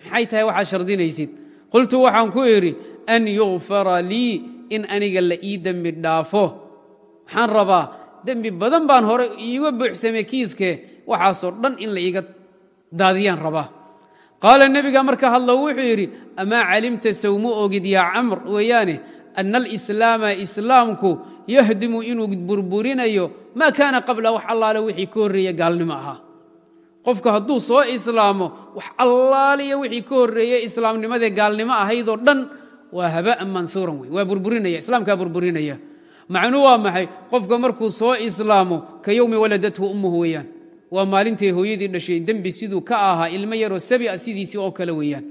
Maxay tahay waxaad shardinaysid? Qultu waxaan ku idhi an yukfara lii in aniga la ii dembi dhaafo. Waxaan rabaa dembi badan baan hore iiga buuxsamay kiiske waxaasoo dhan in la iiga daadiyaan rabaa qaala nebiga marka hadlo wuxuu yidhi amaa calimta sowma ogid yaa camr? Weeyaane ana alislaama islaamku yahdimu inuu burburinayo maa kaana qabla wax allaale wixii ka horreeye gaalnimo ahaa. Qofku hadduu soo islaamo wax allaaliya wixii ka horreeye islaamnimadee gaalnimo ahaydoo dhan waa haba'an manhuuran wey waa burburinaya islaamkaa burburinaya. Macnuu waa maxay? Qofka markuu soo islaamo ka yowmi waladathu ummuhu weeyaan waa maalintay hooyadii dhashay dembi siduu ka ahaa ilmo yaroo sabia sidiisii oo kale weeyaan.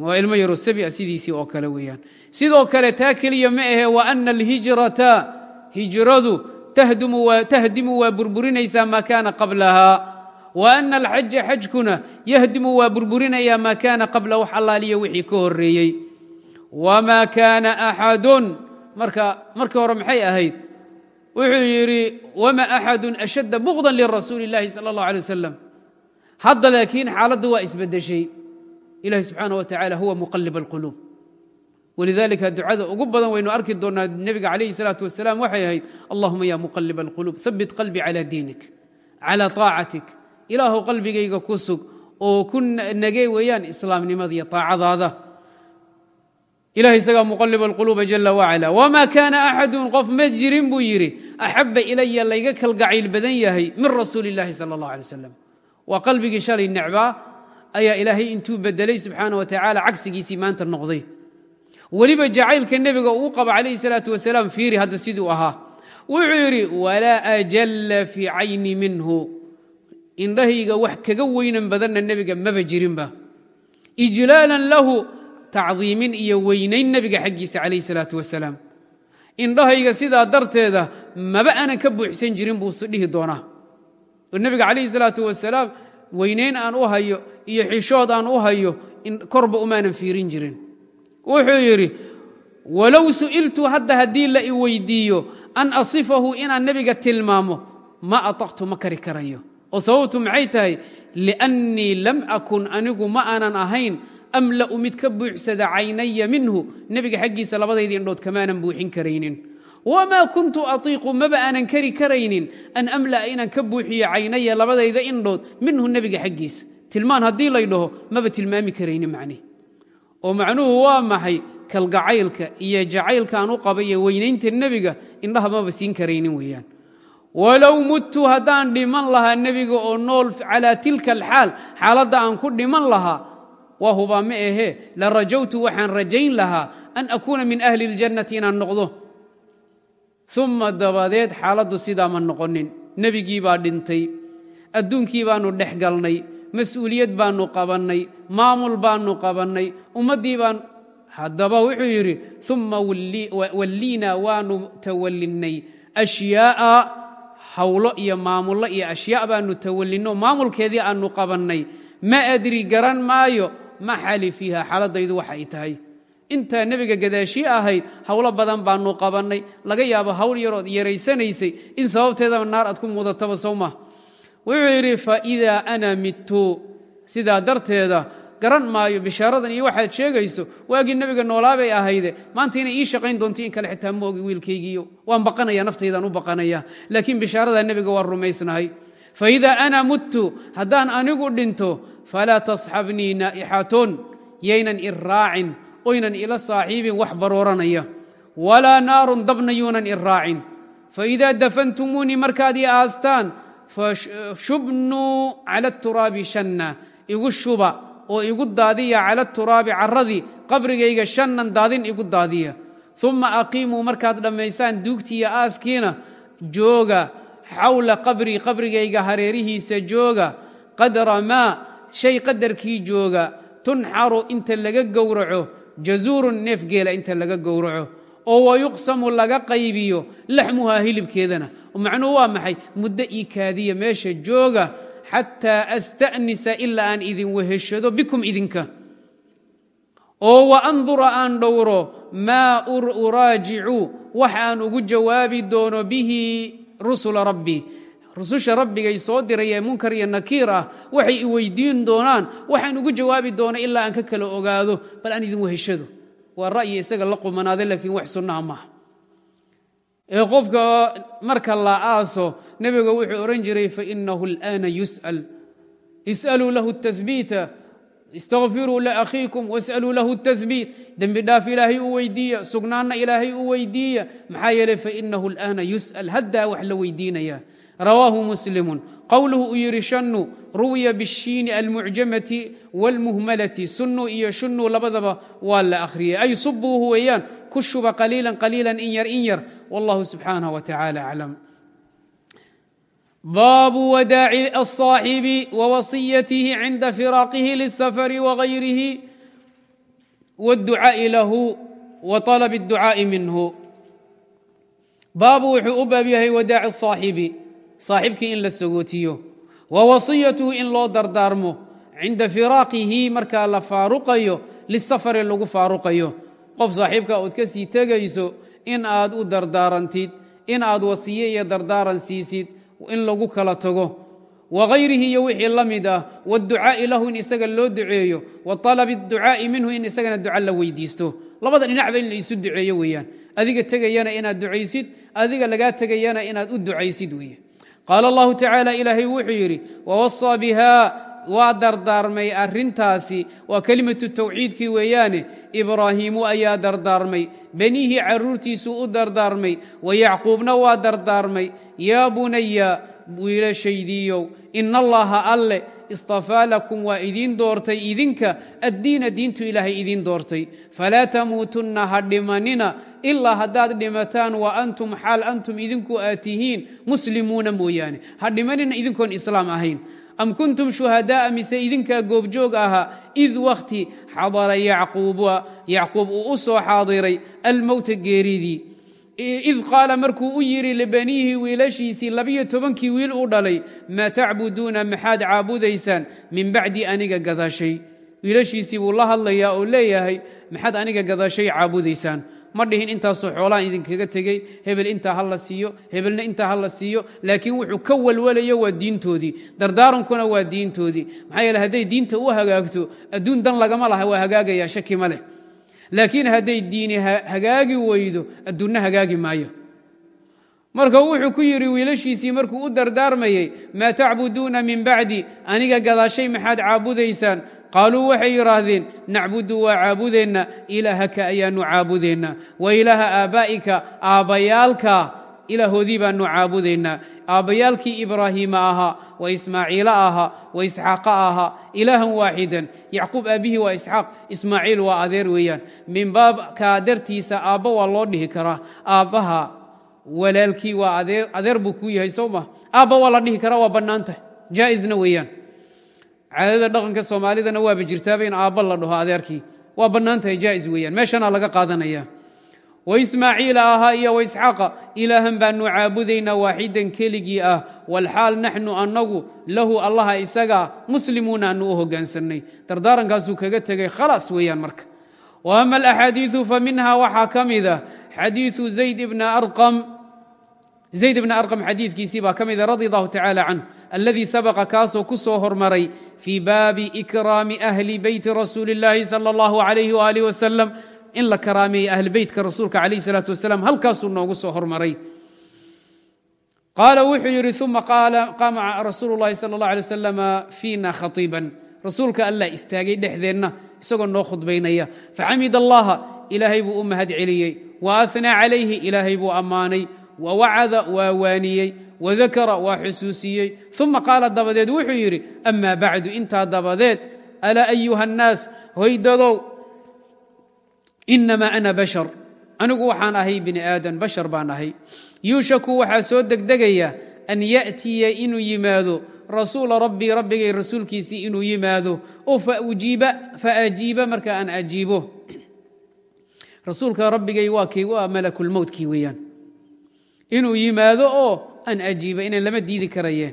Waa ilmo yaroo sabia sidiisii oo kale weeyaan. Sidoo kale taa keliya ma ahe wa ana alhijrata hijradu tahdimu waa burburinaysaa maa kaana qablaha. Wa ana alxaja xajkuna yahdimu waa burburinayaa maa kaana qabla wax allaaliya wixii ka horreeyey. Wamaa kaana axadun marka markii hore maxay ahayd wuxuu yidhi wma axadu ashadda bugdan lirasuuli اllahi sala اllah alay wasalam hadda laakiin xaaladda waa isbedeshay ilahi subxaana wa tacala huwa muqalib alquluub walidalika ducada ugu badan waynu arki doonaa nebiga calayhi salaatu wasalaam waxay ahayd allahuma ya muqalib alquluub habit qalbii cala diinik cala طaacatik ilaahu qalbigayga ku sug oo ku nagee weeyaan islaamnimada iyo taacadaada ilahay isagaa muqalib alquluuba jala wacala. Wma kaana axadun qof ma jirin buu yidhi axaba ilaya layga kalgacayl badan yahay min rasuuli اllahi sala اllah alay wasalam waa qalbigii shalay necbaa ayaa ilaahay intuu bedelay subxaana wa tacaala cagsigiisii maanta noqday. Weliba jacaylka nebiga uu qaba calayhi salaatu wasalaam fiiri hadda siduu ahaa. Wuxuu yidhi walaa ajalla fii cayni minhu. Indhahayga wax kaga weynan badanna nebiga maba tacdiimin iyo weynayn nebiga xaggiisa calayh salaatu wasalaam. Indhahayga sidaa darteeda maba aanan ka buuxsan jirin buu dhihi doonaa. Oo nebiga calayhi salaatu wasalaam weynayn aan u hayo iyo xishood aan u hayo korba umaanan fiirin jirin. Wuxuu yidhi walow su'iltu hadda haddii la i weydiiyo an asifahu inaan nebiga tilmaamo ma ataqtu ma kari karayo. Oo sababtu maxay tahay? Liannii lam akun anigu ma aanan ahayn amla'u mid ka buuxsada caynaya minhu nebiga xaggiisa labadayda indhood kamaanan buuxin karaynin. Wamaa kuntu atiiqu maba aanan kari karaynin an amla'a inaan ka buuxiyo caynaya labadayda indhood minhu nebiga xaggiisa. Tilmaan haddii lay dhaho maba tilmaami karaynin macnihi oo macnuhu waa maxay? Kalgacaylka iyo jacaylkaan u qaba iyo weynaynta nebiga indhaha maba siin karaynin weeyaan. Walow muttu haddaan dhiman lahaa nebiga oo nool calaa tilka alxaal xaaladda aan ku dhiman lahaa waa hubaa ma ahee la rajawtu waxaan rajayn lahaa an akuuna min ahli اljannati inaan noqdo. Uma dabadeed xaaladdu sidaa ma noqonin. Nebigii baa dhintay adduunkii baannu dhex galnay mas'uuliyad baannu qabannay maamul baannu qabannay ummaddii baan haddaba wuxuu yidhi uma walliinaa waannu tawallinnay. Ashyaa'a hawlo iyo maamullo iyo ashyaa baannu tawallinno maamulkeedii aannu qabannay. Ma adri garan maayo ma xali fiiha xaaladaydu waxa ay tahay. Intaa nebiga gadaashii ahayd hawlo badan baannu qabannay laga yaabo hawl yarood yaraysanaysay. In sababteedaba naar aad ku mudataba sow wuxuu yidhi faidaa ana midtu sidaa darteeda garan maayo bishaaradan iyo waxaad sheegayso waagii nebiga noolaabay ahayde maanta inay ii shaqayn doonto in kale xitaa ma ogi wiilkaygiiyo. Waan baqanaya naftaydaan u baqanaya laakiin bishaaradaa nebiga waan rumaysnahay. Faidaa ana muttu haddaan anigu dhinto falaa tasxabnii naa'ixatun yaynan iraacin oynan ila saaxiibin wax barooranaya walaa naarun dabna yuunan iraacin faidaa dafantumuunii markaad ii aastaan fashubnuu cala turaabi shanna igu shuba oo igu daadiya cala turaabi carradii qabrigayga shannan daadin igu daadiya uma aqiimuu markaad dhammaysaan duugtiiyo aaskiina jooga xawla qabrii qabrigayga hareerihiisa jooga qadra shay qadarkii jooga tunxaru inta laga gowraco jazuurun neef geela inta laga gowraco oo wayuqsamu laga qaybiyo laxmuhaa hilibkeedana. Macnuhu waa maxay? Muddo ii kaadiya meesha jooga xataa asta'nisa ilaa aan idin weheshado bikum idinka. Oo wa andura aan dhowro maa uraajicu wax aan ugu jawaabi doono bihi rusula rabbii rususha rabbigay soo diray ee munkar iyo nakiir ah waxay i weydiin doonaan waxaan ugu jawaabi doona ilaa aan ka kala ogaado bal aan idin weheshado waa ra'yi isaga la qumanaaday laakiin wax sunnaha maaha ee qofka marka la aaso nebiga wuxuu odhan jiray fainahu اlآana yus'al isأaluu lahu التahbiita istaqfiruu liakhiikum was'aluu lahu التahbiit dembi dhaaf ilaahay u weydiiya sugnaanna ilaahay u weydiiya maxaa yeeley fainahu اlآana yus'al haddaa wax la weydiinaya rawaahu muslimu qowluhu uu yidhi shannu ruwiya bishiini almucjamati wاlmuhmalati sunnu iyo shunnu labadaba waa la akhriyey ay subuuhu weeyaan ku shuba qaliilan qaliilan in yar in yar wallahu subxaanaه wa tacala aclam baabu wadaaci الصaaxibi wawasiyatihi cinda firaaqihi lisafari wagayrihi wاdducaaءi lahu wa طalab الducaaءi minhu baabu wuxuu u baab yahay wadaaci الصaaxibi saaxibkii in la sogootiyo wa wasiyatuhu in loo dardaarmo cinda firaaqihi markaa la faaruqayo lisafari lagu faaruqayo qof saaxiibka ood ka sii tegayso in aad u dardaarantid in aad wasiye iyo dardaaran siisid in lagu kala tago wagayrihi iyo wixii la mid ah wاdducaa'i lahu in isaga loo duceeyo wa طalabi اducaa'i minhu in isagana duca la weydiisto labada dhinacba in la isu duceeyo weeyaan adiga tegayana inaad ducaysid adiga lagaa tegayana inaad u ducaysid weeye qaala allahu tacaala ilaahay wuxuu yidhi wawasaa bihaa waa dardaarmay arrintaasi waa kelimatu tawxiidkii weeyaane ibraahiimu ayaa dardaarmay beniihii carruurtiisuu u dardaarmay wa yacquubna waa dardaarmay yaa bunaya wiilashaydiiyow ina allaha alle istafaa lakum waa idiin doortay idinka addiina diintu ilaahay idiin doortay falaa tamuutunna ha dhimanina ilaa haddaad dhimataan wa antum xaal antum idinku aad tihiin muslimuuna mooyaane. Ha dhimanina idinkoon islaam ahayn. Am kuntum shuhadaa'a mise idinkaa goobjoog ahaa? Id wakhti xadara yacquub uu u soo xaadiray almowta geeridii. Id qaala markuu u yidhi libaniihi wiilashiisii labiyo tobankii wiil u dhalay maa tacbuduuna maxaad caabudaysaan? Min bacdi aniga gadashay. Wiilashiisii buu la hadlayaa oo leeyahay maxaad aniga gadashay caabudaysaan ma dhihin intaasoo xoolaan idinkaga tegey hebel intaa ha la siiyo hebelna intaa ha la siiyo laakiin wuxuu ka walwalayo waa diintoodii. Dardaarankuna waa diintoodii. Maxaa yeele hadday diinta u hagaagto adduun dan lagama laha waa hagaagayaa shaki ma leh. Laakiin hadday diini hagaagi weydo adduunna hagaagi maayo. Marka wuxuu ku yidhi wiilashiisii markuu u dardaarmayey maa tacbuduuna min bacdi aniga gadaashay maxaad caabudaysaan qaaluu waxay yidhaahdeen nacbudu waa caabudeenna ilaahaka ayaannu caabudeennaa wa ilaaha aabbaa'ika aabbayaalka ilaahoodii baannu caabudaynaa aabbayaalkii ibraahiima ahaa wa ismaaciila ahaa wa isxaaqa ahaa ilaahan waaxidan. Yacquub aabbihii waa isxaaq ismaaciil waa adeer weeyaan. Min baabkaa dartiisa aabba waa loo dhihi karaa. Aabbaha walaalkii waa adeer buu kuu yahay soo ma? Aabba waa la dhihi karaa waa bannaantah jaa'isna weeyaan caadada dhaqanka soomaalidana waaba jirtaaba in aabba la dhaho adeerkii. Waa bannaan tahay jaa'is weeyaan meeshanaa laga qaadanaya. Wa ismaaciila ahaa iyo wa isxaaqa ilaahan baannu caabudaynaa waaxidan keligii ah. Walxaal naxnu annagu lahu allaha isagaa muslimuuna aanu u hogaansannay dardaarankaasuu kaga tegay khalaas weeyaan marka. Wa ama alaxaadiiu fa minha waxaa ka mid ah xadiiu zayd ibna arqam. Xadiidkiisii baa ka mida radi allahu tacaala canh aladii sabaqa kaasoo ku soo hormaray fii baabi ikraami ahli beyti rasuuli اllaahi salى اllahu alayh waalih wasalam in la karaameeyey ahli beytka rasuulka alayh salaatu wasalam halkaasuu noogu soo hormaray qaala wuxuu yidhi uma qaama rasuulu اllahi salى اllah alay wasalam fiina khaiiban rasuulka allah istaagay dhexdeenna isagoo noo khudbaynaya faxamid allaha ilaahay buu u mahad celiyey wa ahnaa calayhi ilaahay buu ammaanay wa wacada waa waaniyey wadakara waa xusuusiyey uma qaala dabadeed wuxuu yidhi amaa bacdu intaa dabadeed alaa ayuha annaas hoydadow inamaa ana bashar anigu waxaan ahay bini aadan bashar baan ahay yuushaku waxaa soo degdegaya an ya'tiya inuu yimaado rasuula rabbii rabbigay rasuulkiisii inuu yimaado oo faajiiba marka aan ajiibo rasuulka rabbigay waa kii waa malakulmowtkii weeyaan inuu yimaado oo an ajiiba inaan lama diidi karaye.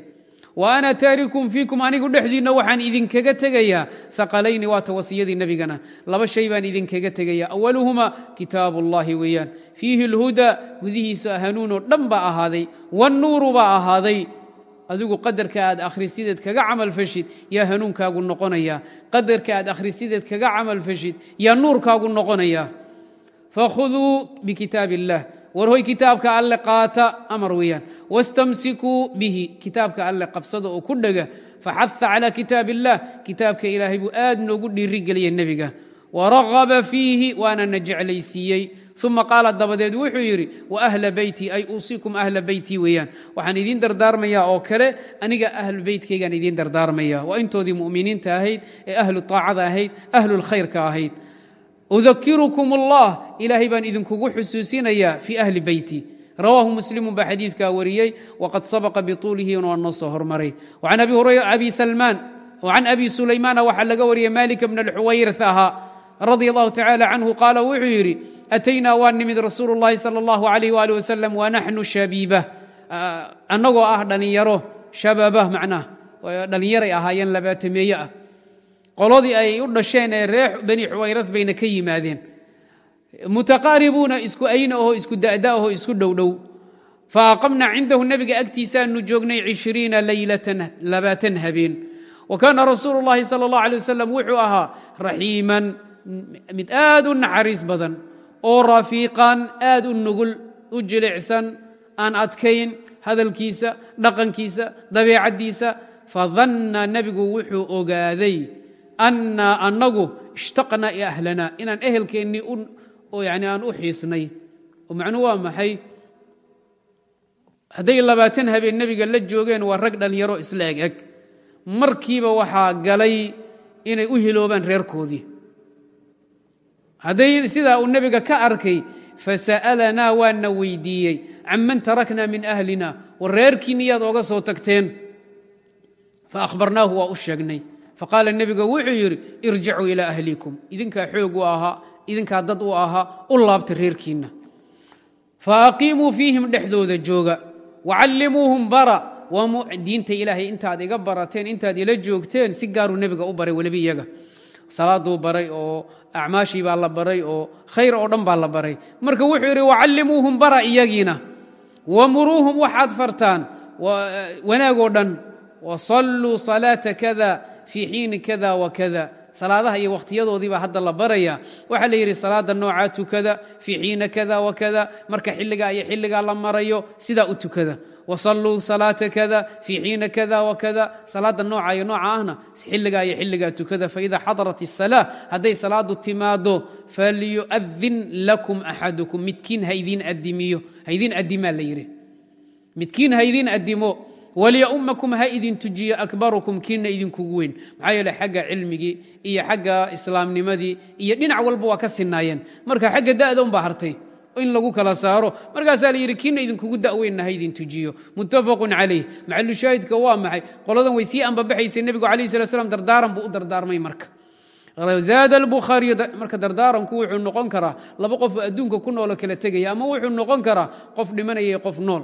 Wa ana taarikun fiikum anigu dhexdiinna waxaan idinkaga tegayaa. Aqalayni waata wasiyadii nebigana laba shay baan idinkaga tegaya awaluhuma kitaab ullahi weeyaan. Fiihi اlhuda gudihiisa hanuunoo dhan baa ahaaday. Wannuuru baa ahaaday. Adigu qadarka aad akhrisideed kaga camalfashid yaa hanuunkaagu noqonaya. Qadarka aad akhrisideed kaga camalfashid yaa nuurkaagu noqonaya. Fakhuduu bikitaab اllah war hoy kitaabka alle qaata amar weeyaan. Wastamsikuu bihi kitaabka alle qabsada oo ku dhega faxaha calى kitaab اllah kitaabka ilaahay buu aad noogu dhiirigeliyey nebiga. Waragaba fiihi waanana jeclaysiiyey. Uma qaala dabadeed wuxuu yidhi waahla beyti ay uusiikum ahla beyti weeyaan. Waxaan idiin dardaarmayaa oo kale aniga ahlu beytkaygaan idiin dardaarmaya waa intoodii mu'miniinta ahayd ee ahlu taacada ahayd ahlulkhayrka ahayd udakirukum allah ilaahay baan idinkugu xusuusinayaa fii ahli beyti rawaahu muslimu baa xadiidkaa wariyey waqad sabaqa bituulihiina waa noo soo hormaray. An can abi sulaymaana waxaa laga wariyey malik bn alxuwayr ahaa radi allahu tacaala canhu qaala wuxuu yidhi ataynaa waa nimid rasuulu llahi sal allahu alayh wali wasalam wanaxnu shabiiba annagoo ah dhallinyaro shababa macnaa dhallinyaray ahaayeen labaatameeye ah qoladii ay u dhasheen ee reer bani xuwayrad bayna ka yimaadeen. Mutaqaaribuuna isku ayna oho isku dada oho isku dhowdhow. Fa aqamna cindahu nebiga agtiisaanu joognay cishriina laylatan labaatan habeen. Wa kaana rasuulu llahi sal allah alay wasalam wuxuu ahaa raxiiman mid aad u naxariis badan oo rafiiqan aad u nugul u jilicsan aan adkayn hadalkiisa dhaqankiisa dabeecaddiisa. Fadanna nebigu wuxuu ogaaday annaa annagu ishtaqna ahlana inaan ehelkeennii aan u xiisnay oo macnuu waa maxay hadday labaatan habeen nebiga la joogeen waa rag dhallinyaro isla eg eg markiiba waxaa galay inay u hiloobaan reerkoodii hadday sidaa uu nebiga ka arkay fasa'alanaa waana weydiiyey can man tarakna min ahlina war reerkiinniyaad oga soo tagteen faahbarnaahu waa u sheegnay faqaala nebiga wuxuu yidhi irjicuu ilaa ahlikum. Idinkaa xoog u ahaa idinkaa dad u ahaa u laabta reerkiinna. Faaqiimuu fiihim dhexdooda jooga wacallimuuhum bara diinta ilaahay intaad iga barateen intaad ila joogteen si gaaruu nebiga u baray weliba iyaga. Salaaduu baray oo acmaashii baa la baray oo khayr oo dhan baa la baray. Marka wuxuu yidhi wacallimuuhum bara iyagiina wamuruuhum waxaad fartaan wanaagoo dhan wasalluu salaata kada fii xiini kada wa kada. Salaadaha iyo wakhtiyadoodiibaa hadda la baraya. Waxaa la yidhi salaada noocaa tukada fii xiina kada wa kada. Marka xilligaa iyo xilligaa la marayo sidaa u tukada. Wasalluu salaata kada fii xiina kada wa kada. Salaadda nooca iyo nooca ahna xilligaa iyo xilligaa tukada. Faida xadarat الsalaa hadday salaadu timaado falyu'adin lakum axadukum. Midkiin haydin adimiyo haydin adimaa la yidhi. Midkiin haydin adimo walyaummakum ha idin tujiyo akbarukum kiina idinkugu weyn. Maxaa yeele xagga cilmigii iyo xagga islaamnimadii iyo dhinac walba waa ka sinaayeen marka xagga da'da unbaa hartay in lagu kala saaro. Markaasaa la yidhi kiina idinkugu da'weynna ha idin tujiyo. Muttafaqun calayh. Maxalushaahidka waa maxay? Qoladan way sii ambabaxaysay nebigu alayh sala slam dardaaran buu u dardaarmay marka. Zaad albukhaariy marka dardaaranku wuxuu noqon karaa laba qof adduunka ku noolo kala tegaya ama wuxuu noqon karaa qof dhimanaya qof nool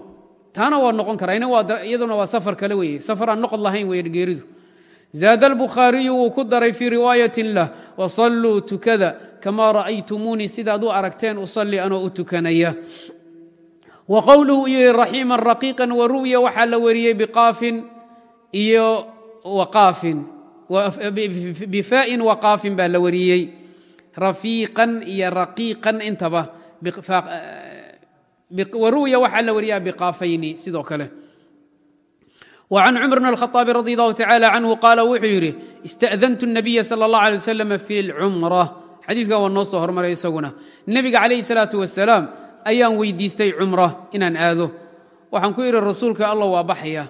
taana waa noqon karaa. Iyaduna waa safar kale weeye. Safar aan noqod lahayn weye geeridu. Zaad albukhaariyu wuu ku daray fii riwaayatin lah wasalluu tukada kamaa ra'aytumuunii sidaad u aragteen usalli anoo u tukanaya. Wa qowluhu iyo raxiiman raqiiqan wa ruwiya waxaa la wariyey biqaafin iyo waqaafin. Bifaa'in waqaafin baa la wariyey. Rafiiqan iyo raqiiqan intaba waruwiya waxaa la wariyaa biqaafayni sidoo kale وعن cمر بن الخطاب رضي الله تعالى عنه قال wuxuu yidhi اstأذنت النبي sلى الله عليه وسلم في الcمرة xadiiثkan waa noo soo hormaray isaguna nebiga calayh الsalaaةu wasalaam ayaan weydiistay cumra inaan aado waxaan ku idhi rasuulka allah waa baxaya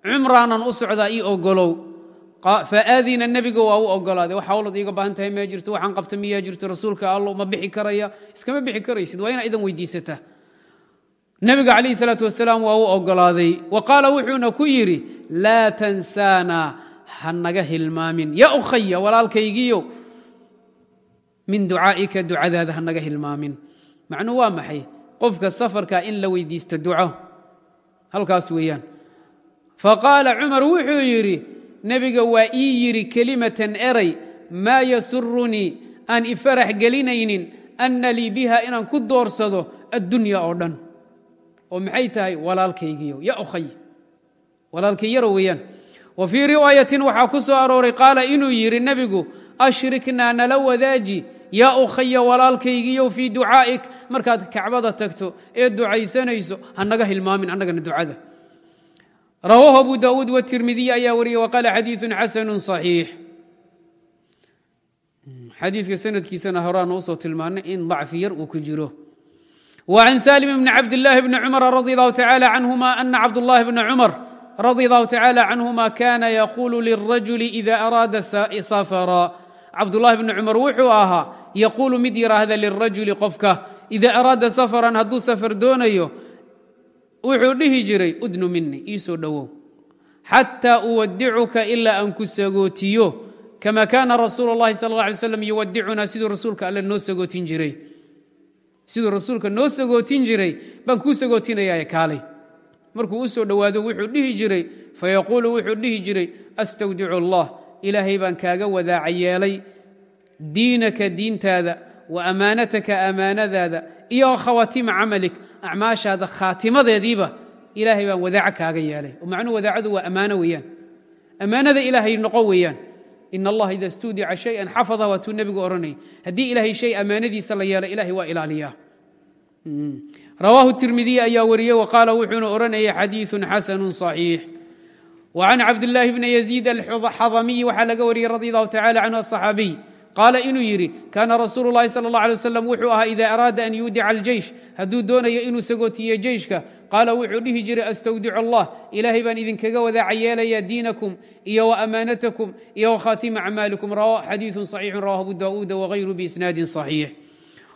cumraanan u socdaa ii ogolow faaadina nebiga waa u ogolaaday. Wax hawlad iiga baahan tahay ma jirto waxaan qabta miyaa jirto rasuulka allah ma bixi karaya. Iskama bixi karaysid waa inaa idan weydiisataa nebiga calayh salaatu wasalaam waa u ogolaaday. Wa qaala wuxuuna ku yidhi laa tansaana ha naga hilmaamin. Ya ukhaya walaalkaygiyo min ducaa'ika ducadaada ha naga hilmaamin. Macnuu waa maxay? Qofka safarka in la weydiisto duco. Halkaas weeyaan. Faqaala cumar wuxuu yidhi nebiga waa ii yidhi kelimatan eray maa yasurunii aan ifarax gelinaynin. Anna lii biha inaan ku doorsado addunya oo dhan. Oo maxay tahay? Walaalkaygiyo ya ukhay walaalkay yaro weeyaan. Wa fii riwaayatin waxaa ku soo arooray qaala inuu yidhi nebigu ashriknaa nala wadaaji yaa ukhaya walaalkaygiiyow fii ducaa'ik. Markaad kacbada tagto ee ducaysanayso hanaga hilmaamin annagana ducada rawaahu abu daa'uud watirmidiy ayaa wariyey waqaala xadiiثun xasanu صaxiix xadiidka sanadkiisana horaan usoo tilmaanay in dacfi yar uu ku jiro وعن سالم بن عبد الله بن عمر رضي الله تعالى عنهما أن عبد الله بن عمر رضي الله تعالى عنهما كان يقول للرجل إذا أراد سفرا عبد الله بن عمر wuxuu ahaa يقول mid yiraahda للرaجuل qofka إida أراada سفرا hadduu sفر doonayo wuxuu dhihi jiray udnu mini ii soo dhowow xataa uwadicuka ilaa aan ku sagootiyo kama kaana rasuulu llahi sal اla alay slam yuwaddicunaa siduu rasuulka alle noo sagootin jiray. Siduu rasuulka noo sagootin jiray baan kuu sagootinayaae kaalay. Markuu u soo dhowaado wuxuu dhihi jiray fayaquulu wuxuu dhihi jiray astawdicu allah ilaahay baan kaaga wadaaca yeelay diinaka diintaada wa ammaanataka ammaanadaada iyo khawaatiima camalik acmaashaada khaatimadeediiba ilaahay baan wadaaca kaaga yeelay oo macnuhu wadaacadu waa ammaano weeyaan ammaanada ilaahay noqon weeyaan in allaha ida stuudica shayan xafada waatuu nebigu odhanayay haddii ilaahay shay ammaanadiisa la yeelo ilahay waa ilaaliyaa rawaahu tirmidiy ayaa wariyey wa qaala wuxuuna odhanayay xadiiثu xasanu صaxiix وcan cabdالlahi bni yaziid alxadamiyi waxaa laga wariyey radi allahu tacala canhu aلصaxaabiy qaala inuu yidhi kaana rasuulu اllahi salى اlه alيه waslm wuxuu ahaa ida araada an yuudica aljeysh hadduu doonayo inuu sagootiyo jeyshka qaala wuxuu dhihi jiray astawdicu allah ilaahay baan idinkaga wadaaca yeelaya diinakum iyo وamaanatakum iyo wkhaatima acmaalikum xadiiثu صaxiixu rawahu abu daؤuuda wغayru biisnaadi صaxiix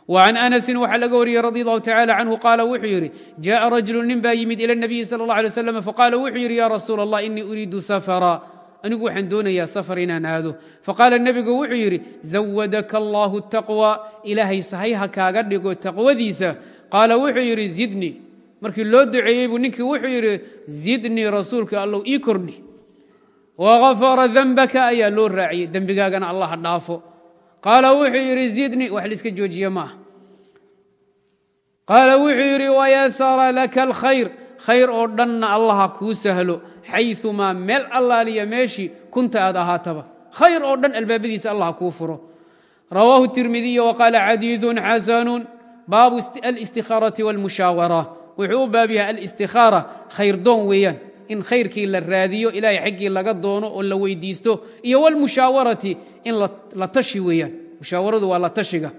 وعن أنس waxaa laga wariyey رضي الله تعالى عنه قال wuxuu yidhi جاء رجل nin baa yimid إلى النبي صلى الله عليه وسلم فقال wuxuu yidhi ya رasuul الله إنii أuriidu سفرا anigu waxaan doonayaa safar inaan aado. Faqaala nebigu wuxuu yidhi zawadaka allaahu taqwa. Ilaahay sahay ha kaaga dhigo taqwadiisa. Qaala wuxuu yidhi zidnii markii loo duceeyey buu ninkii wuxuu yidhi zidnii rasuulka allow ii kordhi. Wafara dembaka ayaa loo raaciyey. Dembigaagana allah ha dhaafo. Qaala wuxuu yidhi zidnii wax laiska joojiye maaha qaala wuxuu yidhi wayaasara laka alkhayr. Khayr oo dhanna allaha kuu sahlo xayumaa meel allaaliya meeshii kunta aad ahaataba khayr oo dhan albaabadiisa allah kuu furo rawaahu tirmidiy waqaala xadiiثun xasanun baabu alاstikhaarati wاlmushaawara wuxuu u baab yahay alاstikhaara khayr doon weeyaan in khayrkii la raadiyo ilahay xaggii laga doono oo la weydiisto iyo wاlmushaawarati in la tashi weeyaan mushaawaradu waa la tashiga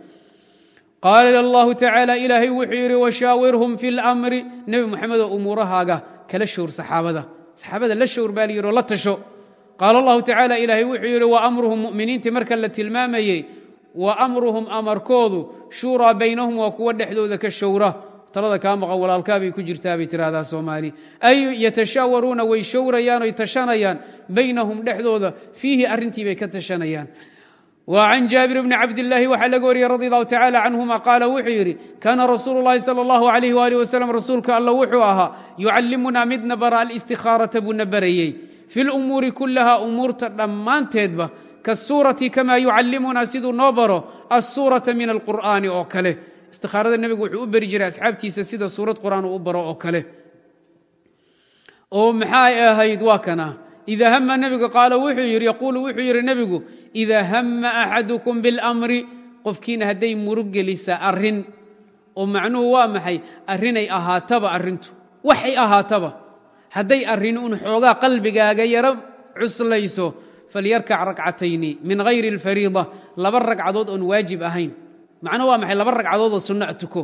qaala allahu tacaala ilaahay wuxuu yidhi washaawirhum fi اlamri nebi moxamedoo umuurahaaga kala showr saxaabada saxaabada la showr baa layidhi oo la tasho. Qaala allahu tacaala ilaahay wuxuu yidhi wa amruhum mu'miniintii marka la tilmaamayey wa amruhum amarkoodu shuuraa baynahum waa kuwa dhexdooda ka showra talada kaa maqan walaalkaabay ku jirtaa bay tiraahdaa soomaali. Ay yatashaawaruuna way showrayaan oy tashanayaan baynahum dhexdooda fiihi arrintii bay ka tashanayaan وعن jاaبر بن cabdاللahi waxaa laga wariyey radي الlه tacالى canهuma qaala wuxuu yidhi kana rasuul الlahi salى الlه عlيه وaلiه وsلم rasuulka alla wuxuu ahaa yucalimunaa midna bara alاstikhaaraةa buuna barayey fi اlأmuuri kulaha umuurta dhammaanteedba kaالsuuraةi kama yucalimunaa siduu noo baro الsuuraةa min الqur'ani oo kale istikhaarada nebigu wuxuu u beri jiray asxaabtiisa sida suurad qur'aan uu u baro oo kale oo maxay ahayd waa kana ida hama nebigu qaala wuxuu yidhi yaquulu wuxuu yidhi nebigu ida hama axadukum biاlamri qofkiina hadday murug gelisa arrin oo macnuhu waa maxay arrinay ahaataba arrintu waxay ahaataba hadday arrin un xoogaa qalbigaaga yaro cuslayso falyarkac rakcatayni min hayri اlfariida laba ragcadood oon waajib ahayn macnuhu waa maxay laba ragcadood oo sunno a tuko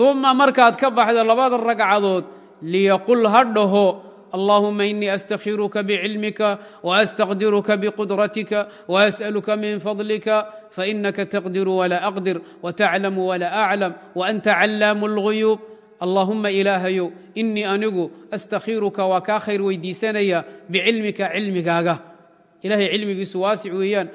uma markaad ka baxdo labada ragcadood liyaqul ha dhaho allahuma inii astakhiruka bcilmika waastaqdiruka bqudratika wasأlka min fadlika fainaka taqdir wla aqdir wtaclam wla aclam waanta callaamu اlguyuub allahuma ilaahayow inii anigu astakhiruka waa kaa khayr weydiisanaya bicilmika cilmigaaga ilahay cilmigiisu waasic weeyaan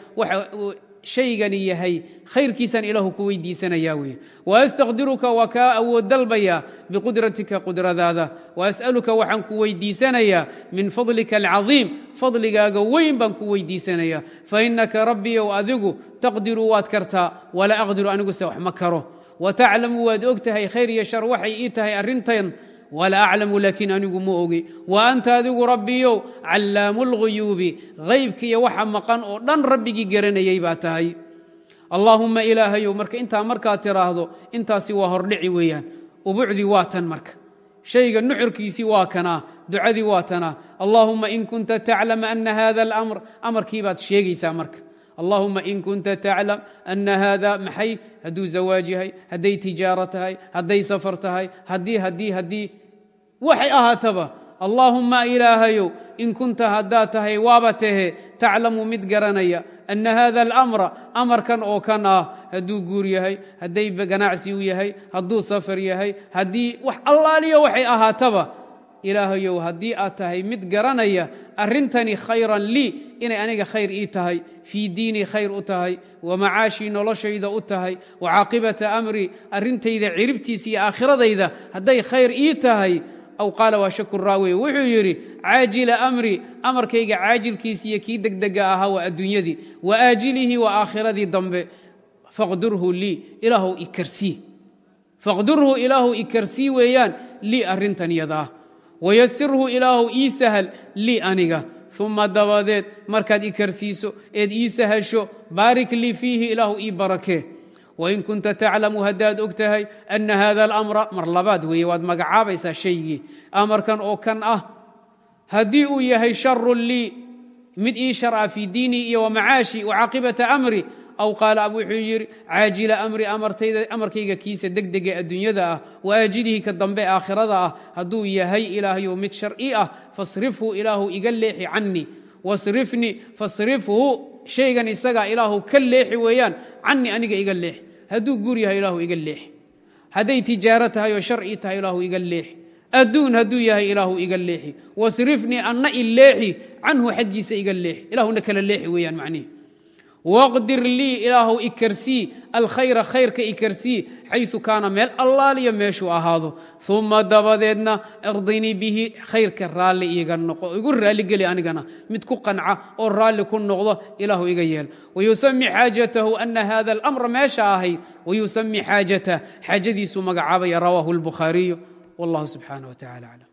shaygani yahay khayrkiisaan ilaahu ku weydiisanaya weye waastaqdiruka waa kaa awood dalbaya biqudratika qudradaada. Waas'aluka waxaan ku weydiisanayaa min fadlika alcadiim fadligaaga weyn baan ku weydiisanaya. Fainaka rabbiyow adigu taqdiru waad kartaa walaa aqdiru aniguse wax ma karo. Wataclamu waad og tahay khayr iyo shar waxay ii tahay arrintan walaa aclamu laakiin anigu ma ogi wa anta adigu rabbiyow callaamu lguyuubi haybka iyo waxa maqan oo dhan rabbigii garanayay baa tahay allaahumma ilaahayow marka intaa markaad tiraahdo intaasi waa hordhici weeyaan ubucdii waa tan marka shayga nuxurkiisii waa kanaa ducadii waa tanaa allaahumma in kunta taclam ana hada alamr amarkii baad sheegaysaa marka allahuma in kunta taclam ana hada maxay hadduu zawaaj yahay hadday tijaaro tahay hadday safar tahay haddii waxay ahaataba allaahumma ilaahayow in kunta haddaad tahay waaba tahe taclamu mid garanaya ana hada alamra amarkan oo kan ah hadduu guur yahay hadday ganacsi u yahay hadduu safar yahay haddii wax allaaliya waxay ahaataba ilaahayow haddii aad tahay mid garanaya arrintani khayran lii inay aniga khayr ii tahay fii diinii khayr u tahay wa macaashii noloshayda u tahay wa caaqibata amri arrintayda ciribtiisa iyo aakhiradayda hadday khayr ii tahay aw qaala waa shaku raawiye wuxuu yidhi caajila amri amarkayga caajilkiisa iyo kii degdega ahaa waa adduunyadii wa aajilihi waa aakhiradii dambe. Faqdurhu lii ilaahu ikarsii faqdurhu ilaahu ikarsii weeyaan lii arrintan yadaa. Wayasirhu ilaahu ii sahal lii aniga. Uma dabadeed markaad i karsiiso eed ii sahasho baarik lii fiihi ilaahu ii barakee wain kunta taclamu haddaad og tahay ana hada alamra mar labaad weeye waad magacaabaysaa shaygii amarkan oo kan ah haddii uu yahay sharun lii mid ii sharca fii diinii iyo wamacaashi wacaaqibata amri aw qaala wuxuu yidhi caajila amri amarkayga kiisa degdega adduunyada ah waajilihi ka dambe aakhirada ah hadduu yahay ilaahayu mid sharci ah fasrifhu ilaahu iga leexi canii wasrifnii fasrifhu shaygan isagaa ilaahu ka leexi weeyaan hadduu guur yahay ilaahu iga leexi hadday tijaaro tahay oo sharci tahay ilaahu iga leexi adduun hadduu yahay ilaahu iga leexi. Wasrifnii anna i leexi canhu xaggiisa iga leexi ilaahuna kala leexi weeyaan macnihi waqdir lii ilaahu ikarsii alkhayra khayrka ikarsii xayu kaana meel allaaliya meeshuu ahaado. Uma dabadeedna irdinii bihi khayrka raalli iiga noqo. Igu raalligeli anigana. Mid ku qanca oo raalli ku noqdo ilaahu iga yeel. Wayusami xaajatahu ana hada alamra meesha ahayd wayusami xaajatah xaajadiisuu magacaabaya rawaahu lbukhaariyu wallahu subxaanah wa tacala aclam